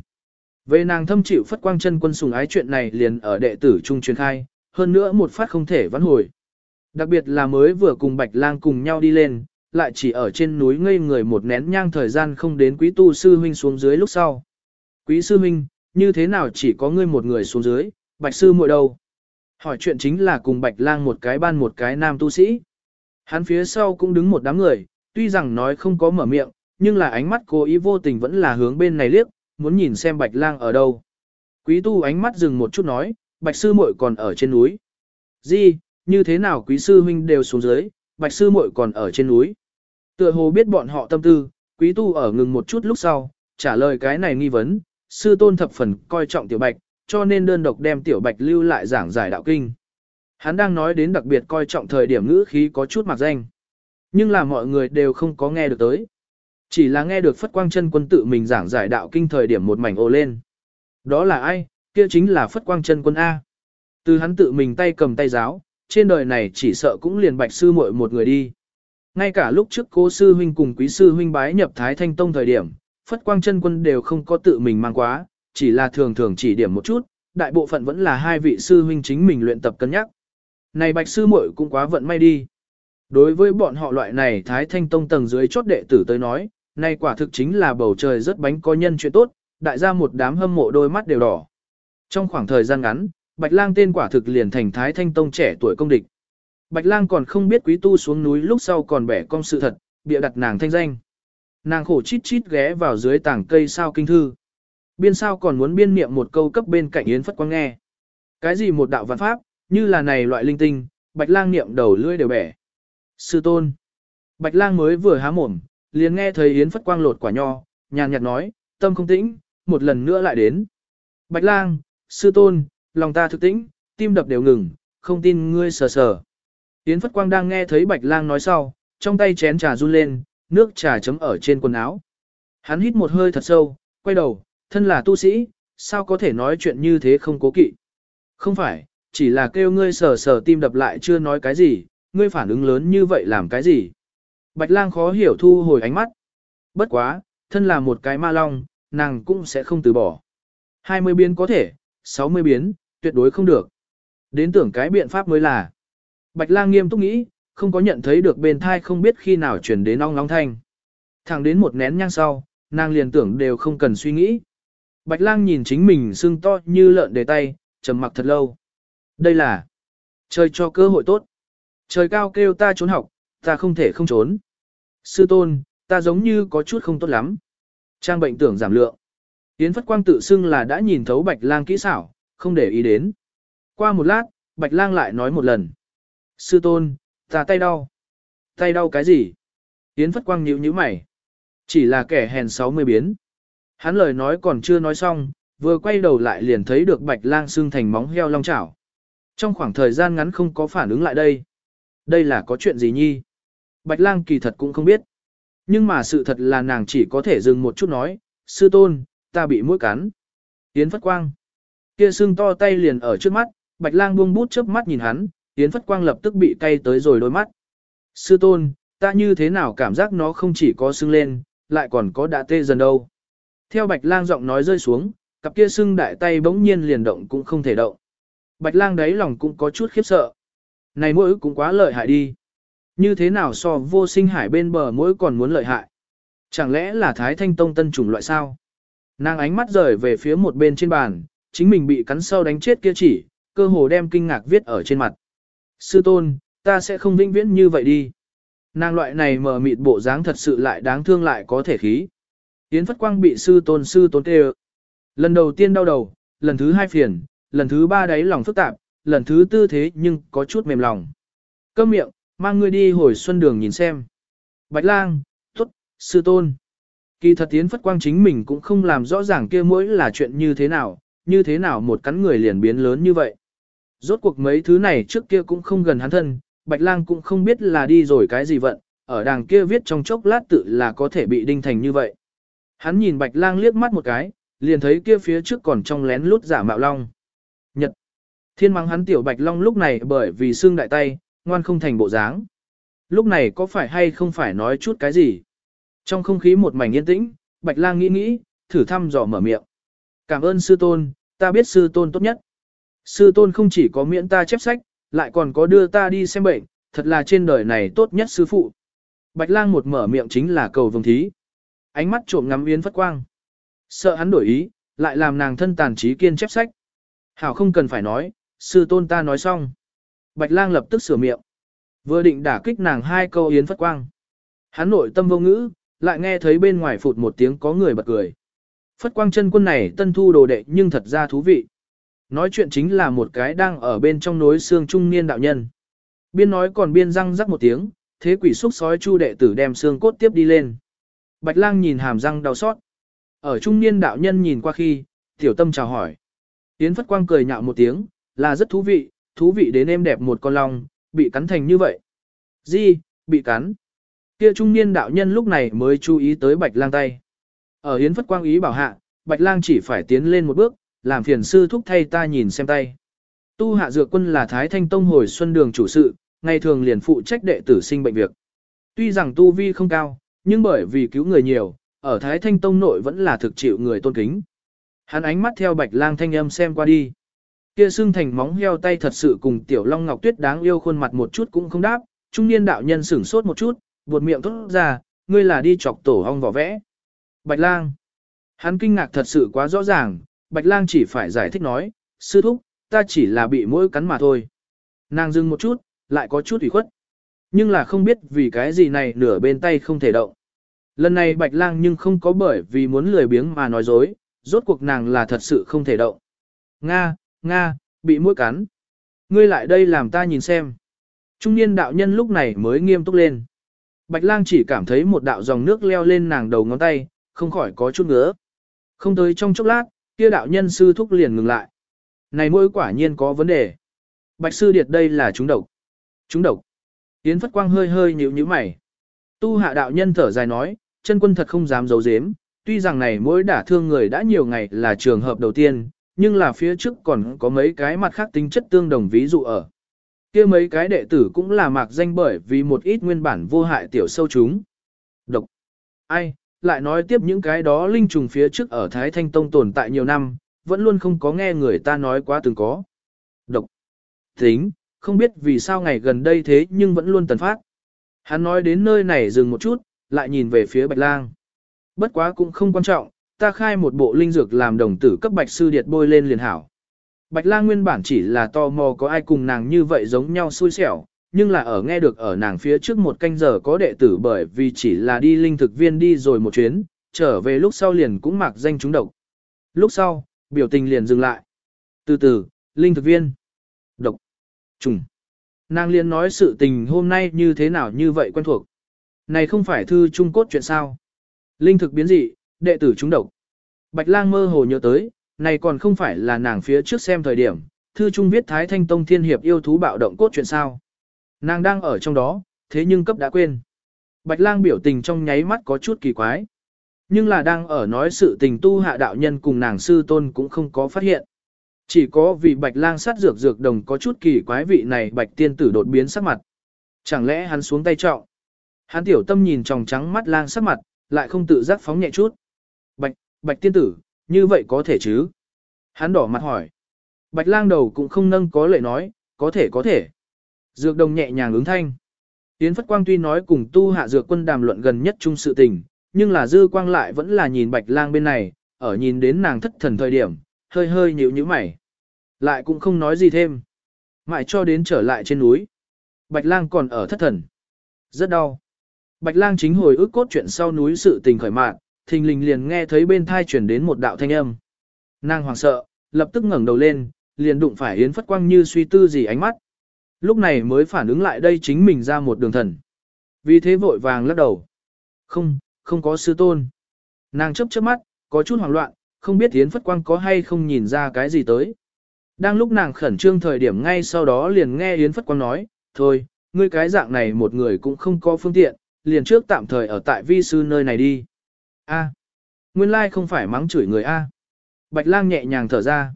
Về nàng thâm chịu Phất Quang chân quân sùng ái chuyện này liền ở đệ tử trung truyền khai, hơn nữa một phát không thể vãn hồi. Đặc biệt là mới vừa cùng Bạch Lang cùng nhau đi lên, lại chỉ ở trên núi ngây người một nén nhang thời gian không đến quý tu sư huynh xuống dưới lúc sau. Quý sư huynh, như thế nào chỉ có ngươi một người xuống dưới, Bạch sư muội đâu? Hỏi chuyện chính là cùng Bạch Lang một cái ban một cái nam tu sĩ. Hắn phía sau cũng đứng một đám người, tuy rằng nói không có mở miệng, nhưng là ánh mắt cố ý vô tình vẫn là hướng bên này liếc, muốn nhìn xem Bạch Lang ở đâu. Quý tu ánh mắt dừng một chút nói, Bạch sư muội còn ở trên núi. Gì, như thế nào quý sư huynh đều xuống dưới, bạch sư muội còn ở trên núi. Tựa hồ biết bọn họ tâm tư, quý tu ở ngừng một chút lúc sau, trả lời cái này nghi vấn, sư tôn thập phần coi trọng tiểu bạch, cho nên đơn độc đem tiểu bạch lưu lại giảng giải đạo kinh. Hắn đang nói đến đặc biệt coi trọng thời điểm ngữ khí có chút mặc danh. Nhưng là mọi người đều không có nghe được tới. Chỉ là nghe được Phất Quang chân quân tự mình giảng giải đạo kinh thời điểm một mảnh ồ lên. Đó là ai? Kia chính là Phất Quang chân quân A. Từ hắn tự mình tay cầm tay giáo, trên đời này chỉ sợ cũng liền bạch sư muội một người đi. Ngay cả lúc trước cố sư huynh cùng quý sư huynh bái nhập Thái Thanh Tông thời điểm, Phất Quang chân quân đều không có tự mình mang quá, chỉ là thường thường chỉ điểm một chút, đại bộ phận vẫn là hai vị sư huynh chính mình luyện tập cân nhắc. Này bạch sư muội cũng quá vận may đi. Đối với bọn họ loại này Thái Thanh Tông tầng dưới chốt đệ tử tới nói, này quả thực chính là bầu trời rất bánh có nhân chuyện tốt, đại gia một đám hâm mộ đôi mắt đều đỏ. Trong khoảng thời gian ngắn, Bạch Lang tên quả thực liền thành Thái Thanh Tông trẻ tuổi công địch. Bạch Lang còn không biết quý tu xuống núi lúc sau còn bẻ cong sự thật, bịa đặt nàng thanh danh. Nàng khổ chít chít ghé vào dưới tảng cây sao kinh thư. Biên sao còn muốn biên niệm một câu cấp bên cạnh Yến Phất Quang nghe. Cái gì một đạo văn pháp, như là này loại linh tinh, Bạch Lang niệm đầu lưỡi đều bẻ. Sư tôn. Bạch Lang mới vừa há mồm, liền nghe thấy Yến Phất Quang lột quả nho, nhàn nhạt nói, tâm không tĩnh, một lần nữa lại đến. Bạch Lang, sư tôn, lòng ta thực tĩnh, tim đập đều ngừng, không tin ngươi sờ sờ. Yến Phất Quang đang nghe thấy Bạch Lang nói sau, trong tay chén trà run lên, nước trà chấm ở trên quần áo. Hắn hít một hơi thật sâu, quay đầu, thân là tu sĩ, sao có thể nói chuyện như thế không cố kỵ. Không phải, chỉ là kêu ngươi sờ sờ tim đập lại chưa nói cái gì, ngươi phản ứng lớn như vậy làm cái gì. Bạch lang khó hiểu thu hồi ánh mắt. Bất quá, thân là một cái ma long, nàng cũng sẽ không từ bỏ. 20 biến có thể, 60 biến, tuyệt đối không được. Đến tưởng cái biện pháp mới là. Bạch lang nghiêm túc nghĩ, không có nhận thấy được bên thai không biết khi nào chuyển đến ong long thanh. Thẳng đến một nén nhang sau, nàng liền tưởng đều không cần suy nghĩ. Bạch lang nhìn chính mình sưng to như lợn để tay, trầm mặc thật lâu. Đây là trời cho cơ hội tốt. Trời cao kêu ta trốn học, ta không thể không trốn. Sư tôn, ta giống như có chút không tốt lắm. Trang bệnh tưởng giảm lượng. Yến Phất Quang tự xưng là đã nhìn thấu Bạch Lang kỹ xảo, không để ý đến. Qua một lát, Bạch Lang lại nói một lần. Sư tôn, ta tay đau. Tay đau cái gì? Yến Phất Quang nhíu nhíu mày. Chỉ là kẻ hèn 60 biến. Hắn lời nói còn chưa nói xong, vừa quay đầu lại liền thấy được Bạch Lang xương thành móng heo long chảo. Trong khoảng thời gian ngắn không có phản ứng lại đây. Đây là có chuyện gì nhi? Bạch lang kỳ thật cũng không biết. Nhưng mà sự thật là nàng chỉ có thể dừng một chút nói, sư tôn, ta bị mũi cắn. Yến Phất Quang. Kia xương to tay liền ở trước mắt, Bạch lang buông bút chớp mắt nhìn hắn, Yến Phất Quang lập tức bị cay tới rồi đôi mắt. Sư tôn, ta như thế nào cảm giác nó không chỉ có sưng lên, lại còn có đã tê dần đâu. Theo Bạch lang giọng nói rơi xuống, cặp kia sưng đại tay bỗng nhiên liền động cũng không thể động. Bạch lang đấy lòng cũng có chút khiếp sợ. Này mỗi cũng quá lợi hại đi. Như thế nào so vô sinh hải bên bờ mỗi còn muốn lợi hại? Chẳng lẽ là Thái Thanh Tông tân chủng loại sao? Nàng ánh mắt rời về phía một bên trên bàn, chính mình bị cắn sâu đánh chết kia chỉ, cơ hồ đem kinh ngạc viết ở trên mặt. Sư tôn, ta sẽ không vĩnh viễn như vậy đi. Nàng loại này mờ mịt bộ dáng thật sự lại đáng thương lại có thể khí. Yến Phất Quang bị sư tôn sư tôn tê Lần đầu tiên đau đầu, lần thứ hai phiền, lần thứ ba đáy lòng phức tạp, lần thứ tư thế nhưng có chút mềm lòng. Câm miệng, mang ngươi đi hồi xuân đường nhìn xem. Bạch lang, tốt, sư tôn. Kỳ thật yến phất quang chính mình cũng không làm rõ ràng kia mỗi là chuyện như thế nào, như thế nào một cắn người liền biến lớn như vậy. Rốt cuộc mấy thứ này trước kia cũng không gần hắn thân, Bạch lang cũng không biết là đi rồi cái gì vận, ở đàng kia viết trong chốc lát tự là có thể bị đinh thành như vậy. Hắn nhìn Bạch lang liếc mắt một cái, liền thấy kia phía trước còn trong lén lút giả mạo long. Nhật. Thiên mắng hắn tiểu bạch long lúc này bởi vì xương đại tay, ngoan không thành bộ dáng. Lúc này có phải hay không phải nói chút cái gì? Trong không khí một mảnh yên tĩnh, bạch lang nghĩ nghĩ, thử thăm dò mở miệng. Cảm ơn sư tôn, ta biết sư tôn tốt nhất. Sư tôn không chỉ có miễn ta chép sách, lại còn có đưa ta đi xem bệnh, thật là trên đời này tốt nhất sư phụ. Bạch lang một mở miệng chính là cầu vương thí. Ánh mắt trộm ngắm yến phất quang. Sợ hắn đổi ý, lại làm nàng thân tàn trí kiên chép sách. Hảo không cần phải nói, sư tôn ta nói xong. Bạch lang lập tức sửa miệng. Vừa định đả kích nàng hai câu yến phất quang. Hắn nội tâm vô ngữ, lại nghe thấy bên ngoài phụt một tiếng có người bật cười. Phất quang chân quân này tân thu đồ đệ nhưng thật ra thú vị. Nói chuyện chính là một cái đang ở bên trong nối xương trung niên đạo nhân. Biên nói còn biên răng rắc một tiếng, thế quỷ xúc sói chu đệ tử đem xương cốt tiếp đi lên. Bạch lang nhìn hàm răng đau xót. Ở trung niên đạo nhân nhìn qua khi, tiểu tâm chào hỏi. Yến Phất Quang cười nhạo một tiếng, là rất thú vị, thú vị đến em đẹp một con long, bị cắn thành như vậy. Di, bị cắn. Kia trung niên đạo nhân lúc này mới chú ý tới Bạch Lang tay. Ở Yến Phất Quang ý bảo hạ, Bạch Lang chỉ phải tiến lên một bước, làm phiền sư thúc thay ta nhìn xem tay. Tu Hạ Dược Quân là Thái Thanh Tông hồi xuân đường chủ sự, ngày thường liền phụ trách đệ tử sinh bệnh việc. Tuy rằng tu vi không cao, nhưng bởi vì cứu người nhiều, ở Thái Thanh Tông nội vẫn là thực chịu người tôn kính. Hắn ánh mắt theo bạch lang thanh âm xem qua đi. Kia xương thành móng heo tay thật sự cùng tiểu long ngọc tuyết đáng yêu khuôn mặt một chút cũng không đáp, trung niên đạo nhân sửng sốt một chút, buột miệng thốt ra, ngươi là đi chọc tổ ong vỏ vẽ. Bạch lang. Hắn kinh ngạc thật sự quá rõ ràng, bạch lang chỉ phải giải thích nói, sư thúc, ta chỉ là bị mũi cắn mà thôi. Nàng dừng một chút, lại có chút ủy khuất. Nhưng là không biết vì cái gì này nửa bên tay không thể động. Lần này bạch lang nhưng không có bởi vì muốn lười biếng mà nói dối, rốt cuộc nàng là thật sự không thể động. Nga, Nga, bị mũi cắn. Ngươi lại đây làm ta nhìn xem. Trung niên đạo nhân lúc này mới nghiêm túc lên. Bạch lang chỉ cảm thấy một đạo dòng nước leo lên nàng đầu ngón tay, không khỏi có chút ngứa. Không tới trong chốc lát, kia đạo nhân sư thúc liền ngừng lại. Này mũi quả nhiên có vấn đề. Bạch sư điệt đây là chúng độc. Chúng độc. Yến Phất Quang hơi hơi nhíu nhíu mày. Tu hạ đạo nhân thở dài nói, chân quân thật không dám giấu giếm, tuy rằng này mỗi đả thương người đã nhiều ngày là trường hợp đầu tiên, nhưng là phía trước còn có mấy cái mặt khác tính chất tương đồng ví dụ ở. kia mấy cái đệ tử cũng là mạc danh bởi vì một ít nguyên bản vô hại tiểu sâu chúng. Độc. Ai, lại nói tiếp những cái đó linh trùng phía trước ở Thái Thanh Tông tồn tại nhiều năm, vẫn luôn không có nghe người ta nói quá từng có. Độc. Tính, không biết vì sao ngày gần đây thế nhưng vẫn luôn tần phát. Hắn nói đến nơi này dừng một chút, lại nhìn về phía Bạch Lang. Bất quá cũng không quan trọng, ta khai một bộ linh dược làm đồng tử cấp Bạch Sư Điệt bôi lên liền hảo. Bạch Lang nguyên bản chỉ là tò mò có ai cùng nàng như vậy giống nhau xui xẻo, nhưng là ở nghe được ở nàng phía trước một canh giờ có đệ tử bởi vì chỉ là đi linh thực viên đi rồi một chuyến, trở về lúc sau liền cũng mặc danh chúng độc. Lúc sau, biểu tình liền dừng lại. Từ từ, linh thực viên, độc, trùng. Nàng liền nói sự tình hôm nay như thế nào như vậy quen thuộc. Này không phải thư trung cốt chuyện sao. Linh thực biến dị, đệ tử chúng độc. Bạch lang mơ hồ nhớ tới, này còn không phải là nàng phía trước xem thời điểm, thư trung viết Thái Thanh Tông Thiên Hiệp yêu thú bạo động cốt chuyện sao. Nàng đang ở trong đó, thế nhưng cấp đã quên. Bạch lang biểu tình trong nháy mắt có chút kỳ quái. Nhưng là đang ở nói sự tình tu hạ đạo nhân cùng nàng sư tôn cũng không có phát hiện. Chỉ có vì bạch lang sát dược dược đồng có chút kỳ quái vị này bạch tiên tử đột biến sắc mặt. Chẳng lẽ hắn xuống tay trọng? Hắn tiểu tâm nhìn tròng trắng mắt lang sắc mặt, lại không tự giác phóng nhẹ chút. Bạch, bạch tiên tử, như vậy có thể chứ? Hắn đỏ mặt hỏi. Bạch lang đầu cũng không nâng có lệ nói, có thể có thể. Dược đồng nhẹ nhàng ứng thanh. Yến Phất Quang tuy nói cùng tu hạ dược quân đàm luận gần nhất chung sự tình, nhưng là dư quang lại vẫn là nhìn bạch lang bên này, ở nhìn đến nàng thất thần thời điểm, hơi hơi nhíu nhíu mày. Lại cũng không nói gì thêm. Mãi cho đến trở lại trên núi. Bạch lang còn ở thất thần. Rất đau. Bạch lang chính hồi ức cốt chuyện sau núi sự tình khởi mạn, thình lình liền nghe thấy bên thai chuyển đến một đạo thanh âm. Nàng hoảng sợ, lập tức ngẩng đầu lên, liền đụng phải Yến Phất Quang như suy tư gì ánh mắt. Lúc này mới phản ứng lại đây chính mình ra một đường thần. Vì thế vội vàng lắc đầu. Không, không có sư tôn. Nàng chấp chớp mắt, có chút hoảng loạn, không biết Yến Phất Quang có hay không nhìn ra cái gì tới. Đang lúc nàng khẩn trương thời điểm ngay sau đó liền nghe Yến Phất Quang nói, thôi, ngươi cái dạng này một người cũng không có phương tiện, liền trước tạm thời ở tại vi sư nơi này đi. A, nguyên lai không phải mắng chửi người A. Bạch lang nhẹ nhàng thở ra.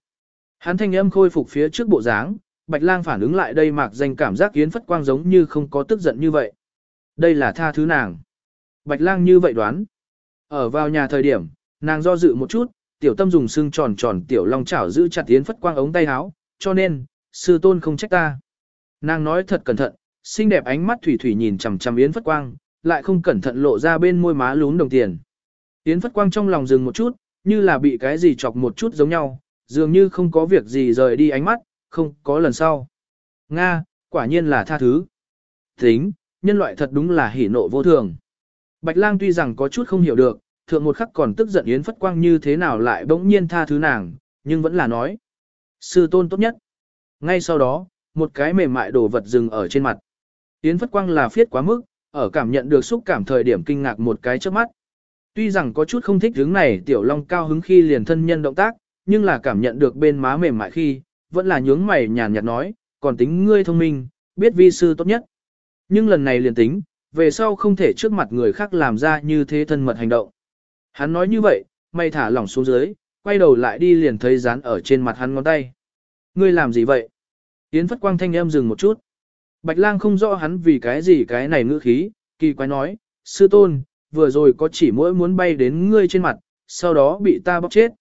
Hắn thanh âm khôi phục phía trước bộ dáng, Bạch lang phản ứng lại đây mạc danh cảm giác Yến Phất Quang giống như không có tức giận như vậy. Đây là tha thứ nàng. Bạch lang như vậy đoán. Ở vào nhà thời điểm, nàng do dự một chút, tiểu tâm dùng xương tròn tròn tiểu long chảo giữ chặt Yến Phất Quang ống tay áo, cho nên, sư tôn không trách ta. Nàng nói thật cẩn thận, xinh đẹp ánh mắt thủy thủy nhìn chằm chằm Yến Phất Quang, lại không cẩn thận lộ ra bên môi má lún đồng tiền. Yến Phất Quang trong lòng dừng một chút, như là bị cái gì chọc một chút giống nhau, dường như không có việc gì rời đi ánh mắt, không có lần sau. Nga, quả nhiên là tha thứ. Tính, nhân loại thật đúng là hỉ nộ vô thường. Bạch lang tuy rằng có chút không hiểu được, thượng một khắc còn tức giận Yến Phất Quang như thế nào lại bỗng nhiên tha thứ nàng, nhưng vẫn là nói. Sư tôn tốt nhất. Ngay sau đó, một cái mềm mại đồ vật dừng ở trên mặt. Yến Phất Quang là phiết quá mức, ở cảm nhận được xúc cảm thời điểm kinh ngạc một cái trước mắt. Tuy rằng có chút không thích hướng này tiểu long cao hứng khi liền thân nhân động tác, nhưng là cảm nhận được bên má mềm mại khi, vẫn là nhướng mày nhàn nhạt nói, còn tính ngươi thông minh, biết vi sư tốt nhất. Nhưng lần này liền tính, về sau không thể trước mặt người khác làm ra như thế thân mật hành động. Hắn nói như vậy, mày thả lỏng xuống dưới, quay đầu lại đi liền thấy dán ở trên mặt hắn ngón tay. Ngươi làm gì vậy? Yến Phất Quang thanh em dừng một chút. Bạch lang không rõ hắn vì cái gì cái này ngữ khí, kỳ quái nói, sư tôn, vừa rồi có chỉ mỗi muốn bay đến ngươi trên mặt, sau đó bị ta bóc chết.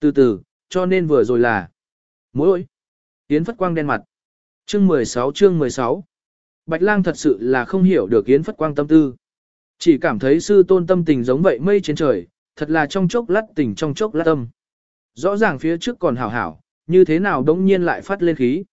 Từ từ, cho nên vừa rồi là mỗi. Yến Phất Quang đen mặt. Chương 16 chương 16. Bạch lang thật sự là không hiểu được Yến Phất Quang tâm tư. Chỉ cảm thấy sư tôn tâm tình giống vậy mây trên trời, thật là trong chốc lát tình trong chốc lát tâm. Rõ ràng phía trước còn hảo hảo, như thế nào đống nhiên lại phát lên khí.